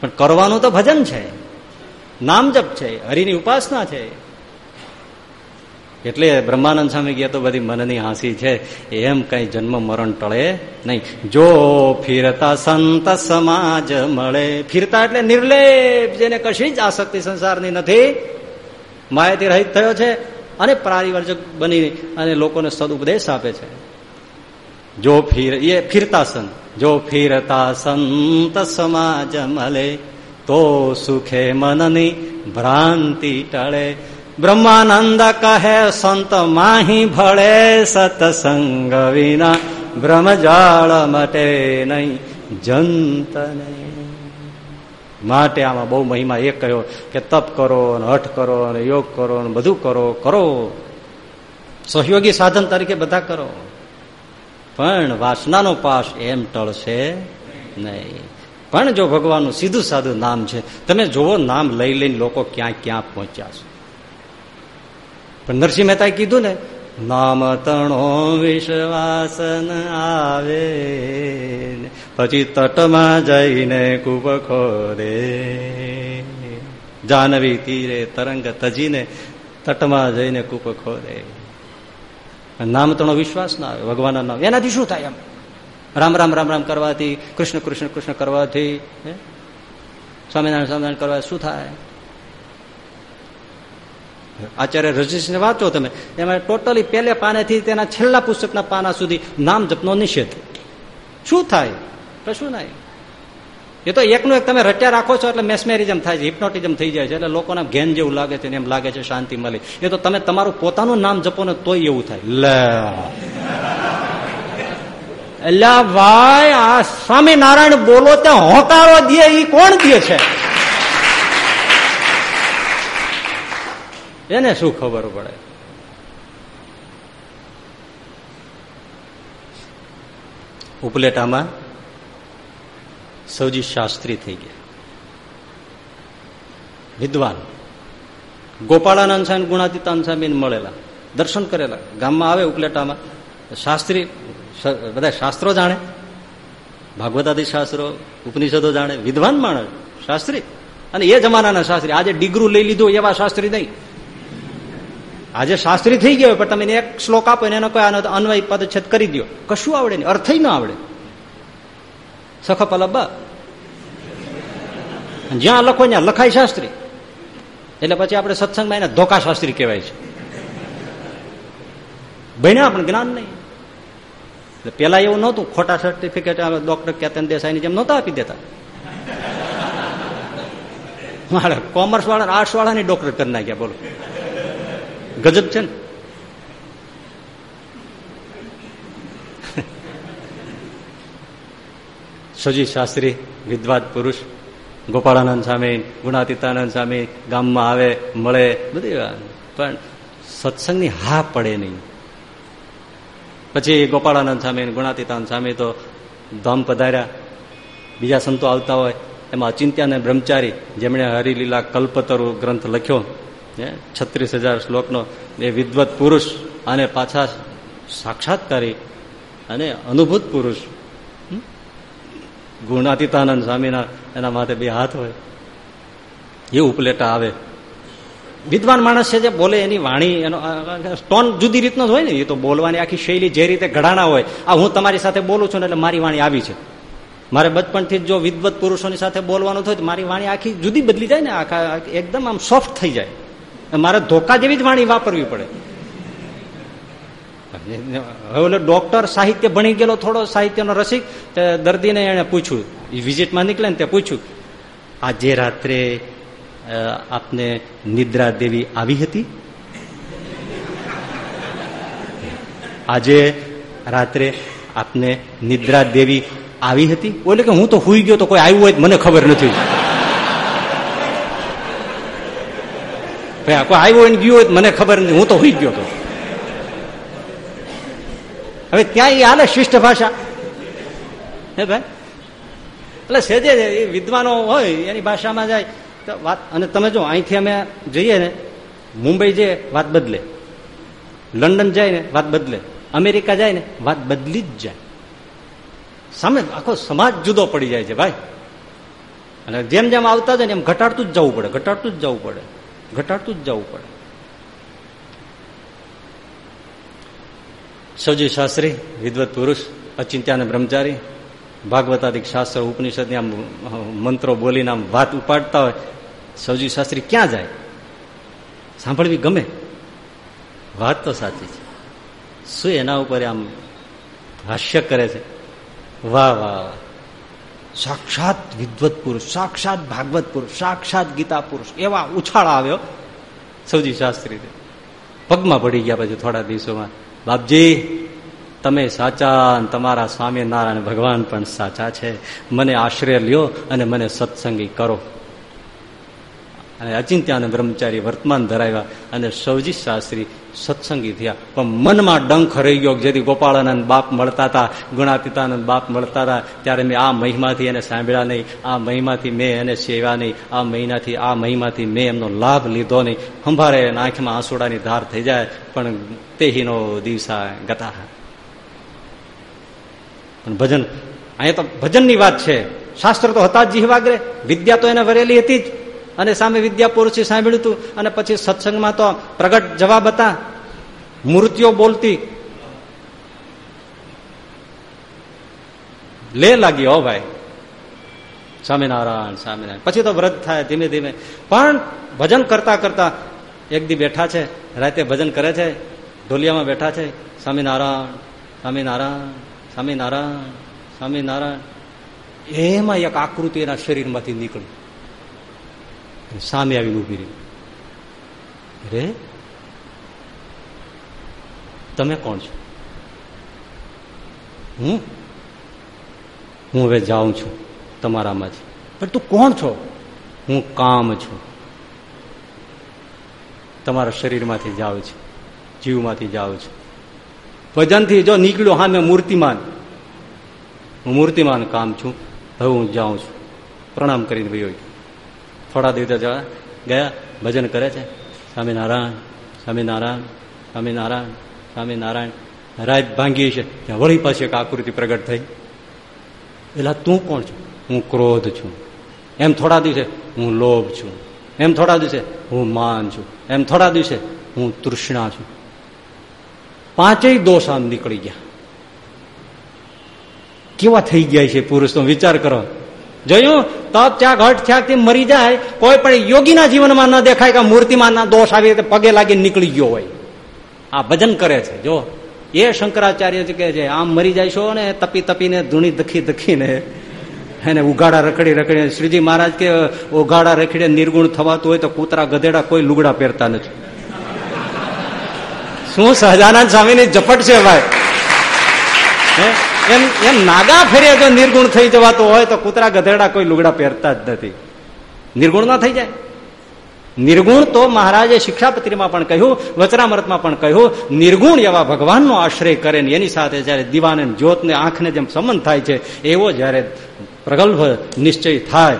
પણ કરવાનું તો ભજન છે. નામ જપ છે, હરિની ઉપાસના છે. એટલે બ્રહ્માનંદ સ્વામી ગયા તો બધી મનની હાંસી છે, એમ કઈ જન્મ મરણ ટળે નહીં. જો ફિરતા સંત સમાજ મળે. ફિરતા એટલે નિર્લેપ, જેને કશી જ આસક્તિ સંસારની નથી. માયાથી રહિત થયો છે અને પ્રારિવર્જક બની અને લોકોને સદુપદેશ આપે છે. જો ફિર, એ ફિરતા સંત જો ફિરતા સંત સમાજ મળે તો સુખે મનની ભ્રાંતિ ટળે. બ્રહ્માનંદ કહે, સંત માહી ભળે સતસંગ વિના, બ્રહ્મજાળ મટે નહીં, જંતને. માટે આમાં બહુ મહિમા એક કહ્યો કે તપ કરો ને હઠ કરો ને યોગ કરો ને બધું કરો કરો. સહયોગી સાધન તરીકે બધા કરો. પણ વાસનાનો પાસ એમ ટળશે નહીં. પણ જો ભગવાનનું સીધું સાધું નામ છે, તમે જોવો નામ લઈ લઈને લોકો ક્યાં ક્યાં પહોંચ્યા છે. પણ નરસિંહ મહેતાએ કીધું ને, નામ તણો વિશ્વાસન આવે પછી તટમાં જઈને કૂપ ખોરે જાનવી તીરે તરંગ તજીને તટમાં જઈને કૂપ ખોદે. નામ તણો વિશ્વાસ ના આવે, ભગવાનના નામ. એનાથી શું થાય એમ? રામ રામ રામ રામ કરવાથી, કૃષ્ણ કૃષ્ણ કૃષ્ણ કરવાથી સ્વામિનારાયણ સ્વામિનારાયણ કરવા શું થાય? આચાર્ય રજીશને વાંચો તમે, એમાં ટોટલી પહેલે પાનેથી તેના છેલ્લા પુસ્તકના પાના સુધી નામ જપનો નિષેધ. શું થાય? કશું નહીં. એ તો એકનું એક તમે રટ્યા રાખો છો એટલે મેસમેરિઝમ થાય છે હિપ્નોટિઝમ થઈ જાય છે, એટલે લોકોને ઘેન જેવું લાગે છે એમ લાગે છે શાંતિ મળી. એ તો તમે તમારું પોતાનું નામ જપો ને તોય એવું થાય. લે. એટલે ભાઈ, આ સ્વામિનારાયણ બોલો ત્યાં હોકારો દે એ કોણ દે છે? એને શું ખબર પડે? ઉપલેટામાં સૌજી શાસ્ત્રી થઈ ગયા. વિદ્વાન. ગોપાળાનંદ સ્વામી ગુણાતીતાન સ્વામી મળેલા. દર્શન કરેલા. ગામમાં આવે ઉકલેટામાં શાસ્ત્રી બધા શાસ્ત્રો જાણે. ભાગવતાદી શાસ્ત્રો, ઉપનિષદો જાણે. વિદ્વાન માણસ, શાસ્ત્રી. અને એ જમાનાના શાસ્ત્રી. આજે ડિગ્રું લઈ લીધું એવા શાસ્ત્રી નહીં. આજે શાસ્ત્રી થઈ ગયો પણ તમે એક શ્લોક આપો, એનો કોઈ અન્વય પદછેદ કરી દો કશું આવડે નહીં. અર્થ ન આવડે. સખપ અલબ્બા જ્યાં લખો ત્યાં લખાય શાસ્ત્રી. એટલે પછી આપણે સત્સંગમાં એને ધોકા શાસ્ત્રી કહેવાય છે. ભણ્યા પણ જ્ઞાન નહીં. એટલે પેલા એવું નહોતું, ખોટા સર્ટિફિકેટ ડોક્ટર કેતન દેસાઈની જેમ નહોતા આપી દેતા. મારે કોમર્સ વાળા આર્ટ્સ વાળાની ડોક્ટર કરી નાખ્યા, બોલો. ગજબ છે ને? સજી શાસ્ત્રી, વિદ્વાન પુરુષ, ગોપાળાનંદ સ્વામી, ગુણાતીતાનંદ સ્વામી, ગામમાં આવે, મળે, બધી પણ સત્સંગની હા પડે નહીં. પછી ગોપાળાનંદ સ્વામી ગુણાતીતાનંદ સ્વામી તો ધામ પધાર્યા. બીજા સંતો આવતા હોય, એમાં અચિંત્યાને બ્રહ્મચારી, જેમણે હરિલીલા કલ્પતરુ ગ્રંથ લખ્યો છત્રીસ હજાર શ્લોકનો, એ વિદ્વત પુરુષ અને પાછા સાક્ષાત્કારી અને અનુભૂત પુરુષ ગુણાતીતાનંદ સ્વામીના એના માથે બે હાથ હોય. એ ઉપલેટા આવે. વિદ્વાન માણસ છે જે બોલે એની વાણી, એનો ટોન જુદી રીતનો જ હોય ને, એ તો બોલવાની આખી શૈલી જે રીતે ઘડાણા હોય, આ હું તમારી સાથે બોલું છું ને એટલે મારી વાણી આવી છે. મારે બચપણથી જો વિદવત પુરુષોની સાથે બોલવાનું થયું મારી વાણી આખી જુદી બદલી જાય ને, આખા એકદમ આમ સોફ્ટ થઈ જાય. મારે ધોકા જેવી જ વાણી વાપરવી પડે. હવે ડોક્ટર સાહિત્ય ભણી ગયેલો થોડો, સાહિત્યનો રસિક દર્દીને એને પૂછ્યું. વિઝિટમાં નીકળે ને તે પૂછ્યું આજે રાત્રે આપને નિદ્રા દેવી આવી હતી? આજે રાત્રે આપને નિદ્રા દેવી આવી હતી? બોલે કે હું તો હુઈ ગયો તો કોઈ આવ્યું હોય મને ખબર નથી. ભાઈ કોઈ આવ્યું હોય ને ગયું હોય મને ખબર નથી, હું તો હુઈ ગયો તો. હવે ત્યાં એ હાલે શિષ્ટ ભાષા. હે ભાઈ? એટલે સેજે એ વિદ્વાનો હોય, એની ભાષામાં જાય, તો વાત, અને તમે જો અહીંથી અમે જઈએ ને, મુંબઈ જઈએ વાત બદલે, લંડન જાય ને, વાત બદલે, અમેરિકા જાય ને, વાત બદલી જ જાય. સામે આખો સમાજ જુદો પડી જાય છે ભાઈ. અને જેમ જેમ આવતા જાય ને એમ ઘટાડતું જ જવું પડે, ઘટાડતું જ જવું પડે, ઘટાડતું જ જવું પડે. સૌજી શાસ્ત્રી વિદવત પુરુષ અચિંત્યાને બ્રહ્મચારી, ભાગવતાદિક શાસ્ત્ર ઉપનિષદની આમ મંત્રો બોલીને આમ વાત ઉપાડતા હોય સૌજી શાસ્ત્રી ક્યાં જાય? સાંભળવી ગમે? વાત તો સાચી છે. શું એના ઉપર આમ હાસ્ય કરે છે? વાહ વાહ સાક્ષાત વિદ્વત પુરુષ, સાક્ષાત ભાગવત પુરુષ, સાક્ષાત ગીતા પુરુષ, એવા ઉછાળા આવ્યો સૌજી શાસ્ત્રી પગમાં પડી ગયા પછી થોડા દિવસોમાં. બાપજી, તમે સાચા તમારા સ્વામિનારાયણ ભગવાન પણ સાચા છે. મને આશ્રય લ્યો અને મને સત્સંગી કરો. અને અચિંત્યાને બ્રહ્મચારી વર્તમાન ધરાવ્યા અને સૌજી શાસ્ત્રી સત્સંગી થયા. પણ મનમાં ડંખ રહી ગયો જેથી ગોપાળાનંદ બાપ મળતા હતા ગુણાતીતાનંદ બાપ મળતા હતા, ત્યારે મેં આ મહિમાથી એને સાંભળ્યા નહીં, આ મહિમાથી મેં એને સેવા નહીં, આ મહિનાથી, આ મહિમાથી મેં એમનો લાભ લીધો નહીં. સંભારે આંખમાં આંસુડાની ધાર થઈ જાય, પણ તેહીનો દિવસા ગતા પણ ભજન, અહીંયા તો ભજનની વાત છે. શાસ્ત્ર તો હતા જ જીહવાગ્રે, વિદ્યા તો એને વરેલી હતી જ. અને સામે વિદ્યા પુરુષે સાંભળ્યું હતું અને પછી સત્સંગમાં તો પ્રગટ જવાબ હતા, મૂર્તિઓ બોલતી. લે લાગી હો ભાઈ. સ્વામિનારાયણ સ્વામિનારાયણ. પછી તો વ્રત થાય ધીમે ધીમે. પણ ભજન કરતા કરતા એક દી બેઠા છે, રાતે ભજન કરે છે, ઢોલિયામાં બેઠા છે, સ્વામિનારાયણ સ્વામિનારાયણ સ્વામિનારાયણ સ્વામિનારાયણ. એમાં એક આકૃતિ એના શરીરમાંથી નીકળી. સામે આવીને ઊભી રહી. રે તમે કોણ છો? હું હું હવે જાઉં છું તમારામાંથી. પણ તું કોણ છો? હું કામ છું. તમારા શરીરમાંથી જાઉં છું. જીવમાંથી જાઉં છું. ભજનથી જો નીકળ્યો હા મેં મૂર્તિમાન. હું મૂર્તિમાન કામ છું. હવે હું જાઉં છું. પ્રણામ કરીને ભાઈ થોડા દિવસે ગયા, ભજન કરે છે. સ્વામિનારાયણ સ્વામિનારાયણ સ્વામિનારાયણ સ્વામિનારાયણ. રાત ભાંગી છે વળી પાછી એક આકૃતિ પ્રગટ થઈ. એટલે તું કોણ છું? હું ક્રોધ છું. એમ થોડા દિવસે હું લોભ છું. એમ થોડા દિવસે હું માન છું. એમ થોડા દિવસે હું તૃષ્ણા છું. પાંચેય દોષ નીકળી ગયા. કેવા થઈ ગયા છે પુરુષનો વિચાર કરો. જોયું? તપ ત્યાગ હટ ત્યાગથી મરી જાય. કોઈ પણ યોગીના જીવનમાં ન દેખાય કે મૂર્તિમાં ના દોષ આવી પગે લાગી નીકળી ગયો હોય. આ ભજન કરે છે. જો, એ શંકરાચાર્ય કે છે, આમ મરી જાય ને, તપી તપીને, ધૂણી દખી દખીને. એને ઉઘાડા રખડી રખડી, શ્રીજી મહારાજ કે, ઉઘાડા રખડીને નિર્ગુણ થવાતું હોય તો કૂતરા ગધેડા કોઈ લુગડા પહેરતા નથી. શું સહજાનંદ સ્વામીની ઝપટ છે, ભાઈ? એમ એમ નાગા ફેરે જો નિર્ગુણ થઈ જવાતો હોય તો કૂતરા ગધેડા કોઈ લુગડા પહેરતા જ નથી. નિર્ગુણ ના થઈ જાય. નિર્ગુણ તો મહારાજે શિક્ષાપત્રીમાં પણ કહ્યું વચરામૃતમાં પણ કહ્યું, નિર્ગુણ એવા ભગવાનનો આશ્રય કરે ને એની સાથે જયારે દીવાને જ્યોતને આંખને જેમ સંબંધ થાય છે, એવો જયારે પ્રગલ્ભ નિશ્ચય થાય,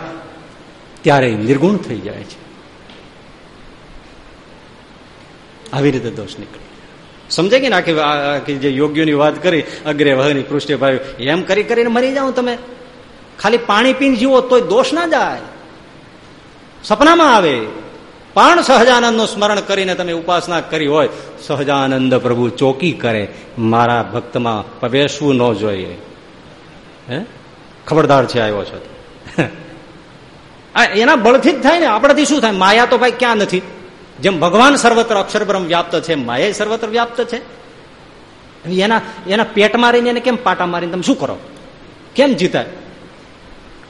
ત્યારે નિર્ગુણ થઈ જાય છે. આવી રીતે દોષ નીકળે. સમજાય કે ને આખી આખી જે યોગ્યોની વાત કરી, અગ્રે વહની પૃષ્ઠે ભાઈ, એમ કરી કરીને મરી જાઓ તમે. ખાલી પાણી પીને જીવો તોય દોષ ના જાય. સપનામાં આવે, પણ સહજાનંદનું સ્મરણ કરીને તમે ઉપાસના કરી હોય, સહજાનંદ પ્રભુ ચોકી કરે, મારા ભક્તમાં પ્રવેશવું ન જોઈએ. હે? ખબરદાર છે આવ્યો છો. એના બળથી જ થાય ને, આપણાથી શું થાય? માયા તો ભાઈ ક્યાં નથી? જેમ ભગવાન સર્વત્ર અક્ષર વ્યાપ્ત છે માયા સર્વત્ર વ્યાપ્ત છે. એના એના પેટ મારીને એને કેમ પાટા મારીને તમે શું કરો? કેમ જીતાય?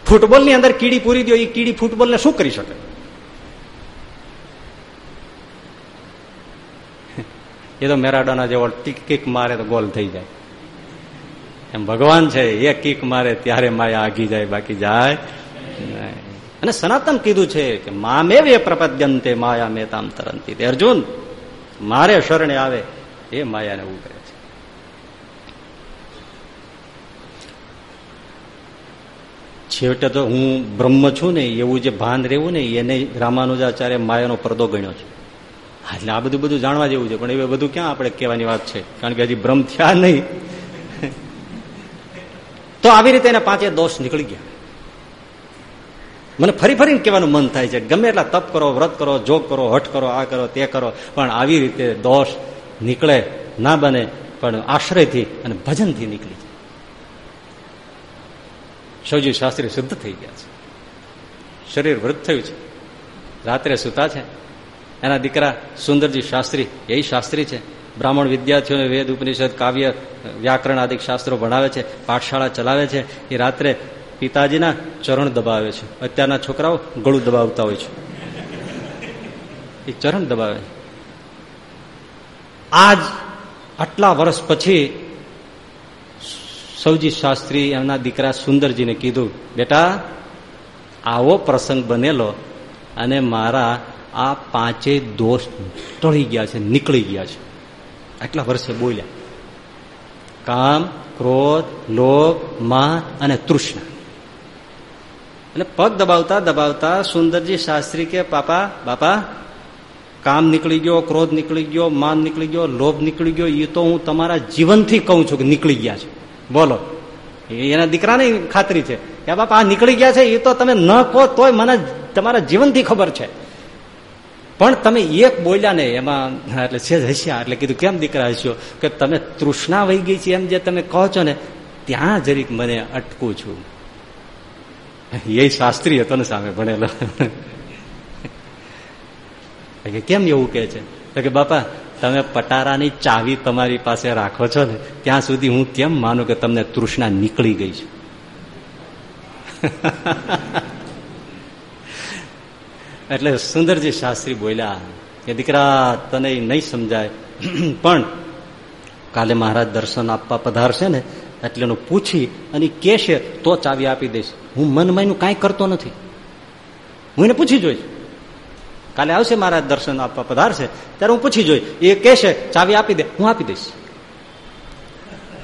ફૂટબોલની અંદર કીડી પૂરી દો, એ કીડી ફૂટબોલને શું કરી શકે? એ તો મેરાડોના જેવો કિક મારે તો ગોલ થઈ જાય. એમ ભગવાન છે, એ કિક મારે, ત્યારે માયા આગી જાય, બાકી જાય અને સનાતન કીધું છે કે મામેવ એ પ્રપદ્યંતે માયા મેતામ તરંતી અર્જુન, મારે શરણે આવે એ માયાને ઉગરે છે. છેવટે તો હું બ્રહ્મ છું ને એવું જે ભાન રહેવું ને એને રામાનુજાચાર્ય માયાનો પરદો ગણ્યો છે. એટલે આ બધું બધું જાણવા જેવું છે, પણ એ બધું ક્યાં આપણે કહેવાની વાત છે? કારણ કે હજી બ્રહ્મ થયા નહીં. તો આવી રીતે એના પાંચે દોષ નીકળી ગયા. મને ફરી ફરીને કહેવાનું મન થાય છે, ગમે એટલા તપ કરો, વ્રત કરો, જોગ કરો, હઠ કરો, આ કરો, તે કરો, પણ આવી રીતે દોષ નીકળે, ના બને, પણ આશ્રયથી અને ભજનથી નીકળી જાય. શિવજી શાસ્ત્રી શુદ્ધ થઈ ગયા છે. શરીર વૃદ્ધ થયું છે. રાત્રે સુતા છે. એના દીકરા સુંદરજી શાસ્ત્રી એ શાસ્ત્રી છે. બ્રાહ્મણ વિદ્યાર્થીઓને વેદ, ઉપનિષદ, કાવ્ય, વ્યાકરણ આદિ શાસ્ત્રો ભણાવે છે, પાઠશાળા ચલાવે છે. એ રાત્રે પિતાજીના ચરણ દબાવે છે. અત્યારના છોકરાઓ ગળું દબાવતા હોય છે. એ ચરણ દબાવે. આજ આટલા વર્ષ પછી સૌજી શાસ્ત્રી એમના દીકરા સુંદરજીને કીધું, બેટા, આવો પ્રસંગ બનેલો અને મારા આ પાંચે દોષ ટળી ગયા છે, નીકળી ગયા છે. આટલા વર્ષે બોલ્યા. કામ, ક્રોધ, લોભ, માન અને તૃષ્ણા. એટલે પગ દબાવતા દબાવતા સુંદરજી શાસ્ત્રી કે પાપા, બાપા, કામ નીકળી ગયો, ક્રોધ નીકળી ગયો, માન નીકળી ગયો, લોભ નીકળી ગયો એ તો હું તમારા જીવનથી કહું છું કે નીકળી ગયા છે. બોલો. એના દીકરાને ખાતરી છે કે બાપા, આ નીકળી ગયા છે એ તો તમે ન કહો તોય મને તમારા જીવનથી ખબર છે. પણ તમે એક બોલ્યા ને એમાં એટલે છે હસ્યા, એટલે કીધું, કેમ દીકરા હસ્યો? કે તમે તૃષ્ણા વહી ગઈ છે એમ જે તમે કહો છો ને, ત્યાં જરીક મને અટકું છું. એ શાસ્ત્રી હતો ને સામે ભણેલો. કેમ એવું કે છે? તો કે બાપા, તમે પટારાની ચાવી તમારી પાસે રાખો છો ને, ત્યાં સુધી હું કેમ માનું કે તમને તૃષ્ણા નીકળી ગઈ છે? એટલે સુંદરજી શાસ્ત્રી બોલ્યા કે દીકરા, તને નહીં સમજાય. પણ કાલે મહારાજ દર્શન આપવા પધારશે ને એટલે પૂછી અને કેશે તો ચાવી આપી દઈશ. હું મન મનનું કાંઈ કરતો નથી. હું એને પૂછી જોઈશ. કાલે આવશે મારા દર્શન આપવા પધારશે, ત્યારે હું પૂછી જોઈ એ કહેશે, ચાવી આપી દે, હું આપી દઈશ.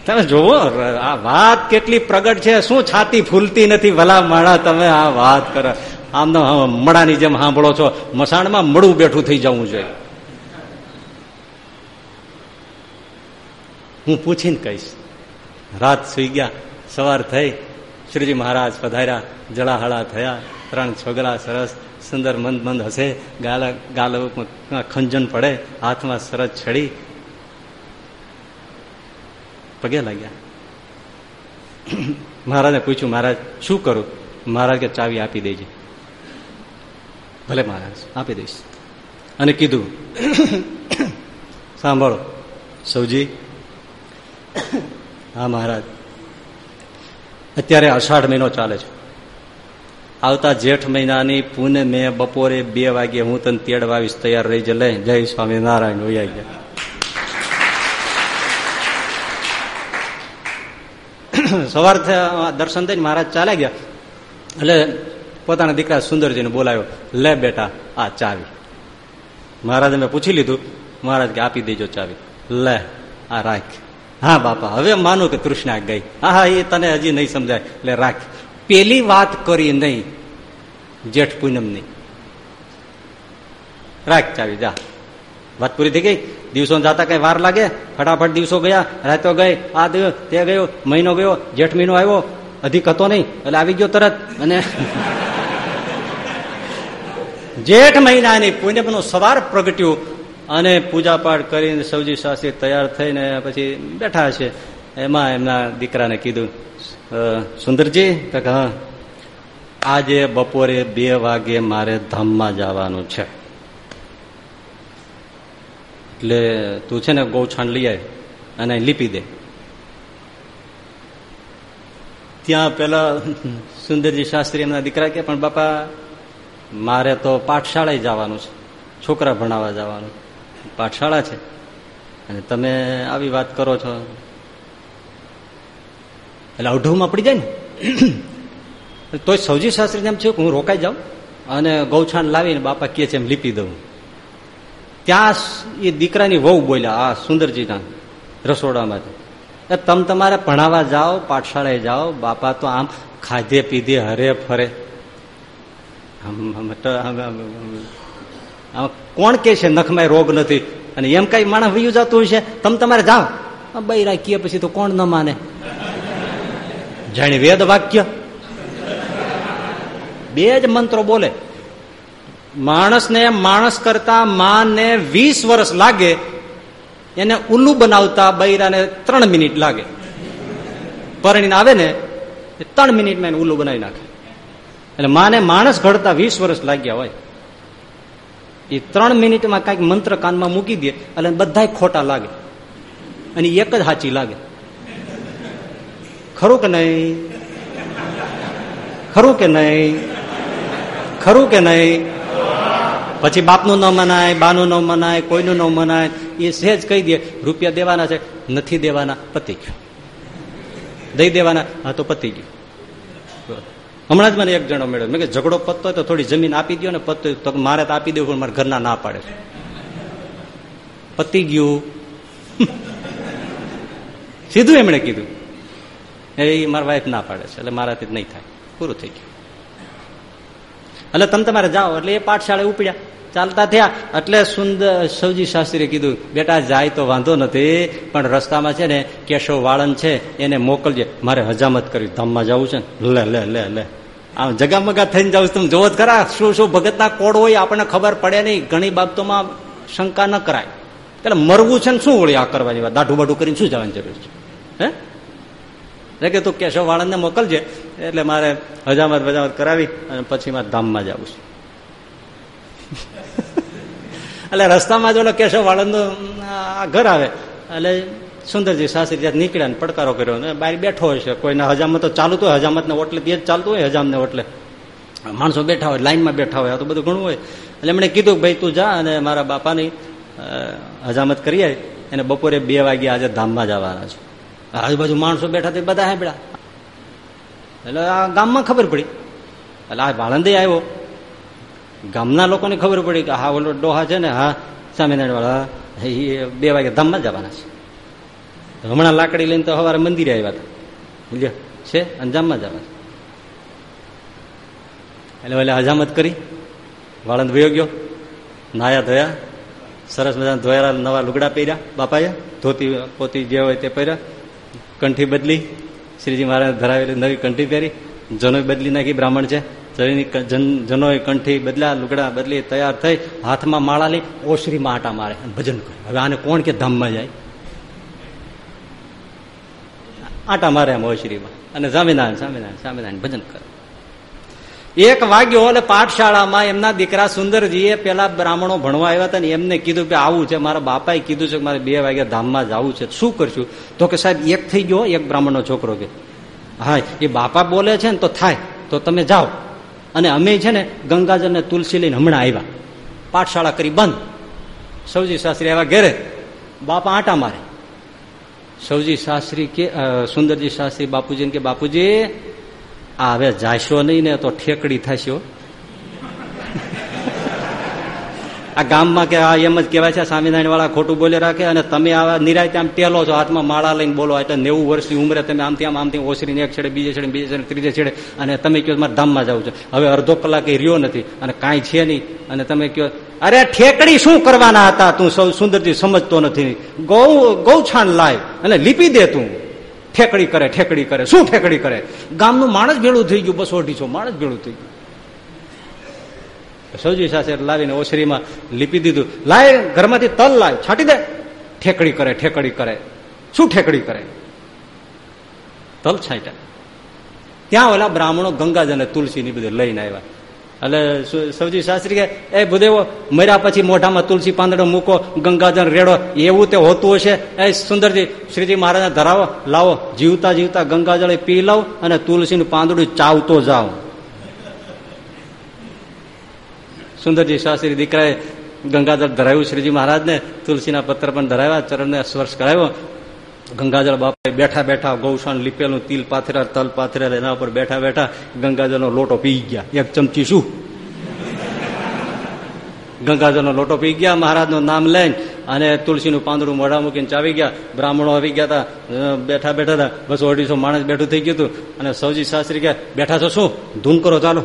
તમે જોવો આ વાત કેટલી પ્રગટ છે. શું છાતી ફૂલતી નથી? ભલા માણા, તમે આ વાત કરો. આમ મડાની જેમ સાંભળો છો. મસાણમાં મળું બેઠું થઈ જવું જોઈએ. હું પૂછીને કહીશ. રાત સુઈ ગયા, સવાર થઈ, શ્રીજી મહારાજ પધાર્યા, જળાહળા થયા, ત્રણ છોકરા સરસ, સુંદર મંદ મંદ હશે, ગાલ ગાલ ખંજન પડે, હાથમાં સરસ છડી, પગે લાગ્યા. મહારાજને પૂછ્યું, મહારાજ, શું કરું? મહારાજ કે ચાવી આપી દેજે. ભલે મહારાજ, આપી દઈશ. અને કીધું, સાંભળો, સૌજી હા, મહારાજ. અત્યારે અષાઢ મહિનો ચાલે છે. આવતા જેઠ મહિનાની પૂને મેં બપોરે બે વાગે હું તને તેડવા આવીશ તૈયાર રહી જલે જય સ્વામી નારાયણ વૈયા ગયા સવાર દર્શન થઈને મહારાજ ચાલ્યા ગયા. એટલે પોતાના દીકરા સુંદરજીને બોલાવ્યો, લે બેટા, આ ચાવી. મહારાજે મેં પૂછી લીધું, મહારાજ કે આપી દેજો ચાવી. લે, આ રાખ. હા, બાપા, હવે માનું કે તૃષ્ણા ગઈ. હા હા એ તને હજી નહીં સમજાય. એટલે રાખ. પેલી વાત કરી નહીં, જેઠ પૂનમની રાખ, ચાવી, જા. વાત પૂરી થઈ ગઈ? દિવસો જતા કઈ વાર લાગે? ફટાફટ દિવસો ગયા, રાતો ગઈ, આ તે ગયો, મહિનો ગયો, જેઠ મહિનો આવ્યો. અધિક હતો નહીં, એટલે આવી ગયો તરત. અને જેઠ મહિનાની પુણ્યનું સવાર પ્રગટ્યું. અને પૂજાપાઠ કરીને સૌજી શાસ્ત્રી તૈયાર થઈને પછી બેઠા છે. એમાં એમના દીકરાને કીધું સુંદરજી હા આજે બપોરે બે વાગે મારે ધામમાં જવાનું છે. એટલે તું છે ને ગૌછાણ લઈ આય અને લીપી દે. ત્યાં પેલા સુંદરજી શાસ્ત્રી એમના દીકરા કે, પણ બાપા, મારે તો પાઠશાળાએ જવાનું છે. છોકરા ભણાવવા જવાનું પાઠશાળા છે. અને તમે આવી વાત કરો છો. એટલે અવઢવમાં પડી જાય ને? તોય સૌજી શાસ્ત્રી એમ છે કે હું રોકાઈ જાઉં અને ગૌછાણ લાવીને બાપા કે છે એમ લીપી દઉં. ત્યાં એ દીકરાની વહુ બોલ્યા, આ સુંદરજીના રસોડામાંથી. એ તમે તમારે ભણાવવા જાઓ, પાઠશાળાએ જાઓ, બાપા તો આમ ખાધે પીધે હરે ફરે. કોણ કે છે, નખમાં રોગ નથી? અને એમ કઈ માણસ વયું જતું છે તમે તમારે જાઓ. બૈરા કીએ પછી તો કોણ ન માને? જાણી વેદ વાક્ય? બે જ મંત્રો બોલે. માણસને માણસ કરતા માને વીસ વર્ષ લાગે, એને ઉલ્લુ બનાવતા બૈરાને ત્રણ મિનિટ લાગે. પરણીને આવે ને ત્રણ મિનિટમાં એને ઉલ્લુ બનાવી નાખે. એટલે માને માણસ ઘડતા વીસ વર્ષ લાગ્યા હોય. એ ત્રણ મિનિટમાં કંઈક મંત્ર કાનમાં મૂકી દે એટલે બધા ખોટા લાગે. અને એક જ સાચી લાગે. ખરું કે નહીં? ખરું કે નહીં? ખરું કે નહીં? પછી બાપનું ન મનાય, બાનું ન મનાય, કોઈનું ન મનાય, એ સહેજ કહી દે, રૂપિયા દેવાના છે, નથી દેવાના, પતી ગયો. દઈ દેવાના, હા, તો પતી ગયું. હમણાં જ મને એક જણો મેળવ્યો મેં કે ઝઘડો પત્તો તો થોડી જમીન આપી દો ને, પત્તો તો મારે તો આપી દેવું, પણ મારા ઘરના ના પાડે. પતી ગયું. સીધું એમણે કીધું. એ મારા વાઈફ ના પાડે છે, એટલે મારાથી નહીં થાય. પૂરું થઈ ગયું. એટલે તમે તમારે જાઓ, એટલે એ પાઠશાળા ઉપડ્યા. ચાલતા થયા. એટલે સુંદર સૌજી શાસ્ત્રીએ કીધું, બેટા, જાય તો વાંધો નથી, પણ રસ્તામાં છે ને કેશવ વાળન છે, એને મોકલજે. મારે હજામત કરી ધામમાં જવું છે લે લે લે લે. આમ જગામગા થઈને જાવ તમે જોવો જ ખરા, શું શું ભગતના કોડ હોય, આપણને ખબર પડે નહીં. ઘણી બાબતોમાં શંકા ન કરાય. એટલે મરવું છે ને શું વળી આ કરવાની વાત? દાઢું બાઢું કરીને શું જવાની જરૂર છે? હે? એટલે કે તું કેશવ વાળંદને મોકલજે, એટલે મારે હજામત, બજામત કરાવી અને પછી મારે ધામમાં જવું છે. એટલે રસ્તામાં જ ઓલો કેશવ વાળંદનું ઘર આવે, એટલે સુંદરજી સાસરી ત્યાં નીકળ્યા પડકારો કર્યો ને બહાર બેઠો હોય છે, કોઈના હજામત તો ચાલુ હોય હજામત ને ઓટલે તે જ ચાલતું હોય, હજામને ઓટલે. માણસો બેઠા હોય, લાઈનમાં બેઠા હોય, આ તો બધું ઘણું હોય. એટલે એમણે કીધું ભાઈ તું જા અને મારા બાપાની હજામત કરી આવી એને બપોરે બે વાગે આજે ધામમાં જવાના છે. આજુબાજુ માણસો બેઠા તે બધા સાંભળ્યા. એટલે આ ગામમાં ખબર પડી. એટલે આ વાળંદે આવ્યો. ગામના લોકોને ખબર પડી કે હા, ઓલો ડોહા છે ને, હા સ્વામિનારાયણ વાળા એ બે વાગે ધામમાં જવાના છે. હમણાં લાકડી લઈને તો સવારે મંદિરે આવ્યા હતા. છે અને જામમાં જવાના એટલે એટલે હજામત કરી, વાળંદ વયો ગયો, નાયા ધોયા, સરસ મજાના ધોયા નવા લુગડા પહેર્યા, બાપાએ, ધોતી, પોતી જે હોય તે પહેર્યા, કંઠી બદલી, શ્રીજી મહારાજ ધરાવેલી નવી કંઠી પહેરી જનોય બદલી નાખી, બ્રાહ્મણ છે. જનોની જનોએ કંઠી બદલ્યા લુગડા બદલી, તૈયાર થઈ, હાથમાં માળા લઈ, ઓશરીમાં આટા મારે ભજન કરે. હવે આને કોણ કે ધામમાં જાય? આટા મારે એમ ઓશરીમાં. અને સ્વામિનારાયણ સ્વામિનારાયણ સ્વામિનારાયણ ભજન કરે. એક વાગ્યો એટલે પાઠશાળામાં એમના દીકરા સુંદરજીએ પેલા બ્રાહ્મણો ભણવા આવ્યા હતા ને એમને કીધું કે આવું છે, મારા બાપાએ કીધું છે કે મારે બે વાગ્યા ધામમાં જવું છે. શું કરશું? તો કે સાહેબ, એક થઈ ગયો, એક બ્રાહ્મણનો છોકરો કે. હા, એ બાપા બોલે છે ને તો થાય. તો તમે જાઓ. અને અમે છે ને ગંગાજળ ને તુલસી લઈને હમણાં આવ્યા. પાઠશાળા કરી બંધ. સૌજી શાસ્ત્રી આવ્યા ઘેરે. બાપા આટા મારે. સૌજી શાસ્ત્રી કે સુંદરજી શાસ્ત્રી બાપુજી કે બાપુજી, આ હવે જાશો નહીં ને તો ઠેકડી થશો આ ગામમાં કે આ એમ જ કહેવાય છે સ્વામિનારાયણ વાળા ખોટું બોલે રાખે અને તમે આવા નિરાય આમ ટેલો છો, હાથમાં માળા લઈને બોલો, એટલે નેવું વર્ષની ઉંમરે તમે આમથી આમ આમથી ઓસરીને એક છેડે, બીજે છેડે બીજે છેડે, ત્રીજે છેડે, અને તમે કહો મારે ધામમાં જાવ છો. હવે અડધો કલાક એ રહ્યો નથી અને કાંઈ છે નહીં. અને તમે કહો, અરે, ઠેકડી શું કરવાના હતા તું? સૌ સુંદરજી સમજતો નથી. ગૌ ગૌછાણ લાય અને લીપી દે તું. ઠેકડી કરે ઠેકડી કરે. શું ઠેકડી કરે? ગામનું માણસ ભેળું થઈ ગયું, બસો અઢીસો માણસ ભેળું થઈ ગયું. સૌજી સાથે લાવીને ઓસરીમાં લીપી દીધું. લાય, ઘરમાંથી તલ લાય, છાંટી દે. ઠેકડી કરે ઠેકડી કરે. શું ઠેકડી કરે? તલ છાંટ્યા. ત્યાં ઓલા બ્રાહ્મણો ગંગાજળ અને તુલસી ની બધું લઈને આવ્યા. એટલે સૌજી શાસ્ત્રી કે એ ભૂદેવો, મર્યા પછી મોઢામાં તુલસી પાંદડો મૂકો ગંગાજળ રેડો. એવું તે હોતું હશે? એ સુંદરજી, શ્રીજી મહારાજને ધરાવો, લાવો. જીવતા જીવતા ગંગાજળ પી લાવ અને તુલસીનું પાંદડું ચાવતો જાઓ સુંદરજી શાસ્ત્રી દીકરાએ ગંગાજળ ધરાવ્યું શ્રીજી મહારાજને, તુલસીના પત્ર પણ ધરાવ્યા, ચરણને સ્પર્શ કરાવ્યો. ગંગાજળ બાપાએ બેઠા બેઠા ગૌશાન લીપેલું તિલ પાથરેલ, તલ પાથરેલ, એના ઉપર બેઠા બેઠા ગંગાજળનો લોટો પી ગયા. એક ચમચી શું? ગંગાજળનો લોટો પી ગયા, મહારાજનું નામ લઈને અને તુલસીનું પાંદડું મોઢા મૂકીને ચાવી ગયા. બ્રાહ્મણો આવી ગયા હતા બેઠા બેઠા હતા બસ અઢીસો માણસ બેઠું થઈ ગયું હતું. અને સૌજી શાસ્ત્રી ગયા બેઠા છો શું? ધૂન કરો, ચાલો.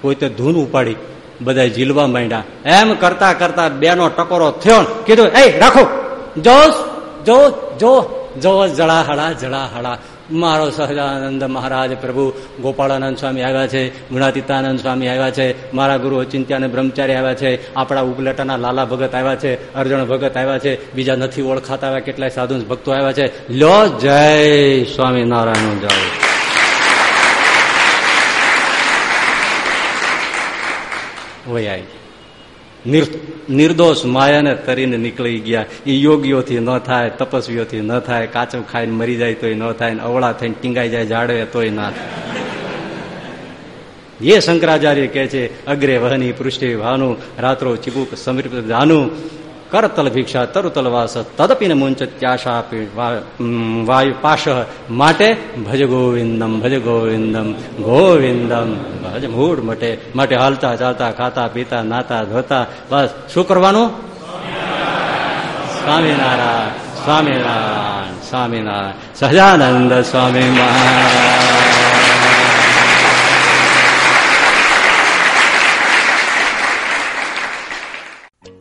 કોઈ તે ધૂન ઉપાડી. બધા ઝીલવા માંડ્યા. એમ કરતા કરતા બેનો ટકોરો થયો કીધું એ રાખો. જો જો જો જો જળાહળા જળાહળા. મારો સહજાનંદ મહારાજ પ્રભુ ગોપાળાનંદ સ્વામી આવ્યા છે, ગુણાતીતાનંદ સ્વામી આવ્યા છે, મારા ગુરુ અચિંત્યાને બ્રહ્મચારી આવ્યા છે, આપણા ઉપલેટાના લાલા ભગત આવ્યા છે અર્જણ ભગત આવ્યા છે, બીજા નથી ઓળખાતા આવ્યા કેટલાય સાધુ ભક્તો આવ્યા છે. લો, જય સ્વામિનારાયણ, જય. આવી નિર્દોષ માયાને તરીને નીકળી ગયા. એ યોગીઓથી ન થાય, તપસ્વીઓથી ન થાય, કાચું ખાઈને મરી જાય તોય ન થાય અવળા થઈને ટીંગાઈ જાય ઝાડવે તોય ના થાય. એ શંકરાચાર્ય કે છે, અગ્રે વહની પૃષ્ઠે ભાનુ રાત્રો ચિબુક સમૃપ જાનું કરતલ ભિક્ષા તરુતલ વાસ તદપીને મુંચત્યાશા વાયુ પાશ માટે ભજ ગોવિંદમ ભજ ગોવિંદમ ગોવિંદમ ભજ મૂળ મટે માટે હાલતા ચાલતા ખાતા પીતા નાતા ધોતા બસ શું કરવાનું? સ્વામિનારાયણ સ્વામિનારાયણ સ્વામિનારાયણ, સહજાનંદ સ્વામી મહારાજ.